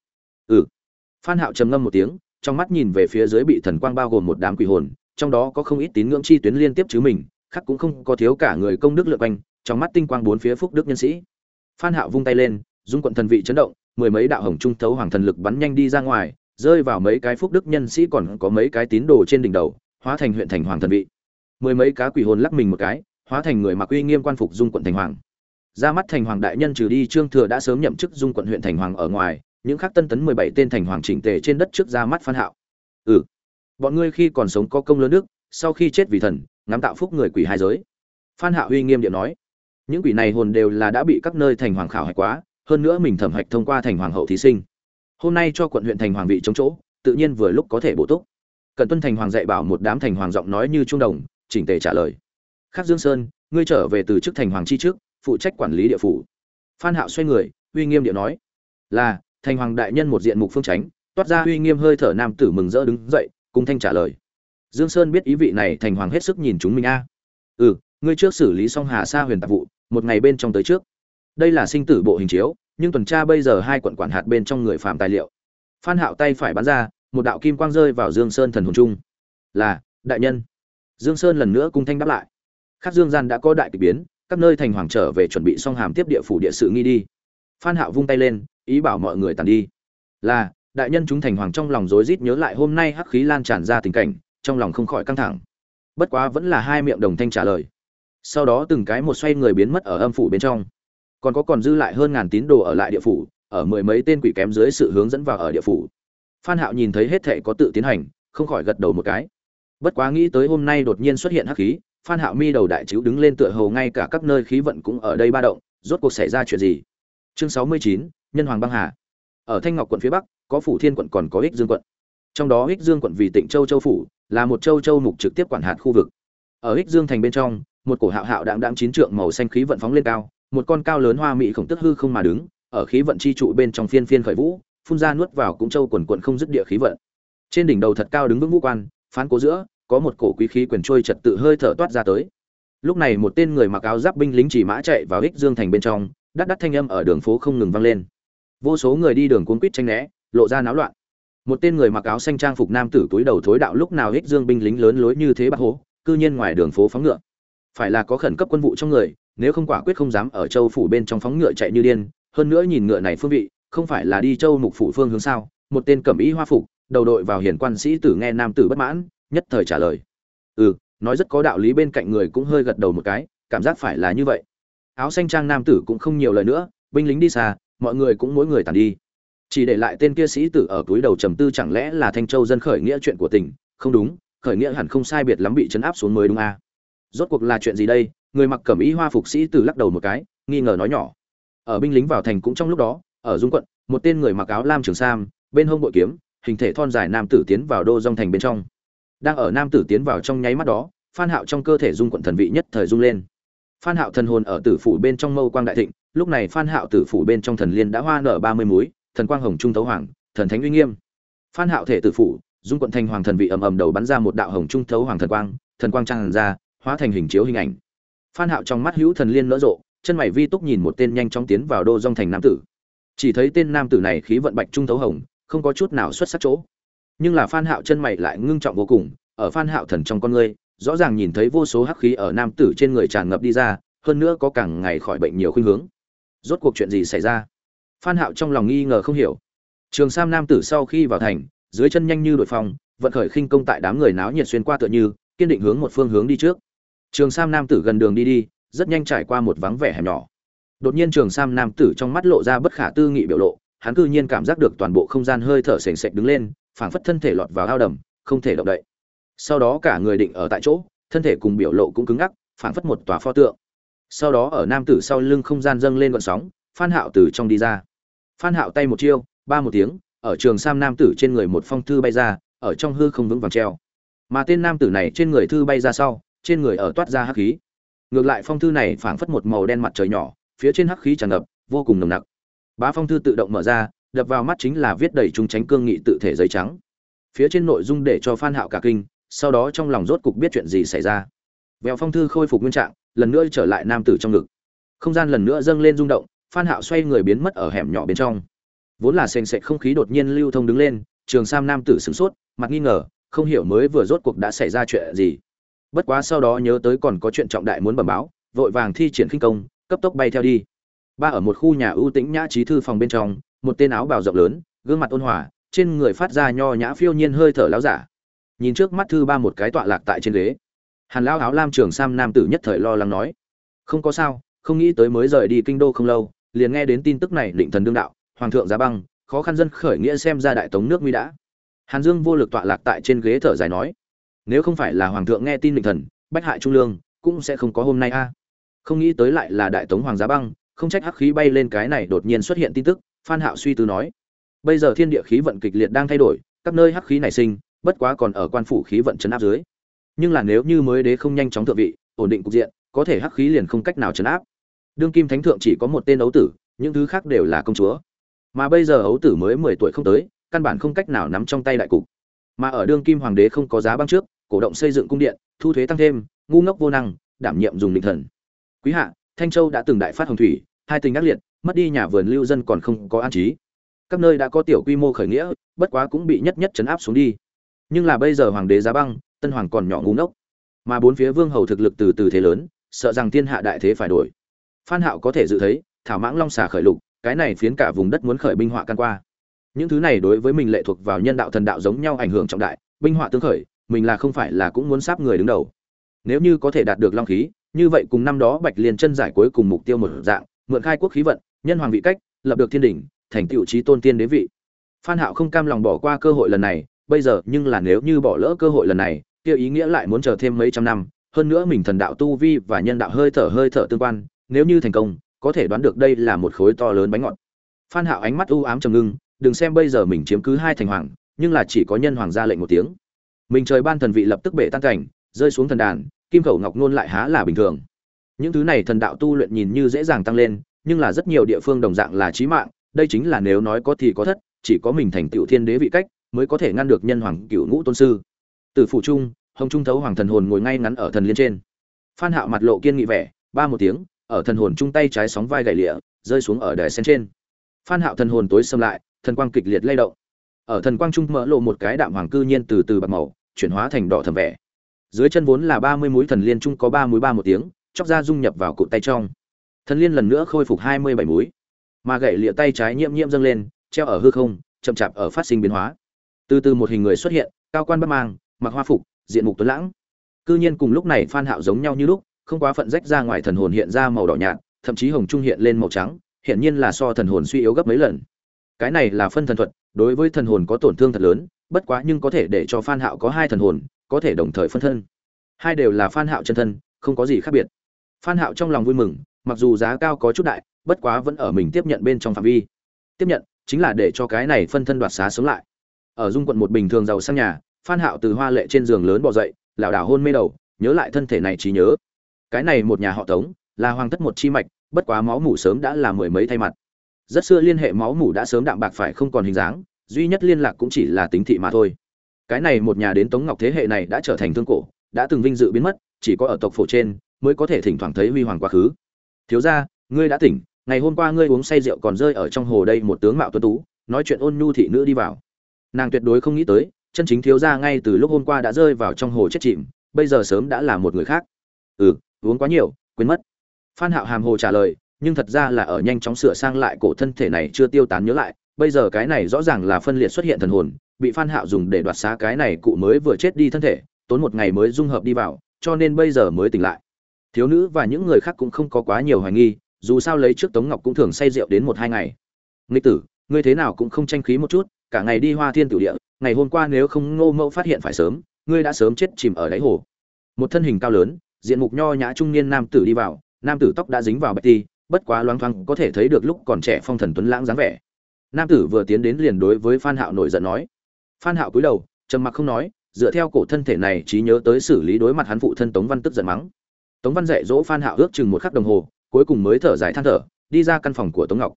Ừ. Phan hạo trầm ngâm một tiếng, trong mắt nhìn về phía dưới bị thần quang bao gồm một đám quỷ hồn, trong đó có không ít tín ngưỡng chi tuyến liên tiếp chứ mình, khác cũng không có thiếu cả người công đức lượn quanh, trong mắt tinh quang bốn phía phúc đức nhân sĩ. Phan hạo vung tay lên, dung quận thần vị chấn động, mười mấy đạo hồng trung thấu hoàng thần lực bắn nhanh đi ra ngoài rơi vào mấy cái phúc đức nhân sĩ còn có mấy cái tín đồ trên đỉnh đầu, hóa thành huyện thành hoàng thần vị. Mười mấy cá quỷ hồn lắc mình một cái, hóa thành người mặc uy nghiêm quan phục dung quận thành hoàng. Ra mắt thành hoàng đại nhân trừ đi, trương thừa đã sớm nhậm chức dung quận huyện thành hoàng ở ngoài, những khác tân tấn mười bảy tên thành hoàng chỉnh tề trên đất trước ra mắt phan hạo. Ừ bọn ngươi khi còn sống có công lớn đức, sau khi chết vì thần, ngắm tạo phúc người quỷ hai giới. Phan hạo uy nghiêm điện nói. Những quỷ này hồn đều là đã bị các nơi thành hoàng khảo hạch quá, hơn nữa mình thẩm hạch thông qua thành hoàng hậu thí sinh hôm nay cho quận huyện thành hoàng vị chống chỗ, tự nhiên vừa lúc có thể bổ túc. Cần tuân thành hoàng dạy bảo một đám thành hoàng giọng nói như trung đồng, chỉnh tề trả lời. Khác dương sơn, ngươi trở về từ chức thành hoàng chi trước, phụ trách quản lý địa phủ. Phan hạo xoay người, uy nghiêm địa nói. Là, thành hoàng đại nhân một diện mục phương tránh toát ra uy nghiêm hơi thở nam tử mừng rỡ đứng dậy, cung thanh trả lời. Dương sơn biết ý vị này, thành hoàng hết sức nhìn chúng mình a. Ừ ngươi trước xử lý xong hà sa huyền tạp vụ, một ngày bên trong tới trước. Đây là sinh tử bộ hình chiếu nhưng tuần tra bây giờ hai quận quản hạt bên trong người phạm tài liệu. Phan hạo tay phải bắn ra, một đạo kim quang rơi vào dương sơn thần hồn trung. Là, đại nhân. Dương sơn lần nữa cung thanh đáp lại. Khác dương gian đã có đại kỳ biến, các nơi thành hoàng trở về chuẩn bị xong hàm tiếp địa phủ địa sự nghi đi. Phan hạo vung tay lên, ý bảo mọi người tàn đi. Là, đại nhân chúng thành hoàng trong lòng rối rít nhớ lại hôm nay hắc khí lan tràn ra tình cảnh, trong lòng không khỏi căng thẳng. Bất quá vẫn là hai miệng đồng thanh trả lời. Sau đó từng cái một xoay người biến mất ở âm phủ bên trong còn có còn dư lại hơn ngàn tín đồ ở lại địa phủ ở mười mấy tên quỷ kém dưới sự hướng dẫn vào ở địa phủ. Phan hạo nhìn thấy hết thảy có tự tiến hành không khỏi gật đầu một cái. Bất quá nghĩ tới hôm nay đột nhiên xuất hiện hắc khí phan hạo mi đầu đại chiếu đứng lên tựa hồ ngay cả các nơi khí vận cũng ở đây ba động rốt cuộc xảy ra chuyện gì? Chương 69, nhân hoàng băng hà. Ở thanh ngọc quận phía bắc có phủ thiên quận còn có ích dương quận. Trong đó ích dương quận vì tịnh châu châu phủ là một châu châu mục trực tiếp quản hạt khu vực. Ở ích dương thành bên trong một cổ hạo hạo đạm đạm chín trượng màu xanh khí vận phóng lên cao một con cao lớn hoa mỹ khổng tức hư không mà đứng, ở khí vận chi trụ bên trong phiên phiên khởi vũ, phun ra nuốt vào cũng châu quần quận không dứt địa khí vận. Trên đỉnh đầu thật cao đứng vững vũ quan, phán cố giữa, có một cổ quý khí quyền trôi trật tự hơi thở toát ra tới. Lúc này một tên người mặc áo giáp binh lính chỉ mã chạy vào ích dương thành bên trong, đắt đắt thanh âm ở đường phố không ngừng vang lên. Vô số người đi đường cuốn quýt tranh né, lộ ra náo loạn. Một tên người mặc áo xanh trang phục nam tử túi đầu thối đạo lúc nào ích dương binh lính lớn lối như thế bạc hố, cư nhiên ngoài đường phố phóng ngựa. Phải là có khẩn cấp quân vụ trong người nếu không quả quyết không dám ở châu phủ bên trong phóng ngựa chạy như điên, hơn nữa nhìn ngựa này phương vị, không phải là đi châu mục phủ phương hướng sao? Một tên cẩm y hoa phục, đầu đội vào hiển quan sĩ tử nghe nam tử bất mãn, nhất thời trả lời. Ừ nói rất có đạo lý bên cạnh người cũng hơi gật đầu một cái, cảm giác phải là như vậy. Áo xanh trang nam tử cũng không nhiều lời nữa, binh lính đi xa, mọi người cũng mỗi người tàn đi. Chỉ để lại tên kia sĩ tử ở túi đầu trầm tư chẳng lẽ là thanh châu dân khởi nghĩa chuyện của tỉnh? Không đúng, khởi nghĩa hẳn không sai biệt lắm bị chấn áp xuống mới đúng à. rốt cuộc là chuyện gì đây? Người mặc cẩm y hoa phục sĩ từ lắc đầu một cái, nghi ngờ nói nhỏ. Ở binh lính vào thành cũng trong lúc đó, ở dung quận, một tên người mặc áo lam trường sam, bên hông bội kiếm, hình thể thon dài nam tử tiến vào đô dong thành bên trong. Đang ở nam tử tiến vào trong nháy mắt đó, phan hạo trong cơ thể dung quận thần vị nhất thời dung lên. Phan hạo thần hồn ở tử phủ bên trong mâu quang đại thịnh, lúc này phan hạo tử phủ bên trong thần liên đã hoa nở ba mươi múi, thần quang hồng trung thấu hoàng, thần thánh uy nghiêm. Phan hạo thể tử phủ, dung quận thành hoàng thần vị ầm ầm đầu bắn ra một đạo hồng trung thấu hoàng thần quang thần quang tràn ra, hóa thành hình chiếu hình ảnh phan hạo trong mắt hữu thần liên nở rộ, chân mày vi túc nhìn một tên nhanh chóng tiến vào đô dong thành nam tử. Chỉ thấy tên nam tử này khí vận bạch trung thấu hồng, không có chút nào xuất sắc chỗ. Nhưng là phan hạo chân mày lại ngưng trọng vô cùng, ở phan hạo thần trong con ngươi, rõ ràng nhìn thấy vô số hắc khí ở nam tử trên người tràn ngập đi ra, hơn nữa có càng ngày khỏi bệnh nhiều khuynh hướng. Rốt cuộc chuyện gì xảy ra? Phan hạo trong lòng nghi ngờ không hiểu. Trường sam nam tử sau khi vào thành, dưới chân nhanh như đội phong, vận khởi khinh công tại đám người náo nhiệt xuyên qua tựa như, kiên định hướng một phương hướng đi trước trường sam nam tử gần đường đi đi, rất nhanh trải qua một vắng vẻ hẻm nhỏ. Đột nhiên trường sam nam tử trong mắt lộ ra bất khả tư nghị biểu lộ, hắn cư nhiên cảm giác được toàn bộ không gian hơi thở sền sệt đứng lên, phảng phất thân thể lọt vào ao đầm, không thể động đậy. Sau đó cả người định ở tại chỗ, thân thể cùng biểu lộ cũng cứng ngắc, phảng phất một tòa pho tượng. Sau đó ở nam tử sau lưng không gian dâng lên gợn sóng, phan hạo từ trong đi ra. Phan hạo tay một chiêu, ba một tiếng, ở trường sam nam tử trên người một phong thư bay ra, ở trong hư không vững vàng treo. Mà tên nam tử này trên người thư bay ra sau trên người ở toát ra hắc khí. Ngược lại phong thư này phảng phất một màu đen mặt trời nhỏ, phía trên hắc khí tràn ngập, vô cùng nồng nặc. Bá phong thư tự động mở ra, đập vào mắt chính là viết đầy trung tránh cương nghị tự thể giấy trắng. Phía trên nội dung để cho phan hạo cả kinh, sau đó trong lòng rốt cục biết chuyện gì xảy ra. Vèo phong thư khôi phục nguyên trạng, lần nữa trở lại nam tử trong ngực. Không gian lần nữa dâng lên rung động, phan hạo xoay người biến mất ở hẻm nhỏ bên trong. Vốn là sền sệt không khí đột nhiên lưu thông đứng lên, trường sam nam tử sửng sốt, mặt nghi ngờ, không hiểu mới vừa rốt cuộc đã xảy ra chuyện gì bất quá sau đó nhớ tới còn có chuyện trọng đại muốn bẩm báo, vội vàng thi triển khinh công, cấp tốc bay theo đi. Ba ở một khu nhà ưu tĩnh nhã trí thư phòng bên trong, một tên áo bào rộng lớn, gương mặt ôn hòa, trên người phát ra nho nhã phiêu nhiên hơi thở láo giả. Nhìn trước mắt thư ba một cái tọa lạc tại trên ghế. Hàn lão áo lam trường sam nam tử nhất thời lo lắng nói, không có sao, không nghĩ tới mới rời đi kinh đô không lâu, liền nghe đến tin tức này định thần đương đạo, hoàng thượng giá băng, khó khăn dân khởi nghĩa xem ra đại tống nước nguy đã. Hàn dương vô lực tọa lạc tại trên ghế thở dài nói nếu không phải là hoàng thượng nghe tin định thần, bách hại trung lương, cũng sẽ không có hôm nay a. Không nghĩ tới lại là đại tống hoàng giá băng, không trách hắc khí bay lên cái này đột nhiên xuất hiện tin tức, phan hạo suy tư nói. Bây giờ thiên địa khí vận kịch liệt đang thay đổi, các nơi hắc khí nảy sinh, bất quá còn ở quan phủ khí vận chấn áp dưới. Nhưng là nếu như mới đế không nhanh chóng thượng vị, ổn định cục diện, có thể hắc khí liền không cách nào chấn áp. Đương kim thánh thượng chỉ có một tên ấu tử, những thứ khác đều là công chúa. Mà bây giờ ấu tử mới mười tuổi không tới, căn bản không cách nào nắm trong tay đại cục. Mà ở đương kim hoàng đế không có giá băng trước cổ động xây dựng cung điện, thu thuế tăng thêm, ngu ngốc vô năng, đảm nhiệm dùng định thần. Quý hạ, thanh châu đã từng đại phát hồng thủy, hai tình ác liệt, mất đi nhà vườn lưu dân còn không có an trí. Các nơi đã có tiểu quy mô khởi nghĩa, bất quá cũng bị nhất nhất chấn áp xuống đi. Nhưng là bây giờ hoàng đế giá băng, tân hoàng còn nhỏ ngu ngốc. Mà bốn phía vương hầu thực lực từ từ thế lớn, sợ rằng thiên hạ đại thế phải đổi. Phan hạo có thể dự thấy, thảo mãng long xà khởi lục, cái này phiến cả vùng đất muốn khởi binh họa can qua. Những thứ này đối với mình lệ thuộc vào nhân đạo thần đạo giống nhau ảnh hưởng trọng đại, binh họa tương khởi mình là không phải là cũng muốn sắp người đứng đầu. Nếu như có thể đạt được long khí, như vậy cùng năm đó bạch liên chân giải cuối cùng mục tiêu một dạng, mượn khai quốc khí vận, nhân hoàng vị cách, lập được thiên đỉnh, thành tựu trí tôn tiên đế vị. Phan hạo không cam lòng bỏ qua cơ hội lần này, bây giờ nhưng là nếu như bỏ lỡ cơ hội lần này, kia ý nghĩa lại muốn chờ thêm mấy trăm năm, hơn nữa mình thần đạo tu vi và nhân đạo hơi thở hơi thở tương quan, nếu như thành công, có thể đoán được đây là một khối to lớn bánh ngọt. Phan hạo ánh mắt u ám trầm ngưng, đừng xem bây giờ mình chiếm cứ hai thành hoàng, nhưng là chỉ có nhân hoàng ra lệnh một tiếng mình trời ban thần vị lập tức bể tan cảnh, rơi xuống thần đàn, kim khẩu ngọc nôn lại há là bình thường. Những thứ này thần đạo tu luyện nhìn như dễ dàng tăng lên, nhưng là rất nhiều địa phương đồng dạng là chí mạng, đây chính là nếu nói có thì có thất, chỉ có mình thành tựu thiên đế vị cách, mới có thể ngăn được nhân hoàng cựu ngũ tôn sư. Từ phủ trung, hồng trung thấu hoàng thần hồn ngồi ngay ngắn ở thần liên trên. Phan hạo mặt lộ kiên nghị vẻ, ba một tiếng, ở thần hồn trung tay trái sóng vai gãy lịa, rơi xuống ở đài sen trên. Phan hạo thần hồn tối xâm lại, thần quang kịch liệt lay động. Ở thần quang trung mở lộ một cái đạm hoàng cư nhiên từ từ bạc màu chuyển hóa thành đỏ thầm vẻ. Dưới chân vốn là ba mươi mũi thần liên trung có ba mũi ba một tiếng, chóc ra dung nhập vào cụt tay trong. Thần liên lần nữa khôi phục hai mươi bảy mũi. Mà gậy lịa tay trái nhiễm nhiễm dâng lên, treo ở hư không, chậm chạp ở phát sinh biến hóa. Từ từ một hình người xuất hiện, cao quan bắt mang, mặc hoa phục, diện mục tuấn lãng. Cư nhiên cùng lúc này phan hạo giống nhau như lúc, không quá phận rách ra ngoài thần hồn hiện ra màu đỏ nhạt, thậm chí hồng trung hiện lên màu trắng hiện nhiên là so thần hồn suy yếu gấp mấy lần. Cái này là phân thần thuật, đối với thần hồn có tổn thương thật lớn bất quá nhưng có thể để cho phan hạo có hai thần hồn, có thể đồng thời phân thân. Hai đều là phan hạo chân thân, không có gì khác biệt. Phan hạo trong lòng vui mừng, mặc dù giá cao có chút đại, bất quá vẫn ở mình tiếp nhận bên trong phạm vi. Tiếp nhận, chính là để cho cái này phân thân đoạt xá sống lại. Ở dung quận một bình thường giàu sang nhà, phan hạo từ hoa lệ trên giường lớn bò dậy, lảo đảo hôn mê đầu, nhớ lại thân thể này trí nhớ. Cái này một nhà họ tống, là hoàng thất một chi mạch, bất quá máu mủ sớm đã là mười mấy thay mặt. Rất xưa liên hệ máu mủ đã sớm đạm bạc phải không còn hình dáng duy nhất liên lạc cũng chỉ là tính thị mà thôi. Cái này một nhà đến tống ngọc thế hệ này đã trở thành thương cổ, đã từng vinh dự biến mất, chỉ có ở tộc phổ trên mới có thể thỉnh thoảng thấy huy hoàng quá khứ. Thiếu gia, ngươi đã tỉnh, ngày hôm qua ngươi uống say rượu còn rơi ở trong hồ đây một tướng mạo tuấn tú, nói chuyện ôn nhu thị nữ đi vào. Nàng tuyệt đối không nghĩ tới, chân chính thiếu gia ngay từ lúc hôm qua đã rơi vào trong hồ chết chìm, bây giờ sớm đã là một người khác. Ừ uống quá nhiều, quên mất. Phan hạo hàm hồ trả lời, nhưng thật ra là ở nhanh chóng sửa sang lại cổ thân thể này chưa tiêu tán nhớ lại bây giờ cái này rõ ràng là phân liệt xuất hiện thần hồn, bị phan hạo dùng để đoạt xá cái này cụ mới vừa chết đi thân thể, tốn một ngày mới dung hợp đi vào, cho nên bây giờ mới tỉnh lại. Thiếu nữ và những người khác cũng không có quá nhiều hoài nghi, dù sao lấy trước tống ngọc cũng thường say rượu đến một hai ngày. Nghịch tử, ngươi thế nào cũng không tranh khí một chút, cả ngày đi hoa thiên tử địa, ngày hôm qua nếu không ngô mẫu phát hiện phải sớm, ngươi đã sớm chết chìm ở đáy hồ. Một thân hình cao lớn, diện mục nho nhã trung niên nam tử đi vào, nam tử tóc đã dính vào bạch ti, bất quá loáng thoáng có thể thấy được lúc còn trẻ phong thần tuấn lãng dáng vẻ nam tử vừa tiến đến liền đối với phan hạo nổi giận nói. Phan hạo cúi đầu, trầm mặc không nói, dựa theo cổ thân thể này trí nhớ tới xử lý đối mặt hắn phụ thân tống văn tức giận mắng. Tống văn dạy dỗ phan hạo ước chừng một khắc đồng hồ, cuối cùng mới thở dài than thở, đi ra căn phòng của tống ngọc.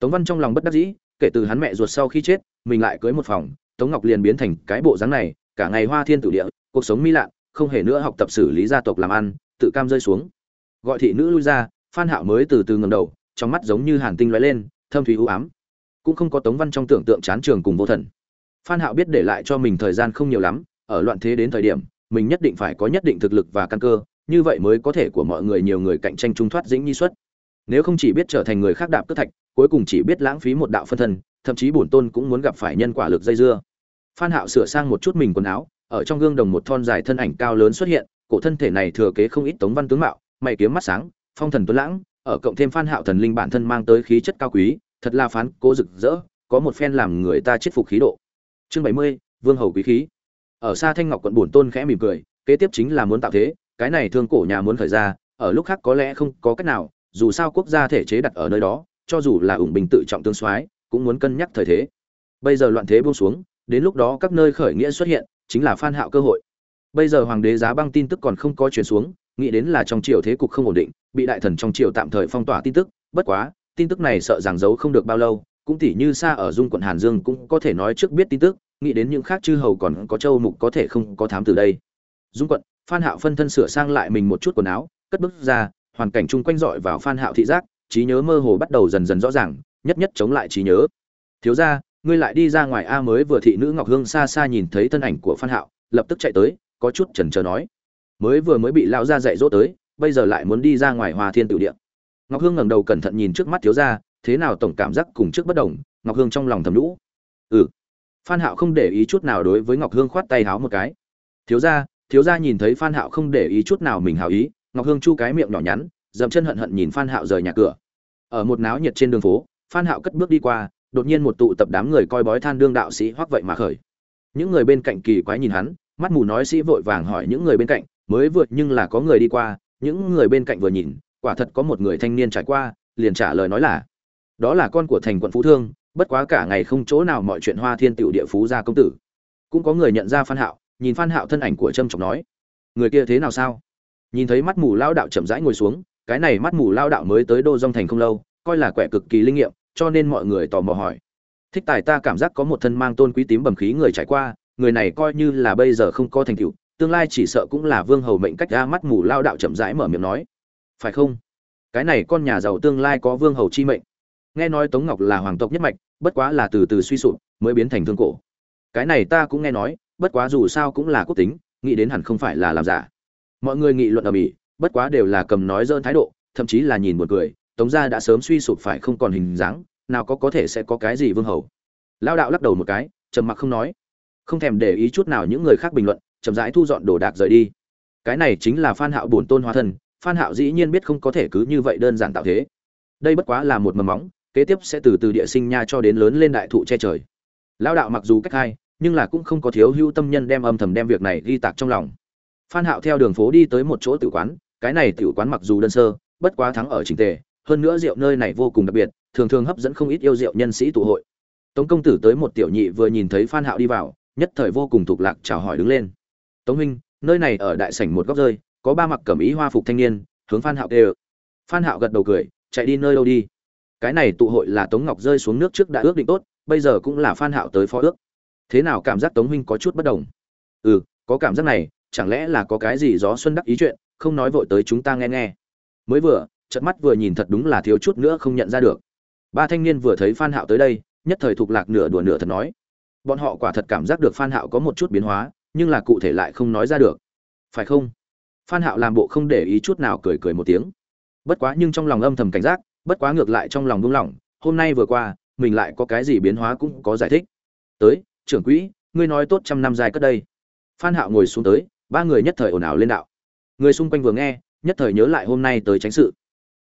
Tống văn trong lòng bất đắc dĩ, kể từ hắn mẹ ruột sau khi chết, mình lại cưới một phòng, tống ngọc liền biến thành cái bộ dáng này, cả ngày hoa thiên tử địa, cuộc sống mỹ lạ không hề nữa học tập xử lý gia tộc làm ăn, tự cam rơi xuống. Gọi thị nữ lui ra, phan hạo mới từ từ ngẩng đầu, trong mắt giống như hàn tinh lóe lên, thâm thủy u ám cũng không có tống văn trong tưởng tượng chán trường cùng vô thần. Phan hạo biết để lại cho mình thời gian không nhiều lắm, ở loạn thế đến thời điểm, mình nhất định phải có nhất định thực lực và căn cơ, như vậy mới có thể của mọi người nhiều người cạnh tranh trung thoát dĩnh nhi xuất nếu không chỉ biết trở thành người khác đạp cướp thạch, cuối cùng chỉ biết lãng phí một đạo phân thân, thậm chí bổn tôn cũng muốn gặp phải nhân quả lực dây dưa. Phan hạo sửa sang một chút mình quần áo, ở trong gương đồng một thon dài thân ảnh cao lớn xuất hiện, cổ thân thể này thừa kế không ít tống văn tướng mạo, mày kiếm mắt sáng, phong thần tuấn lãng, ở cộng thêm phan hạo thần linh bản thân mang tới khí chất cao quý thật là phán cố rực rỡ có một phen làm người ta chết phục khí độ. Chương 70, vương hầu quý khí. Ở xa thanh ngọc quận bổn tôn khẽ mỉm cười kế tiếp chính là muốn tạo thế cái này thương cổ nhà muốn khởi ra ở lúc khác có lẽ không có cách nào dù sao quốc gia thể chế đặt ở nơi đó cho dù là ủng bình tự trọng tương soái cũng muốn cân nhắc thời thế. Bây giờ loạn thế buông xuống đến lúc đó các nơi khởi nghĩa xuất hiện chính là phan hạo cơ hội. Bây giờ hoàng đế giá băng tin tức còn không có truyền xuống nghĩ đến là trong triều thế cục không ổn định bị đại thần trong triều tạm thời phong tỏa tin tức bất quá tin tức này sợ rằng giấu không được bao lâu, cũng tỉ như xa ở dung quận hàn dương cũng có thể nói trước biết tin tức, nghĩ đến những khác chư hầu còn có châu mục có thể không có thám từ đây. Dung quận, phan hạo phân thân sửa sang lại mình một chút quần áo, cất bước ra, hoàn cảnh chung quanh dọi vào phan hạo thị giác, trí nhớ mơ hồ bắt đầu dần dần rõ ràng, nhất nhất chống lại trí nhớ. Thiếu gia, ngươi lại đi ra ngoài a, mới vừa thị nữ ngọc hương xa xa nhìn thấy thân ảnh của phan hạo, lập tức chạy tới, có chút chần chờ nói. Mới vừa mới bị lão gia dạy dỗ tới, bây giờ lại muốn đi ra ngoài hòa thiên tự điện ngọc hương ngẩng đầu cẩn thận nhìn trước mắt thiếu gia, thế nào tổng cảm giác cùng trước bất đồng, ngọc hương trong lòng thầm lũ ừ. Phan hạo không để ý chút nào đối với ngọc hương khoát tay háo một cái. Thiếu gia thiếu gia nhìn thấy phan hạo không để ý chút nào mình hảo ý, ngọc hương chu cái miệng nhỏ nhắn, dậm chân hận hận nhìn phan hạo rời nhà cửa. Ở một náo nhiệt trên đường phố, phan hạo cất bước đi qua, đột nhiên một tụ tập đám người coi bói than đương đạo sĩ hoắc vậy mà khởi. Những người bên cạnh kỳ quái nhìn hắn, mắt mù nói sĩ vội vàng hỏi những người bên cạnh, mới vượt nhưng là có người đi qua. Những người bên cạnh vừa nhìn quả thật có một người thanh niên trải qua, liền trả lời nói là, đó là con của thành quận phú thương, bất quá cả ngày không chỗ nào mọi chuyện hoa thiên tiểu địa phú gia công tử. Cũng có người nhận ra phan hạo, nhìn phan hạo thân ảnh của trâm trọng nói, người kia thế nào sao? Nhìn thấy mắt mù lao đạo chậm rãi ngồi xuống, cái này mắt mù lao đạo mới tới đô dông thành không lâu, coi là quẻ cực kỳ linh nghiệm, cho nên mọi người tò mò hỏi, thích tài ta cảm giác có một thân mang tôn quý tím bầm khí người trải qua, người này coi như là bây giờ không có thành tựu, tương lai chỉ sợ cũng là vương hầu mệnh cách ra mắt mù lao đạo chậm rãi mở miệng nói phải không? Cái này con nhà giàu tương lai có vương hầu chi mệnh. Nghe nói tống ngọc là hoàng tộc nhất mạch, bất quá là từ từ suy sụp, mới biến thành thương cổ. Cái này ta cũng nghe nói, bất quá dù sao cũng là quốc tính, nghĩ đến hẳn không phải là làm giả. Mọi người nghị luận ở mỹ, bất quá đều là cầm nói dơn thái độ, thậm chí là nhìn một người tống gia đã sớm suy sụp phải không còn hình dáng, nào có có thể sẽ có cái gì vương hầu. Lao đạo lắc đầu một cái, trầm mặc không nói. Không thèm để ý chút nào những người khác bình luận, chậm rãi thu dọn đồ đạc rời đi. Cái này chính là phan hạo bổn tôn hóa thân phan hạo dĩ nhiên biết không có thể cứ như vậy đơn giản tạo thế. Đây bất quá là một mầm móng, kế tiếp sẽ từ từ địa sinh nha cho đến lớn lên đại thụ che trời. Lao đạo mặc dù cách hai nhưng là cũng không có thiếu hưu tâm nhân đem âm thầm đem việc này ghi tạc trong lòng. Phan hạo theo đường phố đi tới một chỗ tử quán, cái này tử quán mặc dù đơn sơ, bất quá thắng ở trình tề, hơn nữa rượu nơi này vô cùng đặc biệt, thường thường hấp dẫn không ít yêu rượu nhân sĩ tụ hội. Tống công tử tới một tiểu nhị vừa nhìn thấy phan hạo đi vào, nhất thời vô cùng thuộc lạc chào hỏi đứng lên. Tống huynh, nơi này ở đại sảnh một góc rơi có ba mặc cẩm ý hoa phục thanh niên, hướng phan hạo kêu. Phan hạo gật đầu cười, chạy đi nơi đâu đi? Cái này tụ hội là tống ngọc rơi xuống nước trước đã ước định tốt, bây giờ cũng là phan hạo tới phó ước. Thế nào cảm giác tống huynh có chút bất đồng? Ừ có cảm giác này, chẳng lẽ là có cái gì gió xuân đắc ý chuyện, không nói vội tới chúng ta nghe nghe. Mới vừa, chợt mắt vừa nhìn thật đúng là thiếu chút nữa không nhận ra được. Ba thanh niên vừa thấy phan hạo tới đây, nhất thời thuộc lạc nửa đùa nửa thật nói. Bọn họ quả thật cảm giác được phan hạo có một chút biến hóa, nhưng là cụ thể lại không nói ra được. Phải không? Phan hạo làm bộ không để ý chút nào cười cười một tiếng. Bất quá nhưng trong lòng âm thầm cảnh giác bất quá ngược lại trong lòng buông lỏng hôm nay vừa qua mình lại có cái gì biến hóa cũng có giải thích. Tới trưởng quỹ ngươi nói tốt trăm năm dài cất đây. Phan hạo ngồi xuống tới ba người nhất thời ồn ào lên đạo. Người xung quanh vừa nghe nhất thời nhớ lại hôm nay tới tránh sự.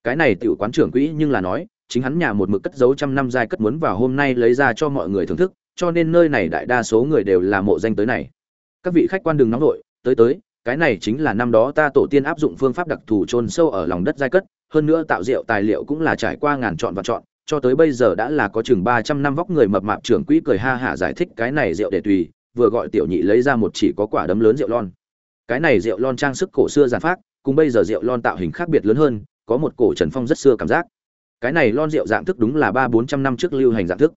Cái này tiểu quán trưởng quỹ nhưng là nói chính hắn nhà một mực cất giấu trăm năm dài cất muốn vào hôm nay lấy ra cho mọi người thưởng thức cho nên nơi này đại đa số người đều là mộ danh tới này. Các vị khách quan đừng nóng nổi, tới tới cái này chính là năm đó ta tổ tiên áp dụng phương pháp đặc thù chôn sâu ở lòng đất giai cất hơn nữa tạo rượu tài liệu cũng là trải qua ngàn chọn và chọn cho tới bây giờ đã là có chừng ba trăm năm vóc người mập mạp trưởng quỹ cười ha hả giải thích cái này rượu để tùy vừa gọi tiểu nhị lấy ra một chỉ có quả đấm lớn rượu lon. Cái này rượu lon trang sức cổ xưa giản phác, cùng bây giờ rượu lon tạo hình khác biệt lớn hơn có một cổ trần phong rất xưa cảm giác. Cái này lon rượu dạng thức đúng là ba bốn trăm năm trước lưu hành dạng thức.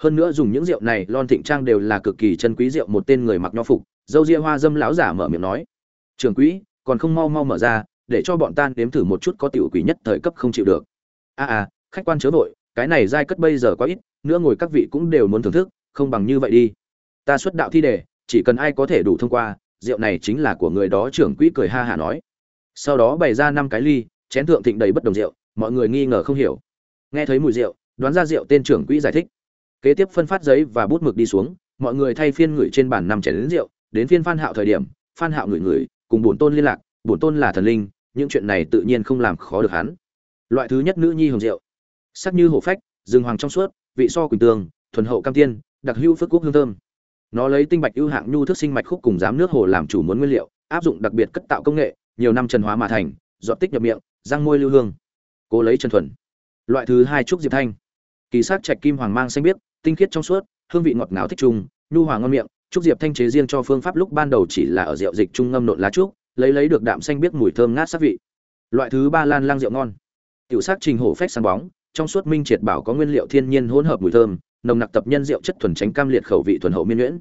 Hơn nữa dùng những rượu này lon thịnh trang đều là cực kỳ chân quý rượu một tên người mặc nho phục dâu ria hoa dâm lão giả mở miệng nói trường quỹ còn không mau mau mở ra để cho bọn tan đếm thử một chút có tiểu quỷ nhất thời cấp không chịu được. A à, à khách quan chớ vội cái này giai cất bây giờ quá ít nữa ngồi các vị cũng đều muốn thưởng thức không bằng như vậy đi. Ta xuất đạo thi đề chỉ cần ai có thể đủ thông qua rượu này chính là của người đó trưởng quỹ cười ha hả nói. Sau đó bày ra năm cái ly chén thượng thịnh đầy bất đồng rượu mọi người nghi ngờ không hiểu. Nghe thấy mùi rượu đoán ra rượu tên trưởng quỹ giải thích. Kế tiếp phân phát giấy và bút mực đi xuống mọi người thay phiên ngửi trên bàn năm chén đến rượu đến phiên phan hạo thời điểm phan hạo ngửi ngửi cùng bổn tôn liên lạc, bổn tôn là thần linh, những chuyện này tự nhiên không làm khó được hắn. Loại thứ nhất nữ nhi hồng rượu sắc như hổ phách, rừng hoàng trong suốt, vị so quỳnh tường, thuần hậu cam tiên, đặc hữu phước quốc hương thơm. Nó lấy tinh bạch ưu hạng nhu thức sinh mạch khúc cùng giám nước hồ làm chủ muốn nguyên liệu, áp dụng đặc biệt cất tạo công nghệ, nhiều năm trần hóa mà thành dọn tích nhập miệng, răng môi lưu hương. Cố lấy chân thuần. Loại thứ hai trúc diệp thanh. Kỳ sắc trạch kim hoàng mang xanh biếc, tinh khiết trong suốt, hương vị ngọt ngào thích trùng, nhu hoàng ngon miệng trúc diệp thanh chế riêng cho phương pháp lúc ban đầu chỉ là ở rượu dịch trung ngâm nộn lá trúc, lấy lấy được đạm xanh biết mùi thơm ngát sắc vị. Loại thứ ba lan lang rượu ngon. Tiểu sắc trình hổ phách sáng bóng, trong suốt minh triệt bảo có nguyên liệu thiên nhiên hỗn hợp mùi thơm, nồng nặc tập nhân rượu chất thuần tránh cam liệt khẩu vị thuần hậu miên nhuyễn.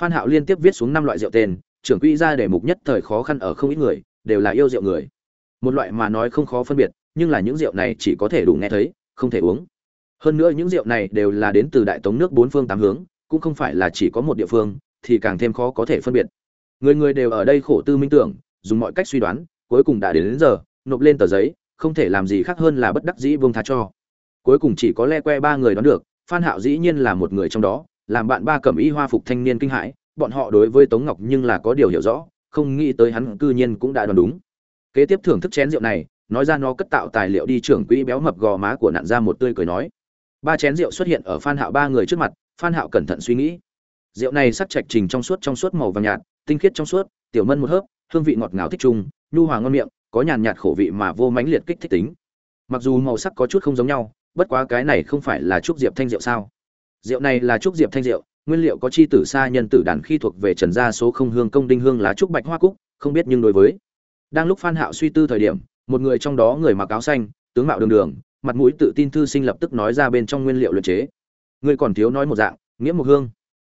Phan hạo liên tiếp viết xuống năm loại rượu tên, trưởng quỹ ra để mục nhất thời khó khăn ở không ít người, đều là yêu rượu người. Một loại mà nói không khó phân biệt, nhưng là những rượu này chỉ có thể đủ nghe thấy, không thể uống. Hơn nữa những rượu này đều là đến từ đại tống nước bốn phương tám hướng cũng không phải là chỉ có một địa phương thì càng thêm khó có thể phân biệt. Người người đều ở đây khổ tư minh tưởng dùng mọi cách suy đoán cuối cùng đã đến, đến giờ nộp lên tờ giấy không thể làm gì khác hơn là bất đắc dĩ vương tha cho. Cuối cùng chỉ có le que ba người đoán được phan hạo dĩ nhiên là một người trong đó làm bạn ba cẩm y hoa phục thanh niên kinh hãi bọn họ đối với tống ngọc nhưng là có điều hiểu rõ không nghĩ tới hắn cư nhiên cũng đã đoán đúng. Kế tiếp thưởng thức chén rượu này nói ra nó cất tạo tài liệu đi trưởng quỹ béo mập gò má của nạn ra một tươi cười nói. Ba chén rượu xuất hiện ở phan hạo ba người trước mặt phan hạo cẩn thận suy nghĩ. Rượu này sắc trạch trình trong suốt trong suốt màu vàng nhạt, tinh khiết trong suốt, tiểu mân một hớp, hương vị ngọt ngào thích trung nhu hòa ngon miệng, có nhàn nhạt khổ vị mà vô mãnh liệt kích thích tính. Mặc dù màu sắc có chút không giống nhau, bất quá cái này không phải là trúc diệp thanh rượu sao? Rượu này là trúc diệp thanh rượu, nguyên liệu có chi tử sa nhân tử đàn khi thuộc về trần gia số không hương công đinh hương lá trúc bạch hoa cúc, không biết nhưng đối với. Đang lúc phan hạo suy tư thời điểm, một người trong đó người mặc áo xanh, tướng mạo đường đường, mặt mũi tự tin thư sinh lập tức nói ra bên trong nguyên liệu luyện chế ngươi còn thiếu nói một dạng, nghĩa một hương.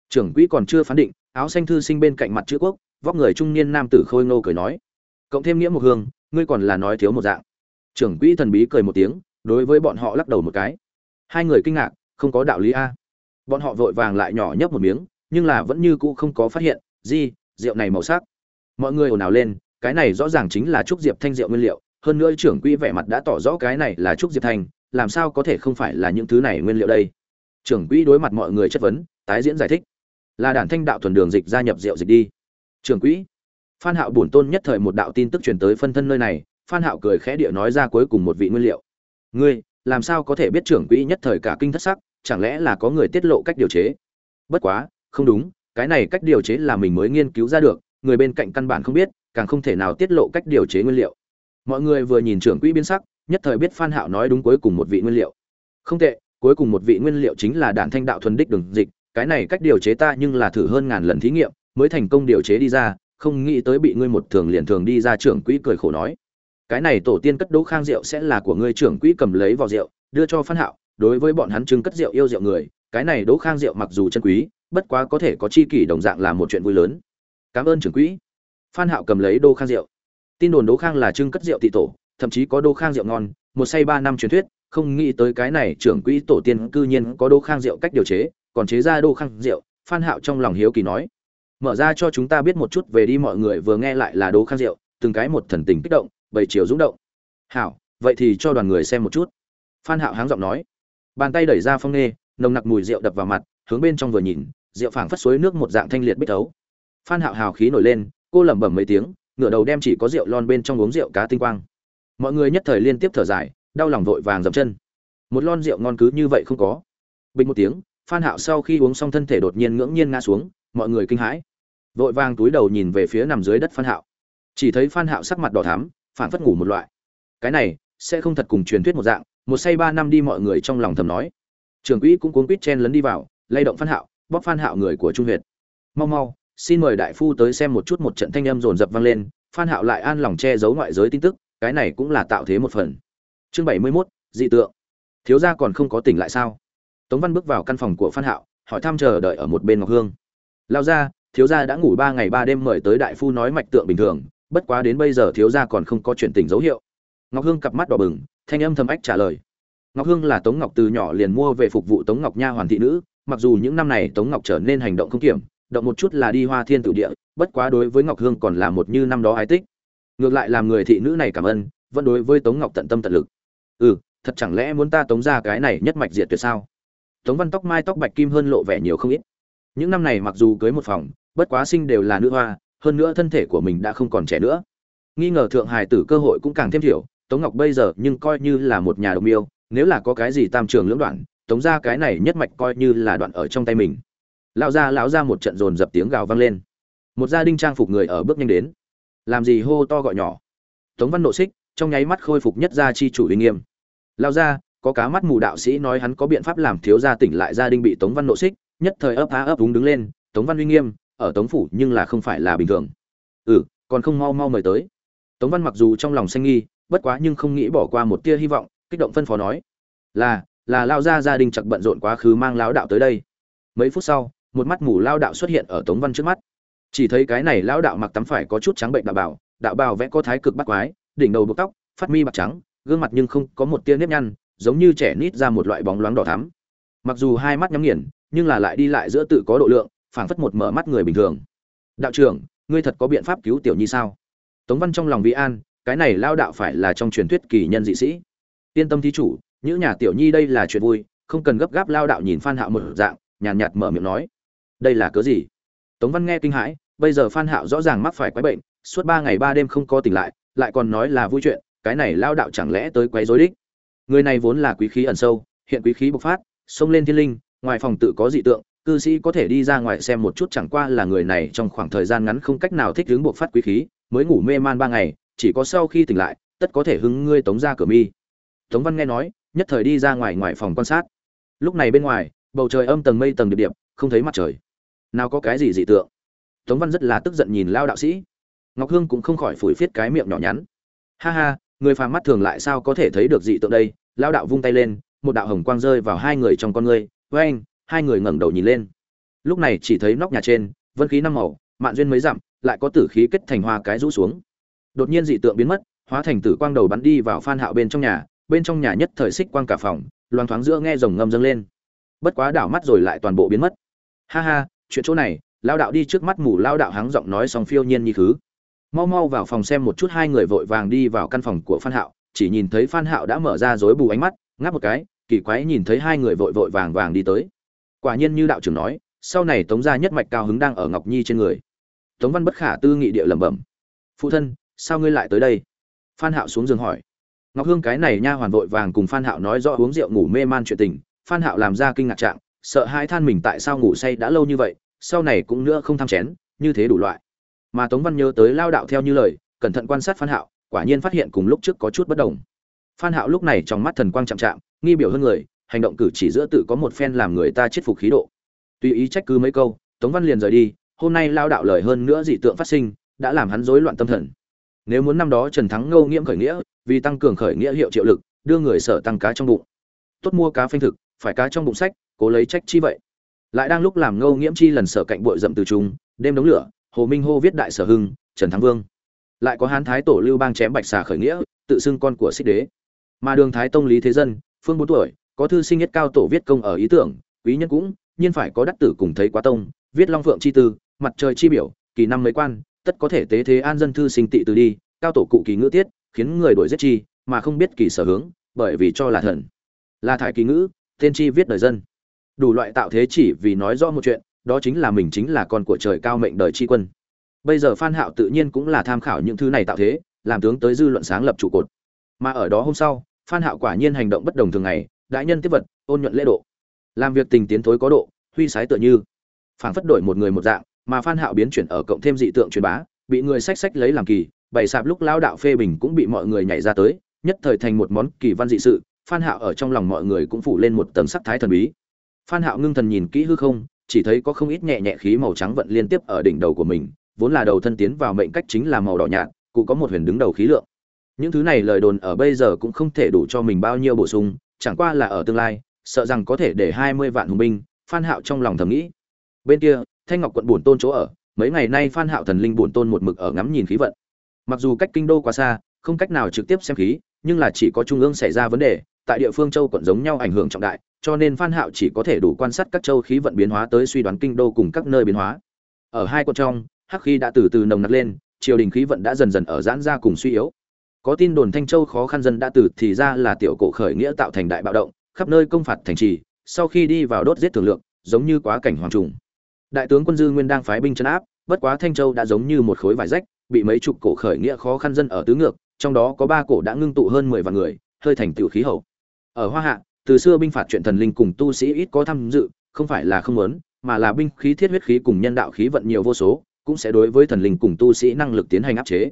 Trưởng quỹ còn chưa phán định, áo xanh thư sinh bên cạnh mặt chữ quốc, vóc người trung niên nam tử khôi ngô cười nói. Cộng thêm nghĩa một hương, ngươi còn là nói thiếu một dạng. Trưởng quỹ thần bí cười một tiếng, đối với bọn họ lắc đầu một cái. Hai người kinh ngạc, không có đạo lý a. Bọn họ vội vàng lại nhỏ nhấp một miếng, nhưng là vẫn như cũ không có phát hiện, gì, rượu này màu sắc. Mọi người ồn ào lên, cái này rõ ràng chính là trúc diệp thanh rượu nguyên liệu, hơn nữa trưởng quỹ vẻ mặt đã tỏ rõ cái này là trúc diệp thanh, làm sao có thể không phải là những thứ này nguyên liệu đây? Trưởng quỹ đối mặt mọi người chất vấn, tái diễn giải thích. Là đản thanh đạo thuần đường dịch gia nhập rượu dịch đi. Trưởng quỹ, phan hạo bổn tôn nhất thời một đạo tin tức truyền tới phân thân nơi này, phan hạo cười khẽ địa nói ra cuối cùng một vị nguyên liệu. Ngươi, làm sao có thể biết trưởng quỹ nhất thời cả kinh thất sắc, chẳng lẽ là có người tiết lộ cách điều chế? Bất quá, không đúng, cái này cách điều chế là mình mới nghiên cứu ra được, người bên cạnh căn bản không biết, càng không thể nào tiết lộ cách điều chế nguyên liệu. Mọi người vừa nhìn trưởng quỹ biến sắc, nhất thời biết phan hạo nói đúng cuối cùng một vị nguyên liệu. Không tệ cuối cùng một vị nguyên liệu chính là đạn thanh đạo thuần đích đường dịch, cái này cách điều chế ta nhưng là thử hơn ngàn lần thí nghiệm, mới thành công điều chế đi ra, không nghĩ tới bị ngươi một thường liền thường đi ra trưởng quỹ cười khổ nói. Cái này tổ tiên cất đỗ khang rượu sẽ là của ngươi trưởng quỹ cầm lấy vào rượu, đưa cho phan hạo, đối với bọn hắn chứng cất rượu yêu rượu người, cái này đỗ khang rượu mặc dù chân quý, bất quá có thể có chi kỷ đồng dạng là một chuyện vui lớn. Cảm ơn trưởng quỹ. Phan hạo cầm lấy đỗ khang rượu. Tin đồn đỗ khang là trưng cất rượu thị tổ, thậm chí có đỗ khang rượu ngon một say ba năm truyền thuyết, không nghĩ tới cái này trưởng quỹ tổ tiên cư nhiên có đỗ khang rượu cách điều chế, còn chế ra đỗ khang rượu phan hạo trong lòng hiếu kỳ nói, mở ra cho chúng ta biết một chút về đi mọi người vừa nghe lại là đỗ khang rượu từng cái một thần tình kích động, bầy chiều rung động. Hảo, vậy thì cho đoàn người xem một chút. Phan hạo háng giọng nói. Bàn tay đẩy ra phong nê, nồng nặc mùi rượu đập vào mặt, hướng bên trong vừa nhìn, rượu phảng phất suối nước một dạng thanh liệt bích thấu. Phan hạo hào khí nổi lên, cô lẩm bẩm mấy tiếng, ngửa đầu đem chỉ có rượu lon bên trong uống rượu cá tinh quang mọi người nhất thời liên tiếp thở dài, đau lòng vội vàng dậm chân. Một lon rượu ngon cứ như vậy không có. Bình một tiếng, phan hạo sau khi uống xong thân thể đột nhiên ngưỡng nhiên ngã xuống, mọi người kinh hãi. Vội vàng túi đầu nhìn về phía nằm dưới đất phan hạo. Chỉ thấy phan hạo sắc mặt đỏ thắm phản phất ngủ một loại. Cái này, sẽ không thật cùng truyền thuyết một dạng, một say ba năm đi mọi người trong lòng thầm nói. Trường quỹ cũng cuốn quýt chen lấn đi vào, lay động phan hạo, bóp phan hạo người của trung huyệt. Mau mau, xin mời đại phu tới xem một chút một trận thanh âm rồn rập vang lên. Phan hạo lại an lòng che giấu ngoại giới tin tức cái này cũng là tạo thế một phần. Chương bảy mươi 71, dị tượng. Thiếu gia còn không có tỉnh lại sao? Tống văn bước vào căn phòng của phan hạo hỏi thăm chờ đợi ở một bên ngọc hương. Lao ra thiếu gia đã ngủ ba ngày ba đêm mời tới đại phu nói mạch tượng bình thường bất quá đến bây giờ thiếu gia còn không có chuyển tỉnh dấu hiệu. Ngọc hương cặp mắt đỏ bừng thanh âm thầm ách trả lời. Ngọc hương là tống ngọc từ nhỏ liền mua về phục vụ tống ngọc nha hoàn thị nữ mặc dù những năm này tống ngọc trở nên hành động không kiểm động một chút là đi hoa thiên tử địa bất quá đối với ngọc hương còn là một như năm đó ái tích ngược lại làm người thị nữ này cảm ơn, vẫn đối với tống ngọc tận tâm tận lực. Ừ thật chẳng lẽ muốn ta tống ra cái này nhất mạch diệt tuyệt sao? Tống văn tóc mai tóc bạch kim hơn lộ vẻ nhiều không ít. Những năm này mặc dù cưới một phòng, bất quá sinh đều là nữ hoa, hơn nữa thân thể của mình đã không còn trẻ nữa. Nghi ngờ thượng Hải tử cơ hội cũng càng thêm thiểu, tống ngọc bây giờ nhưng coi như là một nhà đồng yêu nếu là có cái gì tam trường lưỡng đoạn, tống ra cái này nhất mạch coi như là đoạn ở trong tay mình. Lão ra lão ra một trận dồn dập tiếng gào vang lên. Một gia đình trang phục người ở bước nhanh đến làm gì hô to gọi nhỏ. Tống văn nộ xích, trong nháy mắt khôi phục nhất gia chi chủ uy nghiêm. Lao ra, có cá mắt mù đạo sĩ nói hắn có biện pháp làm thiếu gia tỉnh lại gia đình bị tống văn nộ xích, nhất thời ấp á ấp đúng đứng lên, tống văn uy nghiêm, ở tống phủ nhưng là không phải là bình thường. Ừ còn không mau mau mời tới. Tống văn mặc dù trong lòng xanh nghi, bất quá nhưng không nghĩ bỏ qua một tia hy vọng, kích động phân phó nói. Là là lao ra gia đình chặt bận rộn quá khứ mang lão đạo tới đây. Mấy phút sau, một mắt mù lao đạo xuất hiện ở tống văn trước mắt chỉ thấy cái này lão đạo mặc tắm phải có chút trắng bệnh đạo bảo, đạo bào vẽ có thái cực bắt quái, đỉnh đầu buộc tóc, phát mi bạc trắng, gương mặt nhưng không có một tia nếp nhăn, giống như trẻ nít ra một loại bóng loáng đỏ thắm. Mặc dù hai mắt nhắm nghiền, nhưng là lại đi lại giữa tự có độ lượng, phảng phất một mở mắt người bình thường. Đạo trưởng, ngươi thật có biện pháp cứu tiểu nhi sao? Tống văn trong lòng vị an, cái này lao đạo phải là trong truyền thuyết kỳ nhân dị sĩ. Yên tâm thí chủ, những nhà tiểu nhi đây là chuyện vui, không cần gấp gáp lao đạo nhìn phan hạo một dạng, nhàn nhạt mở miệng nói. Đây là cớ gì? Tống văn nghe kinh hãi, bây giờ phan hạo rõ ràng mắc phải quái bệnh, suốt ba ngày ba đêm không có tỉnh lại lại còn nói là vui chuyện, cái này lao đạo chẳng lẽ tới quấy rối đích? Người này vốn là quý khí ẩn sâu, hiện quý khí bộc phát, xông lên thiên linh, ngoài phòng tự có dị tượng, cư sĩ có thể đi ra ngoài xem một chút chẳng qua là người này trong khoảng thời gian ngắn không cách nào thích ứng bộc phát quý khí, mới ngủ mê man ba ngày, chỉ có sau khi tỉnh lại, tất có thể hứng ngươi tống ra cửa mi. Tống văn nghe nói, nhất thời đi ra ngoài ngoài phòng quan sát. Lúc này bên ngoài, bầu trời âm tầng mây tầng điệp điệp, không thấy mặt trời nào có cái gì dị tượng. Tống văn rất là tức giận nhìn lao đạo sĩ. Ngọc hương cũng không khỏi phủi phiết cái miệng nhỏ nhắn. Ha ha, người phàm mắt thường lại sao có thể thấy được dị tượng đây? Lao đạo vung tay lên, một đạo hồng quang rơi vào hai người trong con ngươi. Với anh, hai người ngẩng đầu nhìn lên. Lúc này chỉ thấy nóc nhà trên, vân khí năm màu, mạn duyên mới dặm, lại có tử khí kết thành hoa cái rũ xuống. Đột nhiên dị tượng biến mất, hóa thành tử quang đầu bắn đi vào phan hạo bên trong nhà. Bên trong nhà nhất thời xích quang cả phòng loan thoáng giữa nghe rồng ngâm dâng lên. Bất quá đảo mắt rồi lại toàn bộ biến mất. Ha ha chuyện chỗ này, lao đạo đi trước mắt mù lao đạo hắng giọng nói xong phiêu nhiên như khứ mau mau vào phòng xem một chút hai người vội vàng đi vào căn phòng của phan hạo, chỉ nhìn thấy phan hạo đã mở ra rối bù ánh mắt, ngáp một cái, kỳ quái nhìn thấy hai người vội vội vàng vàng đi tới. Quả nhiên như đạo trưởng nói, sau này tống gia nhất mạch cao hứng đang ở ngọc nhi trên người. Tống văn bất khả tư nghị địa lẩm bẩm, phụ thân, sao ngươi lại tới đây? Phan hạo xuống giường hỏi. Ngọc hương cái này nha hoàn vội vàng cùng phan hạo nói rõ uống rượu ngủ mê man chuyện tình, phan hạo làm ra kinh ngạc trạng sợ hai than mình tại sao ngủ say đã lâu như vậy, sau này cũng nữa không tham chén, như thế đủ loại. Mà tống văn nhớ tới lao đạo theo như lời, cẩn thận quan sát phan hạo, quả nhiên phát hiện cùng lúc trước có chút bất đồng. Phan hạo lúc này trong mắt thần quang chạm chạm, nghi biểu hơn người, hành động cử chỉ giữa tự có một phen làm người ta chết phục khí độ. Tùy ý trách cứ mấy câu, tống văn liền rời đi, hôm nay lao đạo lời hơn nữa dị tượng phát sinh, đã làm hắn rối loạn tâm thần. Nếu muốn năm đó trần thắng ngâu nghiễm khởi nghĩa, vì tăng cường khởi nghĩa hiệu triệu lực, đưa người sở tăng cá trong bụng. Tốt mua cá phanh thực, phải cá trong bụng sách cố lấy trách chi vậy. Lại đang lúc làm ngâu nghiễm chi lần sở cạnh bội dậm từ trung, đêm đống lửa, hồ minh hô viết đại sở hưng, trần thắng vương. Lại có hán thái tổ lưu bang chém bạch xà khởi nghĩa, tự xưng con của xích đế. Mà đường thái tông lý thế dân, phương bốn tuổi, có thư sinh nhất cao tổ viết công ở ý tưởng, quý nhân cũng, nhiên phải có đắc tử cùng thấy quá tông, viết long phượng chi tư, mặt trời chi biểu, kỳ năm mấy quan, tất có thể tế thế an dân thư sinh tị từ đi, cao tổ cụ kỳ ngữ tiết, khiến người đổi giết chi, mà không biết kỳ sở hướng, bởi vì cho là thần. Là thải kỳ ngữ, tên chi viết đời dân đủ loại tạo thế chỉ vì nói rõ một chuyện, đó chính là mình chính là con của trời cao mệnh đời tri quân. Bây giờ phan hạo tự nhiên cũng là tham khảo những thứ này tạo thế, làm tướng tới dư luận sáng lập trụ cột. Mà ở đó hôm sau, phan hạo quả nhiên hành động bất đồng thường ngày, đại nhân tiếp vật, ôn nhuận lễ độ. Làm việc tình tiến thối có độ, huy sái tựa như. Phảng phất đổi một người một dạng, mà phan hạo biến chuyển ở cộng thêm dị tượng truyền bá, bị người sách sách lấy làm kỳ bảy sạp lúc lao đạo phê bình cũng bị mọi người nhảy ra tới, nhất thời thành một món kỳ văn dị sự, phan hạo ở trong lòng mọi người cũng phủ lên một tầng sắc thái thần bí phan hạo ngưng thần nhìn kỹ hư không, chỉ thấy có không ít nhẹ nhẹ khí màu trắng vận liên tiếp ở đỉnh đầu của mình, vốn là đầu thân tiến vào mệnh cách chính là màu đỏ nhạt, cụ có một huyền đứng đầu khí lượng. Những thứ này lời đồn ở bây giờ cũng không thể đủ cho mình bao nhiêu bổ sung, chẳng qua là ở tương lai, sợ rằng có thể để hai mươi vạn hùng binh, phan hạo trong lòng thầm nghĩ. Bên kia, thanh ngọc quận buồn tôn chỗ ở, mấy ngày nay phan hạo thần linh buồn tôn một mực ở ngắm nhìn khí vận. Mặc dù cách kinh đô quá xa, không cách nào trực tiếp xem khí, nhưng là chỉ có trung ương xảy ra vấn đề, tại địa phương châu quận giống nhau ảnh hưởng trọng đại cho nên phan hạo chỉ có thể đủ quan sát các châu khí vận biến hóa tới suy đoán kinh đô cùng các nơi biến hóa. Ở hai quận trong, hắc khí đã từ từ nồng nặc lên, triều đình khí vận đã dần dần ở giãn ra cùng suy yếu. Có tin đồn thanh châu khó khăn dân đã từ thì ra là tiểu cổ khởi nghĩa tạo thành đại bạo động, khắp nơi công phạt thành trì, sau khi đi vào đốt giết thường lượng, giống như quá cảnh hoàng trùng. Đại tướng quân dư nguyên đang phái binh chấn áp, bất quá thanh châu đã giống như một khối vải rách, bị mấy chục cổ khởi nghĩa khó khăn dân ở tứ ngược, trong đó có ba cổ đã ngưng tụ hơn mười vạn người, hơi thành tiểu khí hậu. Ở hoa hạ từ xưa binh phạt chuyện thần linh cùng tu sĩ ít có tham dự, không phải là không muốn, mà là binh khí thiết huyết khí cùng nhân đạo khí vận nhiều vô số, cũng sẽ đối với thần linh cùng tu sĩ năng lực tiến hành áp chế.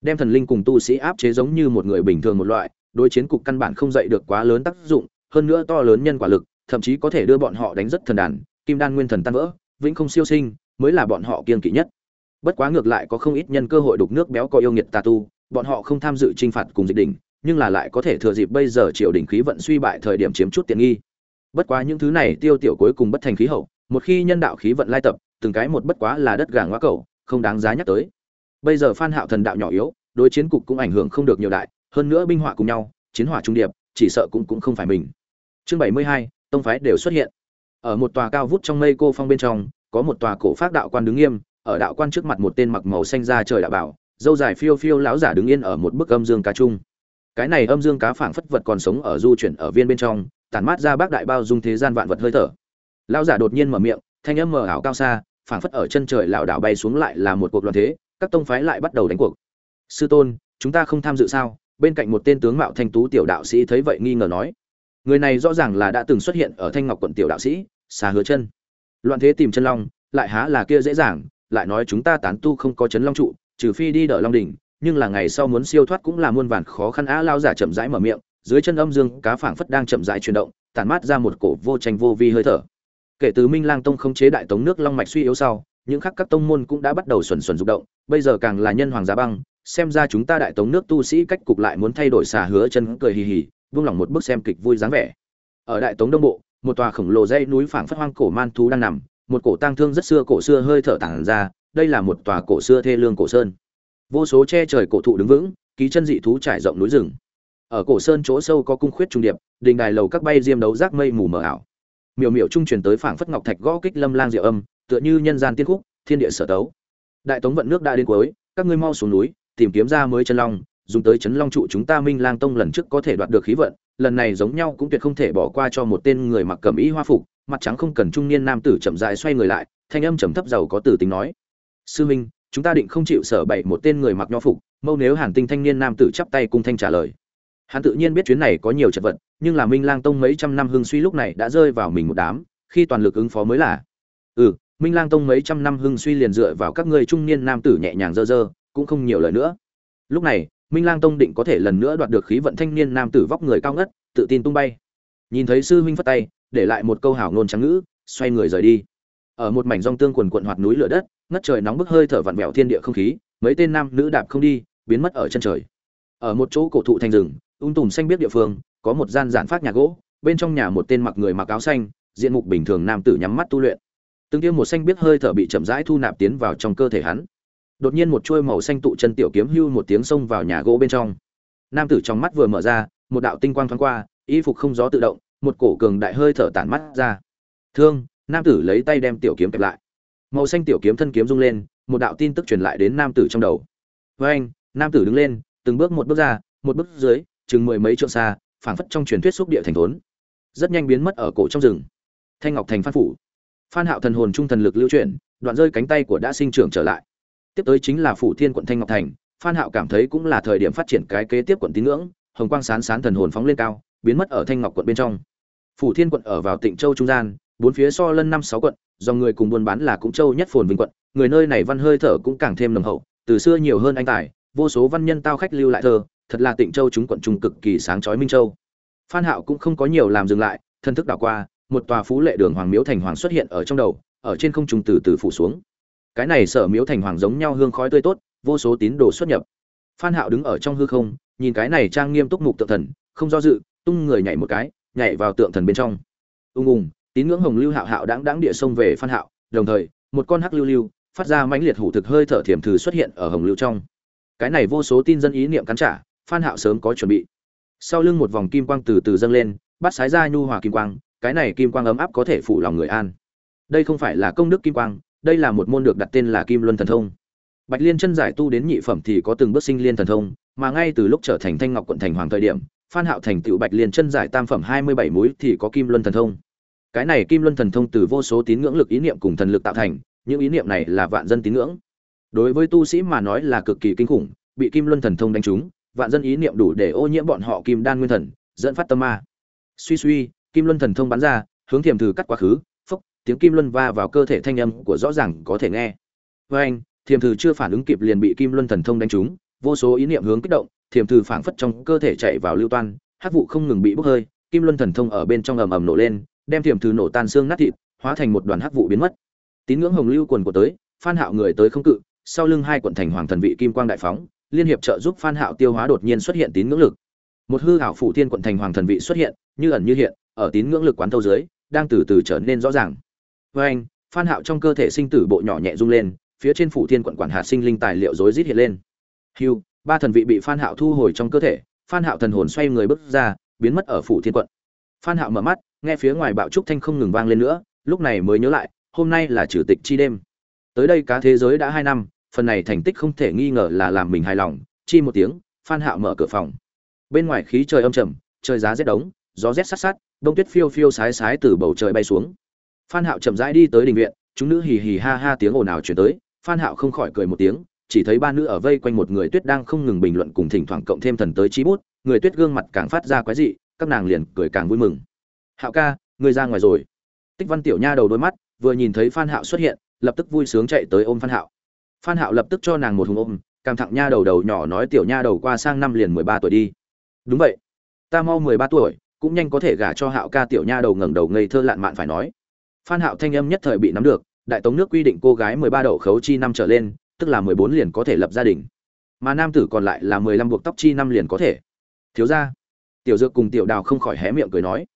Đem thần linh cùng tu sĩ áp chế giống như một người bình thường một loại, đối chiến cục căn bản không dậy được quá lớn tác dụng, hơn nữa to lớn nhân quả lực, thậm chí có thể đưa bọn họ đánh rất thần đàn, kim đan nguyên thần tan vỡ, vĩnh không siêu sinh, mới là bọn họ kiên kỵ nhất. Bất quá ngược lại có không ít nhân cơ hội đục nước béo có yêu nghiệt tà tu, bọn họ không tham dự trinh phạt cùng dịch đỉnh nhưng là lại có thể thừa dịp bây giờ triều đình khí vận suy bại thời điểm chiếm chút tiện nghi. Bất quá những thứ này tiêu tiểu cuối cùng bất thành khí hậu một khi nhân đạo khí vận lai tập từng cái một bất quá là đất gà ngoa cầu không đáng giá nhắc tới. Bây giờ phan hạo thần đạo nhỏ yếu đối chiến cục cũng ảnh hưởng không được nhiều đại hơn nữa binh họa cùng nhau chiến hỏa trung điệp chỉ sợ cũng cũng không phải mình. Chương 72, tông phái đều xuất hiện. Ở một tòa cao vút trong mây cô phong bên trong có một tòa cổ pháp đạo quan đứng nghiêm ở đạo quan trước mặt một tên mặc màu xanh da trời đạo bảo dâu dài phiêu phiêu lão giả đứng yên ở một bức âm dương cá trung cái này âm dương cá phảng phất vật còn sống ở du chuyển ở viên bên trong, tản mát ra bác đại bao dung thế gian vạn vật hơi thở. Lão giả đột nhiên mở miệng, thanh âm mờ ảo cao xa, phảng phất ở chân trời lão đảo bay xuống lại là một cuộc loạn thế, các tông phái lại bắt đầu đánh cuộc. Sư tôn, chúng ta không tham dự sao? Bên cạnh một tên tướng mạo thanh tú tiểu đạo sĩ thấy vậy nghi ngờ nói. Người này rõ ràng là đã từng xuất hiện ở thanh ngọc quận tiểu đạo sĩ, xà hứa chân. Loạn thế tìm chân long, lại há là kia dễ dàng, lại nói chúng ta tán tu không có chấn long trụ, trừ phi đi đỡ long đỉnh nhưng là ngày sau muốn siêu thoát cũng là muôn vàn khó khăn. Á lao giả chậm rãi mở miệng, dưới chân âm dương cá phảng phất đang chậm rãi chuyển động, tản mát ra một cổ vô tranh vô vi hơi thở. Kể từ minh lang tông không chế đại tống nước long mạch suy yếu sau, những khắc các tông môn cũng đã bắt đầu xuẩn xuẩn rụng động, bây giờ càng là nhân hoàng giá băng, xem ra chúng ta đại tống nước tu sĩ cách cục lại muốn thay đổi xà hứa chân cười hì hì, vung lòng một bước xem kịch vui dáng vẻ. Ở đại tống đông bộ, một tòa khổng lồ dãy núi phảng phất hoang cổ man thú đang nằm, một cổ tang thương rất xưa cổ xưa hơi thở tản ra, đây là một tòa cổ xưa thê lương cổ sơn vô số che trời cổ thụ đứng vững, ký chân dị thú trải rộng núi rừng. Ở cổ sơn chỗ sâu có cung khuyết trung điệp, đình đài lầu các bay diêm đấu rác mây mù mờ ảo. Miểu miểu trung truyền tới phảng phất ngọc thạch gõ kích lâm lang diệu âm, tựa như nhân gian tiên khúc, thiên địa sở tấu. Đại tống vận nước đã đến cuối, các ngươi mau xuống núi, tìm kiếm ra mới chân long, dùng tới chấn long trụ chúng ta minh lang tông lần trước có thể đoạt được khí vận, lần này giống nhau cũng tuyệt không thể bỏ qua cho một tên người mặc cẩm y hoa phục, mặt trắng không cần trung niên nam tử chậm rãi xoay người lại, thanh âm trầm thấp giàu có từ tính nói. Sư minh chúng ta định không chịu sở bậy một tên người mặc nho phục, mâu nếu hàn tinh thanh niên nam tử chắp tay cung thanh trả lời. Hắn tự nhiên biết chuyến này có nhiều chật vật, nhưng là minh lang tông mấy trăm năm hưng suy lúc này đã rơi vào mình một đám, khi toàn lực ứng phó mới là. Ừ minh lang tông mấy trăm năm hưng suy liền dựa vào các ngươi trung niên nam tử nhẹ nhàng dơ dơ, cũng không nhiều lời nữa. Lúc này, minh lang tông định có thể lần nữa đoạt được khí vận thanh niên nam tử vóc người cao ngất, tự tin tung bay. Nhìn thấy sư huynh phất tay, để lại một câu hảo ngôn trắng ngữ, xoay người rời đi. Ở một mảnh rong tương quần quận hoạt núi lửa đất ngất trời nóng bức hơi thở vặn vẹo thiên địa không khí, mấy tên nam nữ đạp không đi, biến mất ở chân trời. Ở một chỗ cổ thụ thành rừng, ung tùm xanh biết địa phương, có một gian giản phát nhà gỗ, bên trong nhà một tên mặc người mặc áo xanh, diện mục bình thường nam tử nhắm mắt tu luyện. Từng tiêm một xanh biết hơi thở bị chậm rãi thu nạp tiến vào trong cơ thể hắn. Đột nhiên một chuôi màu xanh tụ chân tiểu kiếm hưu một tiếng xông vào nhà gỗ bên trong. Nam tử trong mắt vừa mở ra, một đạo tinh quang thoáng qua, y phục không gió tự động, một cổ cường đại hơi thở tản mắt ra. Thương! Nam tử lấy tay đem tiểu kiếm kẹp lại màu xanh tiểu kiếm thân kiếm rung lên, một đạo tin tức truyền lại đến nam tử trong đầu. Với anh, nam tử đứng lên, từng bước một bước ra, một bước dưới, chừng mười mấy trượng xa, phảng phất trong truyền thuyết xúc địa thành thốn. Rất nhanh biến mất ở cổ trong rừng. Thanh ngọc thành phan phủ. Phan hạo thần hồn trung thần lực lưu chuyển, đoạn rơi cánh tay của đã sinh trưởng trở lại. Tiếp tới chính là phủ thiên quận thanh ngọc thành, phan hạo cảm thấy cũng là thời điểm phát triển cái kế tiếp quận tín ngưỡng, hồng quang sán sán thần hồn phóng lên cao, biến mất ở thanh ngọc quận bên trong. Phủ thiên quận ở vào tịnh châu trung gian bốn phía so lân năm sáu quận, do người cùng buôn bán là cũng châu nhất phồn vinh quận, người nơi này văn hơi thở cũng càng thêm nồng hậu, từ xưa nhiều hơn anh tài, vô số văn nhân tao khách lưu lại thơ, thật là tịnh châu chúng quận trung cực kỳ sáng chói minh châu. Phan hạo cũng không có nhiều làm dừng lại, thân thức đảo qua, một tòa phú lệ đường hoàng miếu thành hoàng xuất hiện ở trong đầu, ở trên không trung từ từ phủ xuống. Cái này sở miếu thành hoàng giống nhau hương khói tươi tốt, vô số tín đồ xuất nhập. Phan hạo đứng ở trong hư không, nhìn cái này trang nghiêm túc mục tượng thần, không do dự, tung người nhảy một cái, nhảy vào tượng thần bên trong. Ung ung tín ngưỡng hồng lưu hạo hạo đáng đáng địa sông về phan hạo, đồng thời, một con hắc lưu lưu phát ra mãnh liệt hủ thực hơi thở thiểm thử xuất hiện ở hồng lưu trong. Cái này vô số tin dân ý niệm cắn trả, phan hạo sớm có chuẩn bị. Sau lưng một vòng kim quang từ từ dâng lên, bắt sái ra nhu hòa kim quang, cái này kim quang ấm áp có thể phủ lòng người an. Đây không phải là công đức kim quang, đây là một môn được đặt tên là kim luân thần thông. Bạch liên chân giải tu đến nhị phẩm thì có từng bước sinh liên thần thông, mà ngay từ lúc trở thành thanh ngọc quận thành hoàng thời điểm, phan hạo thành tựu bạch liên chân giải tam phẩm hai mươi bảy múi thì có kim luân thần thông cái này kim luân thần thông từ vô số tín ngưỡng lực ý niệm cùng thần lực tạo thành, những ý niệm này là vạn dân tín ngưỡng. Đối với tu sĩ mà nói là cực kỳ kinh khủng, bị kim luân thần thông đánh trúng, vạn dân ý niệm đủ để ô nhiễm bọn họ kim đan nguyên thần, dẫn phát tâm ma. Suy suy, kim luân thần thông bắn ra, hướng thiềm thử cắt quá khứ, phốc, tiếng kim luân va vào cơ thể thanh âm của rõ ràng có thể nghe. Với anh, thiềm thử chưa phản ứng kịp liền bị kim luân thần thông đánh trúng, vô số ý niệm hướng kích động, thiềm thử phảng phất trong cơ thể chạy vào lưu toan, hắc vụ không ngừng bị bốc hơi, kim luân thần thông ở bên trong ầm ầm nổ lên đem thiểm thử nổ tan xương nát thịt, hóa thành một đoàn hắc vụ biến mất. Tín ngưỡng hồng lưu quần của tới, phan hạo người tới không cự, sau lưng hai quận thành hoàng thần vị kim quang đại phóng, liên hiệp trợ giúp phan hạo tiêu hóa đột nhiên xuất hiện tín ngưỡng lực. Một hư hảo phụ thiên quận thành hoàng thần vị xuất hiện, như ẩn như hiện, ở tín ngưỡng lực quán thâu dưới, đang từ từ trở nên rõ ràng. Với anh, phan hạo trong cơ thể sinh tử bộ nhỏ nhẹ rung lên, phía trên phụ thiên quận quản hạt sinh linh tài liệu rối rít hiện lên. Hưu, ba thần vị bị phan hạo thu hồi trong cơ thể, phan hạo thần hồn xoay người bước ra, biến mất ở phủ thiên quận. Phan hạo mở mắt nghe phía ngoài bạo trúc thanh không ngừng vang lên nữa, lúc này mới nhớ lại, hôm nay là chủ tịch chi đêm. Tới đây cá thế giới đã hai năm, phần này thành tích không thể nghi ngờ là làm mình hài lòng, chi một tiếng, phan hạo mở cửa phòng. Bên ngoài khí trời âm trầm, trời giá rét đống, gió rét sát sát, đông tuyết phiêu phiêu sái sái từ bầu trời bay xuống. Phan hạo chậm rãi đi tới đình viện, chúng nữ hì hì ha ha tiếng ồn ào truyền tới, phan hạo không khỏi cười một tiếng, chỉ thấy ba nữ ở vây quanh một người tuyết đang không ngừng bình luận cùng thỉnh thoảng cộng thêm thần tới chí bút, người tuyết gương mặt càng phát ra quái dị, các nàng liền cười càng vui mừng hạo ca, ngươi ra ngoài rồi. Tích văn tiểu nha đầu đôi mắt, vừa nhìn thấy phan hạo xuất hiện, lập tức vui sướng chạy tới ôm phan hạo. Phan hạo lập tức cho nàng một hùng ôm càng thẳng nha đầu đầu nhỏ nói tiểu nha đầu qua sang năm liền mười ba tuổi đi. Đúng vậy. Ta mau mười ba tuổi, cũng nhanh có thể gả cho hạo ca tiểu nha đầu ngẩng đầu ngây thơ lạn mạn phải nói. Phan hạo thanh âm nhất thời bị nắm được, đại tống nước quy định cô gái mười ba đậu khấu chi năm trở lên, tức là mười bốn liền có thể lập gia đình. Mà nam tử còn lại là mười lăm buộc tóc chi năm liền có thể. Thiếu gia. Tiểu dược cùng tiểu đào không khỏi hé miệng cười nói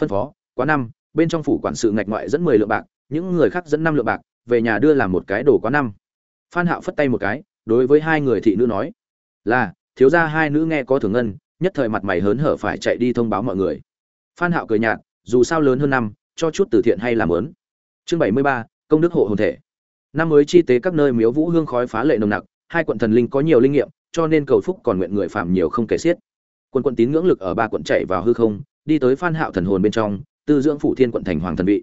phân phó quá năm bên trong phủ quản sự ngạch ngoại dẫn mười lượng bạc những người khác dẫn năm lượng bạc về nhà đưa làm một cái đồ quá năm. Phan hạo phất tay một cái đối với hai người thị nữ nói là thiếu gia hai nữ nghe có thưởng ngân nhất thời mặt mày hớn hở phải chạy đi thông báo mọi người. Phan hạo cười nhạt dù sao lớn hơn năm cho chút từ thiện hay làm lớn chương 73, công đức hộ hồn thể. Năm mới chi tế các nơi miếu vũ hương khói phá lệ nồng nặc hai quận thần linh có nhiều linh nghiệm cho nên cầu phúc còn nguyện người phạm nhiều không kể xiết. Quân quận tín ngưỡng lực ở ba quận chạy vào hư không đi tới phan hạo thần hồn bên trong, tư dưỡng phủ thiên quận thành hoàng thần vị.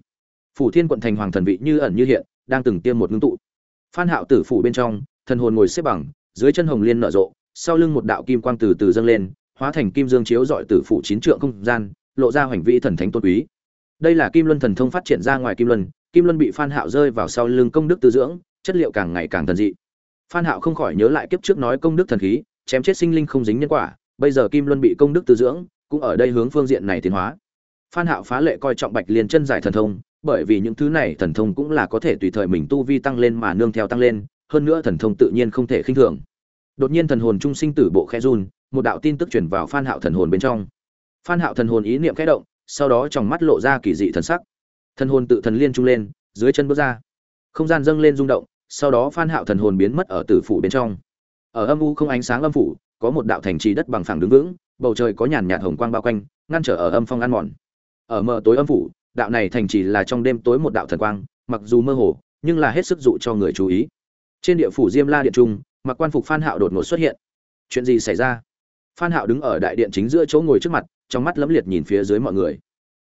Phủ thiên quận thành hoàng thần vị như ẩn như hiện, đang từng tiêm một ngưng tụ. Phan hạo tử phủ bên trong, thần hồn ngồi xếp bằng, dưới chân hồng liên nở rộ, sau lưng một đạo kim quang từ từ dâng lên, hóa thành kim dương chiếu dọi tử phủ chín trượng không gian, lộ ra hoành vĩ thần thánh tôn quý. Đây là kim luân thần thông phát triển ra ngoài kim luân kim luân bị phan hạo rơi vào sau lưng công đức tư dưỡng, chất liệu càng ngày càng thần dị. Phan hạo không khỏi nhớ lại kiếp trước nói công đức thần khí, chém chết sinh linh không dính nhân quả, bây giờ kim luân bị công đức tư dưỡng cũng ở đây hướng phương diện này tiến hóa. Phan hạo phá lệ coi trọng bạch liên chân giải thần thông, bởi vì những thứ này thần thông cũng là có thể tùy thời mình tu vi tăng lên mà nương theo tăng lên, hơn nữa thần thông tự nhiên không thể khinh thường. Đột nhiên thần hồn trung sinh tử bộ khẽ run, một đạo tin tức truyền vào phan hạo thần hồn bên trong. Phan hạo thần hồn ý niệm khẽ động, sau đó trong mắt lộ ra kỳ dị thần sắc. Thần hồn tự thần liên trung lên, dưới chân bước ra. Không gian dâng lên rung động, sau đó phan hạo thần hồn biến mất ở tử phủ bên trong. Ở âm u không ánh sáng âm phủ, có một đạo thành trì đất bằng phẳng đứng vững bầu trời có nhàn nhạt hồng quang bao quanh, ngăn trở ở âm phong ăn mòn. Ở mờ tối âm phủ, đạo này thành chỉ là trong đêm tối một đạo thần quang, mặc dù mơ hồ, nhưng là hết sức dụ cho người chú ý. Trên địa phủ diêm la điện trung, mặc quan phục phan hạo đột ngột xuất hiện. Chuyện gì xảy ra? Phan hạo đứng ở đại điện chính giữa chỗ ngồi trước mặt, trong mắt lấm liệt nhìn phía dưới mọi người.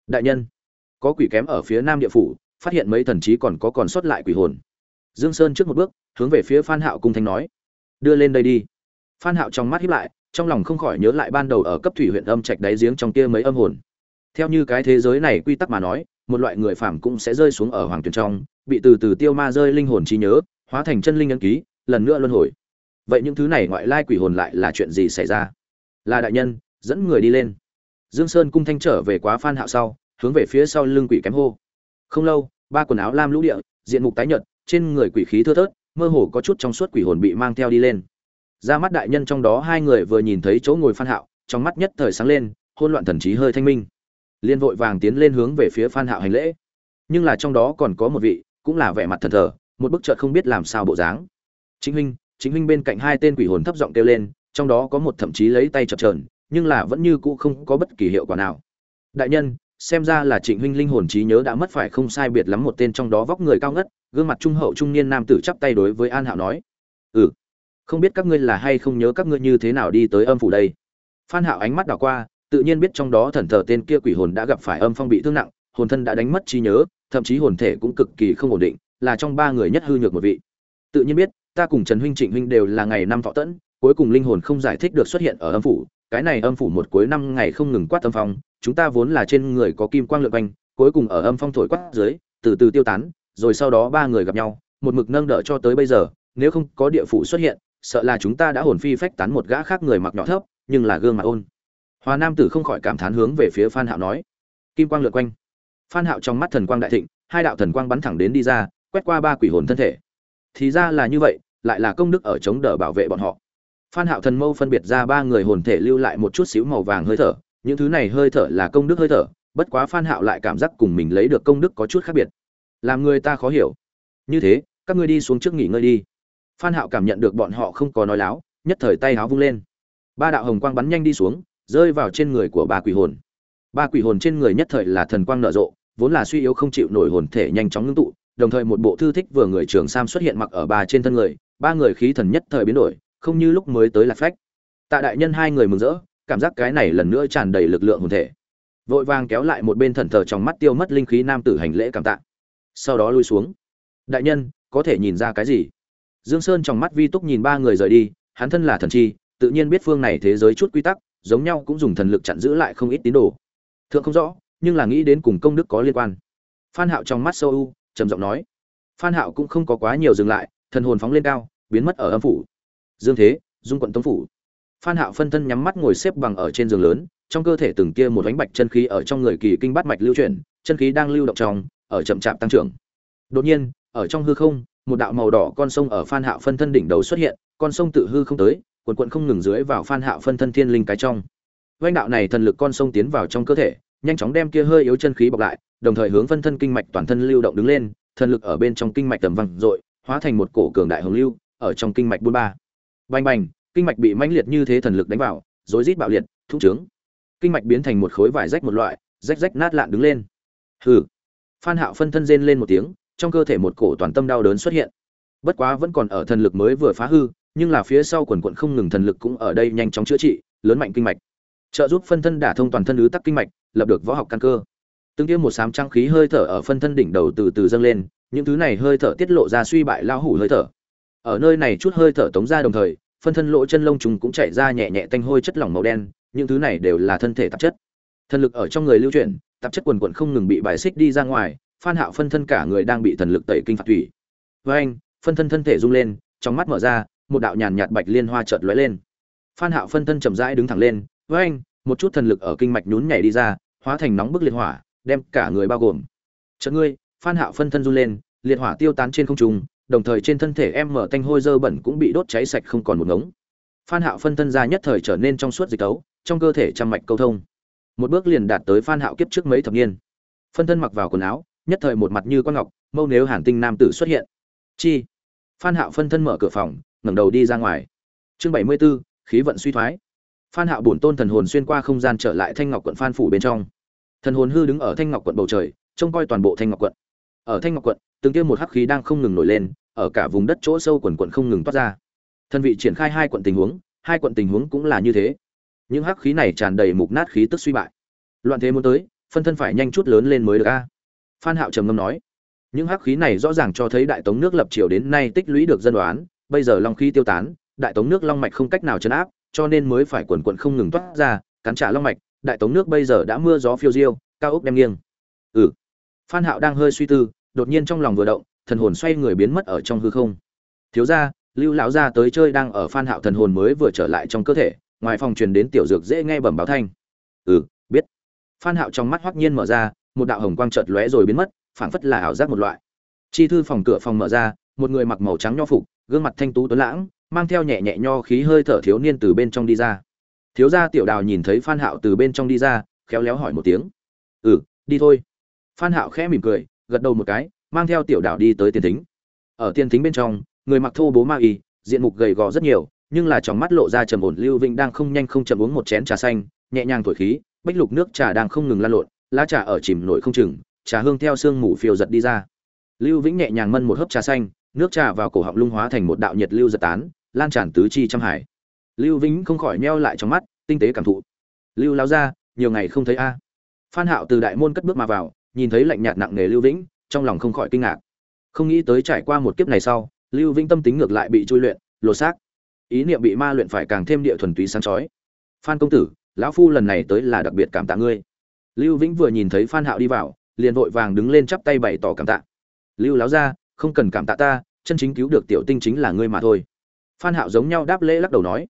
Đại nhân, có quỷ kém ở phía nam địa phủ, phát hiện mấy thần trí còn có còn sót lại quỷ hồn. Dương sơn trước một bước, hướng về phía phan hạo cung thanh nói, đưa lên đây đi. Phan hạo trong mắt híp lại trong lòng không khỏi nhớ lại ban đầu ở cấp thủy huyện âm trạch đáy giếng trong kia mấy âm hồn. Theo như cái thế giới này quy tắc mà nói, một loại người phàm cũng sẽ rơi xuống ở hoàng tuyển trong, bị từ từ tiêu ma rơi linh hồn trí nhớ, hóa thành chân linh ấn ký, lần nữa luân hồi. Vậy những thứ này ngoại lai quỷ hồn lại là chuyện gì xảy ra? Là đại nhân, dẫn người đi lên. Dương sơn cung thanh trở về quá phan hạo sau, hướng về phía sau lưng quỷ kém hô. Không lâu, ba quần áo lam lũ địa, diện mục tái nhợt, trên người quỷ khí thưa thớt, mơ hồ có chút trong suốt quỷ hồn bị mang theo đi lên ra mắt đại nhân trong đó hai người vừa nhìn thấy chỗ ngồi phan hạo, trong mắt nhất thời sáng lên hôn loạn thần trí hơi thanh minh. Liên vội vàng tiến lên hướng về phía phan hạo hành lễ. Nhưng là trong đó còn có một vị, cũng là vẻ mặt thần thờ, một bức chợt không biết làm sao bộ dáng. Chính huynh chính huynh bên cạnh hai tên quỷ hồn thấp giọng kêu lên, trong đó có một thậm chí lấy tay chập chờn, nhưng là vẫn như cũ không có bất kỳ hiệu quả nào. Đại nhân, xem ra là trịnh huynh linh hồn trí nhớ đã mất phải không sai biệt lắm một tên trong đó vóc người cao ngất, gương mặt trung hậu trung niên nam tử chắp tay đối với an hạo nói. Ừ không biết các ngươi là hay không nhớ các ngươi như thế nào đi tới âm phủ đây. Phan hạo ánh mắt đảo qua, tự nhiên biết trong đó thần thờ tên kia quỷ hồn đã gặp phải âm phong bị thương nặng, hồn thân đã đánh mất trí nhớ, thậm chí hồn thể cũng cực kỳ không ổn định, là trong ba người nhất hư nhược một vị. Tự nhiên biết, ta cùng trần huynh trịnh huynh đều là ngày năm thọ tẫn, cuối cùng linh hồn không giải thích được xuất hiện ở âm phủ, cái này âm phủ một cuối năm ngày không ngừng quát âm phong, chúng ta vốn là trên người có kim quang lượn quanh, cuối cùng ở âm phong thổi quát dưới, từ từ tiêu tán, rồi sau đó ba người gặp nhau, một mực nâng đỡ cho tới bây giờ, nếu không có địa phủ xuất hiện sợ là chúng ta đã hồn phi phách tán một gã khác người mặc nhỏ thấp, nhưng là gương mặt ôn. Hòa nam tử không khỏi cảm thán hướng về phía phan hạo nói. Kim quang lượn quanh. Phan hạo trong mắt thần quang đại thịnh, hai đạo thần quang bắn thẳng đến đi ra, quét qua ba quỷ hồn thân thể. Thì ra là như vậy, lại là công đức ở chống đỡ bảo vệ bọn họ. Phan hạo thần mâu phân biệt ra ba người hồn thể lưu lại một chút xíu màu vàng hơi thở, những thứ này hơi thở là công đức hơi thở, bất quá phan hạo lại cảm giác cùng mình lấy được công đức có chút khác biệt. Làm người ta khó hiểu. Như thế, các ngươi đi xuống trước nghỉ ngơi đi phan hạo cảm nhận được bọn họ không có nói láo, nhất thời tay háo vung lên. Ba đạo hồng quang bắn nhanh đi xuống, rơi vào trên người của ba quỷ hồn. Ba quỷ hồn trên người nhất thời là thần quang nở rộ, vốn là suy yếu không chịu nổi hồn thể nhanh chóng ngưng tụ, đồng thời một bộ thư thích vừa người trường sam xuất hiện mặc ở ba trên thân người, ba người khí thần nhất thời biến đổi, không như lúc mới tới lạc phách. Tạ đại nhân hai người mừng rỡ, cảm giác cái này lần nữa tràn đầy lực lượng hồn thể. Vội vàng kéo lại một bên thần thờ trong mắt tiêu mất linh khí nam tử hành lễ cảm tạ. Sau đó lui xuống. Đại nhân, có thể nhìn ra cái gì? Dương sơn trong mắt vi túc nhìn ba người rời đi, hắn thân là thần chi, tự nhiên biết phương này thế giới chút quy tắc, giống nhau cũng dùng thần lực chặn giữ lại không ít tín đồ. Thượng không rõ, nhưng là nghĩ đến cùng công đức có liên quan. Phan hạo trong mắt sâu u, trầm giọng nói. Phan hạo cũng không có quá nhiều dừng lại, thần hồn phóng lên cao, biến mất ở âm phủ. Dương thế, dung quận tống phủ. Phan hạo phân thân nhắm mắt ngồi xếp bằng ở trên giường lớn, trong cơ thể từng kia một ánh bạch chân khí ở trong người kỳ kinh bát mạch lưu chuyển, chân khí đang lưu động trong, ở chậm chạp tăng trưởng. Đột nhiên, ở trong hư không một đạo màu đỏ con sông ở phan hạo phân thân đỉnh đầu xuất hiện, con sông tự hư không tới cuộn cuộn không ngừng dưới vào phan hạo phân thân thiên linh cái trong. Vành đạo này thần lực con sông tiến vào trong cơ thể, nhanh chóng đem kia hơi yếu chân khí bọc lại, đồng thời hướng phân thân kinh mạch toàn thân lưu động đứng lên, thần lực ở bên trong kinh mạch tầm văng dội, hóa thành một cổ cường đại hồng lưu, ở trong kinh mạch buôn ba. Bành bành, kinh mạch bị mãnh liệt như thế thần lực đánh vào, rối rít bạo liệt, thúc trướng. Kinh mạch biến thành một khối vải rách một loại, rách rách nát lạn đứng lên. Hừ. Phan hạo phân thân rên lên một tiếng trong cơ thể một cổ toàn tâm đau đớn xuất hiện. Bất quá vẫn còn ở thần lực mới vừa phá hư, nhưng là phía sau quần quận không ngừng thần lực cũng ở đây nhanh chóng chữa trị, lớn mạnh kinh mạch. Trợ giúp phân thân đả thông toàn thân ứ tắc kinh mạch, lập được võ học căn cơ. Tương tiêu một sám trang khí hơi thở ở phân thân đỉnh đầu từ từ dâng lên, những thứ này hơi thở tiết lộ ra suy bại lao hủ hơi thở. Ở nơi này chút hơi thở tống ra đồng thời, phân thân lỗ chân lông trùng cũng chảy ra nhẹ nhẹ tanh hôi chất lỏng màu đen, những thứ này đều là thân thể tạp chất. Thần lực ở trong người lưu chuyển, tạp chất quần quần không ngừng bị bài xích đi ra ngoài phan hạo phân thân cả người đang bị thần lực tẩy kinh phạt thủy. Với anh, phân thân thân thể rung lên, trong mắt mở ra, một đạo nhàn nhạt bạch liên hoa chợt lóe lên. Phan hạo phân thân chậm rãi đứng thẳng lên, với anh, một chút thần lực ở kinh mạch nhún nhảy đi ra, hóa thành nóng bức liệt hỏa, đem cả người bao gồm. Chợt ngươi, phan hạo phân thân run lên, liệt hỏa tiêu tán trên không trung, đồng thời trên thân thể em mở tanh hôi dơ bẩn cũng bị đốt cháy sạch không còn một ngống. Phan hạo phân thân ra nhất thời trở nên trong suốt dịch tấu, trong cơ thể trăm mạch câu thông. Một bước liền đạt tới phan hạo kiếp trước mấy thập niên. Phân thân mặc vào quần áo nhất thời một mặt như quan ngọc mâu nếu hàn tinh nam tử xuất hiện. Chi? Phan hạo phân thân mở cửa phòng ngẩng đầu đi ra ngoài. Chương 74, khí vận suy thoái. Phan hạo bổn tôn thần hồn xuyên qua không gian trở lại thanh ngọc quận phan phủ bên trong. Thần hồn hư đứng ở thanh ngọc quận bầu trời trông coi toàn bộ thanh ngọc quận. Ở thanh ngọc quận từng kia một hắc khí đang không ngừng nổi lên ở cả vùng đất chỗ sâu quần quận không ngừng toát ra. Thân vị triển khai hai quận tình huống hai quận tình huống cũng là như thế. Những hắc khí này tràn đầy mục nát khí tức suy bại. Loạn thế muốn tới phân thân phải nhanh chút lớn lên mới được a phan hạo trầm ngâm nói, những hắc khí này rõ ràng cho thấy đại tống nước lập triều đến nay tích lũy được dân đoán bây giờ long khí tiêu tán, đại tống nước long mạch không cách nào chấn áp, cho nên mới phải quần quận không ngừng toát ra, cắn trả long mạch, đại tống nước bây giờ đã mưa gió phiêu diêu, cao ốc đem nghiêng. Ừ. Phan hạo đang hơi suy tư, đột nhiên trong lòng vừa động, thần hồn xoay người biến mất ở trong hư không. Thiếu gia, lưu lão gia tới chơi đang ở phan hạo thần hồn mới vừa trở lại trong cơ thể, ngoài phòng truyền đến tiểu dược dễ nghe bẩm báo thanh. Ừ biết. Phan hạo trong mắt hoắc nhiên mở ra một đạo hồng quang chợt lóe rồi biến mất, phảng phất là ảo giác một loại. Chi thư phòng cửa phòng mở ra, một người mặc màu trắng nho phục, gương mặt thanh tú tuấn lãng, mang theo nhẹ nhẹ nho khí hơi thở thiếu niên từ bên trong đi ra. Thiếu gia tiểu đào nhìn thấy phan hạo từ bên trong đi ra, khéo léo hỏi một tiếng. Ừ đi thôi. Phan hạo khẽ mỉm cười, gật đầu một cái, mang theo tiểu đào đi tới tiền thính. Ở tiền thính bên trong, người mặc thô bố ma y, diện mục gầy gò rất nhiều, nhưng là trong mắt lộ ra trầm ổn, lưu vinh đang không nhanh không chậm uống một chén trà xanh, nhẹ nhàng thổi khí bách lục nước trà đang không ngừng lan lộn lá trà ở chìm nổi không chừng, trà hương theo sương mù phiêu giật đi ra. Lưu vĩnh nhẹ nhàng mân một hớp trà xanh, nước trà vào cổ họng lung hóa thành một đạo nhiệt lưu giật tán, lan tràn tứ chi trăm hải. Lưu vĩnh không khỏi meo lại trong mắt, tinh tế cảm thụ. Lưu lao ra nhiều ngày không thấy a. Phan hạo từ đại môn cất bước mà vào, nhìn thấy lạnh nhạt nặng nề lưu vĩnh, trong lòng không khỏi kinh ngạc. Không nghĩ tới trải qua một kiếp này sau, lưu vĩnh tâm tính ngược lại bị trôi luyện, lột xác. Ý niệm bị ma luyện phải càng thêm địa thuần túy sáng chói. Phan công tử, lão phu lần này tới là đặc biệt cảm tạ ngươi lưu vĩnh vừa nhìn thấy phan hạo đi vào, liền vội vàng đứng lên chắp tay bày tỏ cảm tạ. Lưu láo ra không cần cảm tạ ta, chân chính cứu được tiểu tinh chính là ngươi mà thôi. Phan hạo giống nhau đáp lễ lắc đầu nói.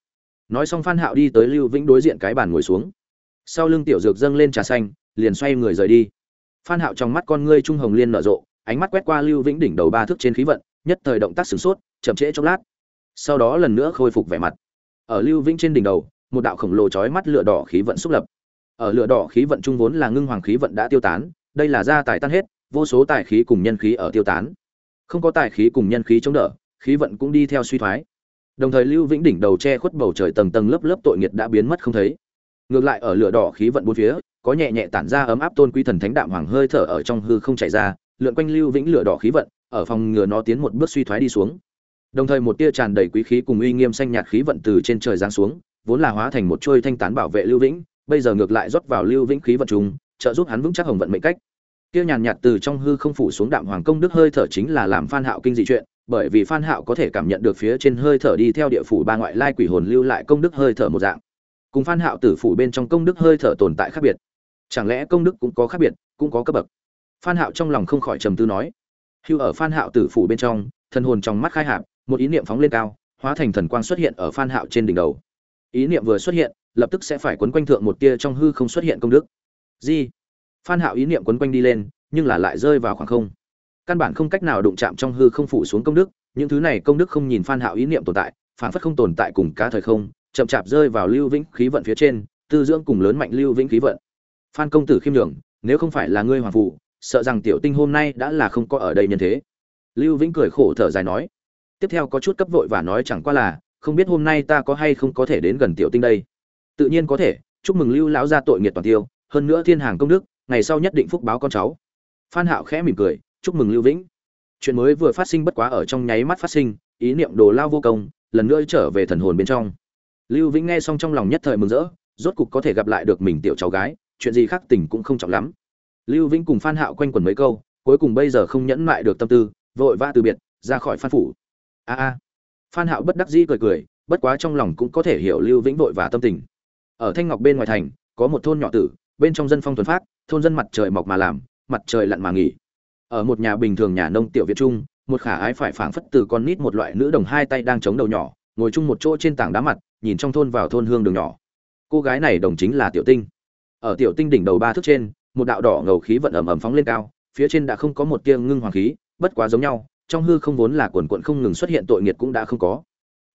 Nói xong phan hạo đi tới lưu vĩnh đối diện cái bàn ngồi xuống. Sau lưng tiểu dược dâng lên trà xanh, liền xoay người rời đi. Phan hạo trong mắt con ngươi trung hồng liên nở rộ, ánh mắt quét qua lưu vĩnh đỉnh đầu ba thước trên khí vận, nhất thời động tác sửng sốt, chậm trễ chốc lát. Sau đó lần nữa khôi phục vẻ mặt. Ở lưu vĩnh trên đỉnh đầu, một đạo khổng lồ chói mắt lửa đỏ khí vận xúc lập ở lửa đỏ khí vận trung vốn là ngưng hoàng khí vận đã tiêu tán, đây là gia tài tan hết, vô số tài khí cùng nhân khí ở tiêu tán. Không có tài khí cùng nhân khí chống đỡ, khí vận cũng đi theo suy thoái. Đồng thời lưu vĩnh đỉnh đầu che khuất bầu trời tầng tầng lớp lớp tội nghiệt đã biến mất không thấy. Ngược lại ở lửa đỏ khí vận bốn phía, có nhẹ nhẹ tản ra ấm áp tôn quý thần thánh đạm hoàng hơi thở ở trong hư không chảy ra, lượn quanh lưu vĩnh lửa đỏ khí vận, ở phòng ngừa nó tiến một bước suy thoái đi xuống. Đồng thời một tia tràn đầy quý khí cùng uy nghiêm xanh nhạt khí vận từ trên trời giáng xuống, vốn là hóa thành một trôi thanh tán bảo vệ lưu vĩnh bây giờ ngược lại rót vào lưu vĩnh khí vận trùng, trợ giúp hắn vững chắc hồng vận mệnh cách. Kia nhàn nhạt từ trong hư không phủ xuống đạm hoàng công đức hơi thở chính là làm phan hạo kinh dị chuyện, bởi vì phan hạo có thể cảm nhận được phía trên hơi thở đi theo địa phủ ba ngoại lai quỷ hồn lưu lại công đức hơi thở một dạng. Cùng phan hạo tử phủ bên trong công đức hơi thở tồn tại khác biệt. Chẳng lẽ công đức cũng có khác biệt, cũng có cấp bậc? Phan hạo trong lòng không khỏi trầm tư nói. Hưu ở phan hạo tử phủ bên trong, thần hồn trong mắt khai hạp, một ý niệm phóng lên cao, hóa thành thần quang xuất hiện ở phan hạo trên đỉnh đầu. Ý niệm vừa xuất hiện lập tức sẽ phải quấn quanh thượng một tia trong hư không xuất hiện công đức. Gì phan hạo ý niệm quấn quanh đi lên, nhưng là lại rơi vào khoảng không. Căn bản không cách nào đụng chạm trong hư không phủ xuống công đức, những thứ này công đức không nhìn phan hạo ý niệm tồn tại phản phất không tồn tại cùng cá thời không, chậm chạp rơi vào lưu vĩnh khí vận phía trên, tư dưỡng cùng lớn mạnh lưu vĩnh khí vận. Phan công tử khiêm nhường, nếu không phải là ngươi hoàng phụ, sợ rằng tiểu tinh hôm nay đã là không có ở đây nhân thế. Lưu vĩnh cười khổ thở dài nói, tiếp theo có chút cấp vội và nói chẳng qua là, không biết hôm nay ta có hay không có thể đến gần tiểu tinh đây tự nhiên có thể, chúc mừng lưu lão gia tội nghiệp toàn tiêu, hơn nữa thiên hàng công đức, ngày sau nhất định phúc báo con cháu. Phan hạo khẽ mỉm cười, chúc mừng lưu vĩnh. Chuyện mới vừa phát sinh bất quá ở trong nháy mắt phát sinh, ý niệm đồ lao vô công, lần nữa trở về thần hồn bên trong. Lưu vĩnh nghe xong trong lòng nhất thời mừng rỡ, rốt cục có thể gặp lại được mình tiểu cháu gái, chuyện gì khác tình cũng không trọng lắm. Lưu vĩnh cùng phan hạo quanh quẩn mấy câu, cuối cùng bây giờ không nhẫn lại được tâm tư, vội vã từ biệt, ra khỏi phan phủ. A a. Phan hạo bất đắc dĩ cười cười, bất quá trong lòng cũng có thể hiểu lưu vĩnh vội và tâm tình ở thanh ngọc bên ngoài thành, có một thôn nhỏ tử, bên trong dân phong thuần phát, thôn dân mặt trời mọc mà làm, mặt trời lặn mà nghỉ. Ở một nhà bình thường nhà nông tiểu việt trung một khả ái phải phảng phất từ con nít một loại nữ đồng hai tay đang chống đầu nhỏ, ngồi chung một chỗ trên tảng đá mặt, nhìn trong thôn vào thôn hương đường nhỏ. Cô gái này đồng chính là tiểu tinh. Ở tiểu tinh đỉnh đầu ba thước trên, một đạo đỏ ngầu khí vận ẩm ẩm phóng lên cao, phía trên đã không có một tia ngưng hoàng khí, bất quá giống nhau, trong hư không vốn là quần quận không ngừng xuất hiện tội nghiệt cũng đã không có.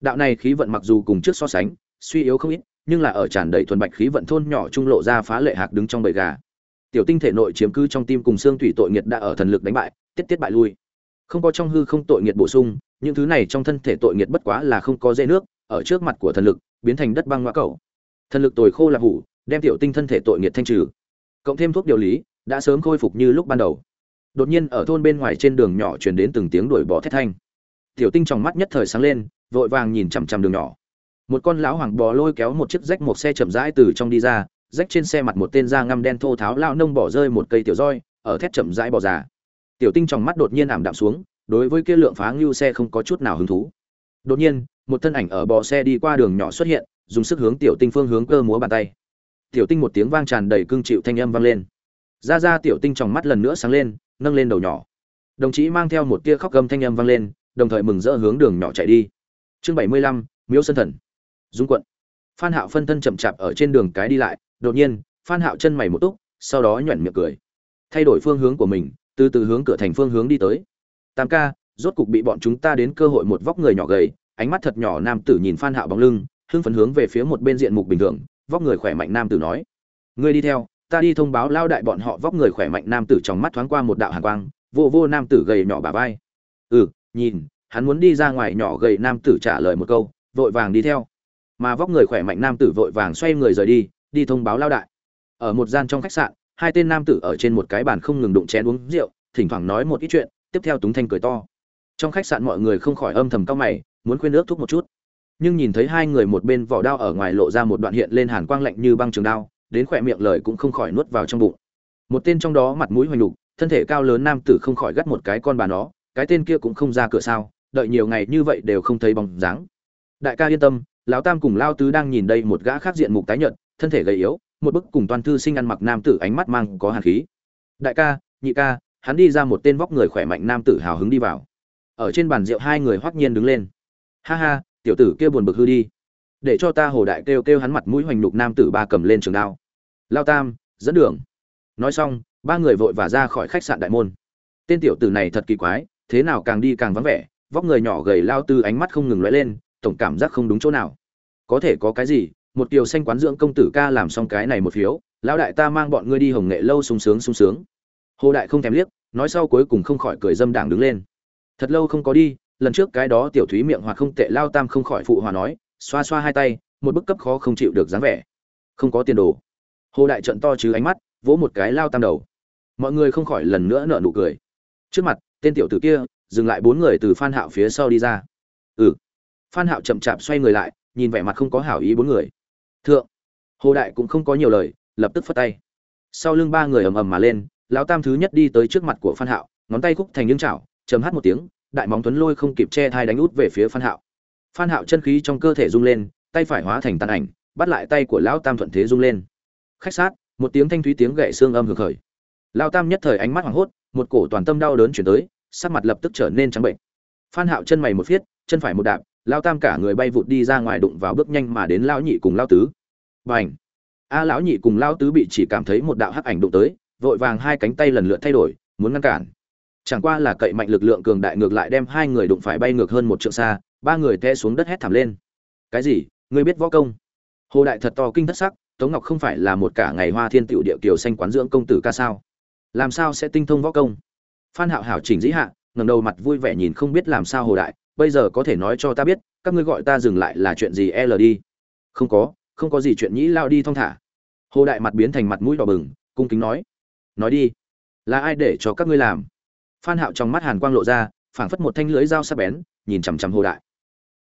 Đạo này khí vận mặc dù cùng trước so sánh, suy yếu không ít nhưng là ở tràn đầy thuần bạch khí vận thôn nhỏ trung lộ ra phá lệ hạc đứng trong bầy gà. Tiểu tinh thể nội chiếm cứ trong tim cùng xương thủy tội nghiệt đã ở thần lực đánh bại, tiết tiết bại lui. Không có trong hư không tội nghiệt bổ sung, những thứ này trong thân thể tội nghiệt bất quá là không có dây nước, ở trước mặt của thần lực, biến thành đất băng ngoa cầu. Thần lực tồi khô là hủ, đem tiểu tinh thân thể tội nghiệt thanh trừ. Cộng thêm thuốc điều lý, đã sớm khôi phục như lúc ban đầu. Đột nhiên ở thôn bên ngoài trên đường nhỏ truyền đến từng tiếng đuổi bỏ thét thanh. Tiểu tinh trong mắt nhất thời sáng lên, vội vàng nhìn chằm chằm đường nhỏ một con lão hoàng bò lôi kéo một chiếc rách một xe chậm rãi từ trong đi ra, rách trên xe mặt một tên da ngăm đen thô tháo lao nông bỏ rơi một cây tiểu roi, ở thét chậm rãi bò già. Tiểu tinh trong mắt đột nhiên ảm đạm xuống, đối với kia lượng phá ngưu xe không có chút nào hứng thú. Đột nhiên, một thân ảnh ở bò xe đi qua đường nhỏ xuất hiện, dùng sức hướng tiểu tinh phương hướng cơ múa bàn tay. Tiểu tinh một tiếng vang tràn đầy cương chịu thanh âm vang lên. Ra ra tiểu tinh trong mắt lần nữa sáng lên, nâng lên đầu nhỏ. Đồng chí mang theo một tia khóc gầm thanh âm vang lên, đồng thời mừng rỡ hướng đường nhỏ chạy đi. Chương bảy mươi lăm, miếu sân thần dung quận. Phan hạo phân thân chậm chạp ở trên đường cái đi lại, đột nhiên, phan hạo chân mày một túc, sau đó nhoẻn miệng cười. Thay đổi phương hướng của mình, từ từ hướng cửa thành phương hướng đi tới. Tam ca, rốt cục bị bọn chúng ta đến cơ hội một vóc người nhỏ gầy, ánh mắt thật nhỏ nam tử nhìn phan hạo bóng lưng, hưng phấn hướng về phía một bên diện mục bình thường, vóc người khỏe mạnh nam tử nói. Ngươi đi theo, ta đi thông báo lao đại bọn họ vóc người khỏe mạnh nam tử trong mắt thoáng qua một đạo hàn quang, vô vô nam tử gầy nhỏ bà vai. Ừ nhìn, hắn muốn đi ra ngoài nhỏ gầy nam tử trả lời một câu, vội vàng đi theo mà vóc người khỏe mạnh nam tử vội vàng xoay người rời đi đi thông báo lao đại. Ở một gian trong khách sạn, hai tên nam tử ở trên một cái bàn không ngừng đụng chén uống rượu, thỉnh thoảng nói một ít chuyện, tiếp theo túng thanh cười to. Trong khách sạn mọi người không khỏi âm thầm cao mày, muốn khuyên nước thúc một chút. Nhưng nhìn thấy hai người một bên vỏ đao ở ngoài lộ ra một đoạn hiện lên hàn quang lạnh như băng trường đao, đến khỏe miệng lời cũng không khỏi nuốt vào trong bụng. Một tên trong đó mặt mũi hoành đục, thân thể cao lớn nam tử không khỏi gắt một cái con bà nó, cái tên kia cũng không ra cửa sao, đợi nhiều ngày như vậy đều không thấy bóng dáng. Đại ca yên tâm lão tam cùng lao tứ đang nhìn đây một gã khác diện mục tái nhợt, thân thể gầy yếu, một bức cùng toàn thư sinh ăn mặc nam tử ánh mắt mang có hàn khí. Đại ca, nhị ca, hắn đi ra một tên vóc người khỏe mạnh nam tử hào hứng đi vào. Ở trên bàn rượu hai người hoắc nhiên đứng lên. Ha ha, tiểu tử kia buồn bực hư đi. Để cho ta hồ đại kêu kêu hắn mặt mũi hoành nục nam tử ba cầm lên trường đao. Lao tam, dẫn đường. Nói xong, ba người vội vã ra khỏi khách sạn đại môn. Tên tiểu tử này thật kỳ quái, thế nào càng đi càng vắng vẻ, vóc người nhỏ gầy lao tư ánh mắt không ngừng lóe lên tổng cảm giác không đúng chỗ nào. Có thể có cái gì, một kiều xanh quán dưỡng công tử ca làm xong cái này một phiếu, lão đại ta mang bọn ngươi đi hồng nghệ lâu sung sướng sung sướng. Hồ đại không thèm liếc, nói sau cuối cùng không khỏi cười dâm đảng đứng lên. Thật lâu không có đi, lần trước cái đó tiểu thúy miệng hoặc không tệ lao tam không khỏi phụ hòa nói, xoa xoa hai tay, một bức cấp khó không chịu được dáng vẻ. Không có tiền đồ. Hồ đại trận to chứ ánh mắt, vỗ một cái lao tam đầu. Mọi người không khỏi lần nữa nợ nụ cười. Trước mặt, tên tiểu tử kia, dừng lại bốn người từ phan hạo phía sau đi ra. Ừ phan hạo chậm chạp xoay người lại, nhìn vẻ mặt không có hảo ý bốn người. Thượng. Hồ đại cũng không có nhiều lời, lập tức phất tay. Sau lưng ba người ầm ầm mà lên, lão tam thứ nhất đi tới trước mặt của phan hạo, ngón tay khúc thành những chảo, chấm hát một tiếng, đại móng tuấn lôi không kịp che thai đánh út về phía phan hạo. Phan hạo chân khí trong cơ thể rung lên, tay phải hóa thành tàn ảnh, bắt lại tay của lão tam thuận thế rung lên. Khách sát, một tiếng thanh thúy tiếng gậy xương âm hưởng khởi. Lão tam nhất thời ánh mắt hoảng hốt, một cổ toàn tâm đau đớn chuyển tới, sắc mặt lập tức trở nên trắng bệnh. Phan hạo chân mày một phiết, chân phải một đạp lão tam cả người bay vụt đi ra ngoài đụng vào bước nhanh mà đến lão nhị cùng lão tứ. Bành! A lão nhị cùng lão tứ bị chỉ cảm thấy một đạo hắc ảnh đụng tới, vội vàng hai cánh tay lần lượt thay đổi, muốn ngăn cản. Chẳng qua là cậy mạnh lực lượng cường đại ngược lại đem hai người đụng phải bay ngược hơn một trượng xa, ba người te xuống đất hét thảm lên. Cái gì? Ngươi biết võ công? Hồ đại thật to kinh thất sắc, tống ngọc không phải là một cả ngày hoa thiên tựu địa kiều xanh quán dưỡng công tử ca sao? Làm sao sẽ tinh thông võ công? Phan hạo hảo chỉnh dĩ hạ, ngẩng đầu mặt vui vẻ nhìn không biết làm sao hồ đại bây giờ có thể nói cho ta biết, các ngươi gọi ta dừng lại là chuyện gì, l đi không có không có gì chuyện nhĩ lao đi thong thả. Hồ đại mặt biến thành mặt mũi đỏ bừng, cung kính nói. Nói đi. Là ai để cho các ngươi làm? Phan hạo trong mắt hàn quang lộ ra, phảng phất một thanh lưới dao sắc bén, nhìn chằm chằm hồ đại.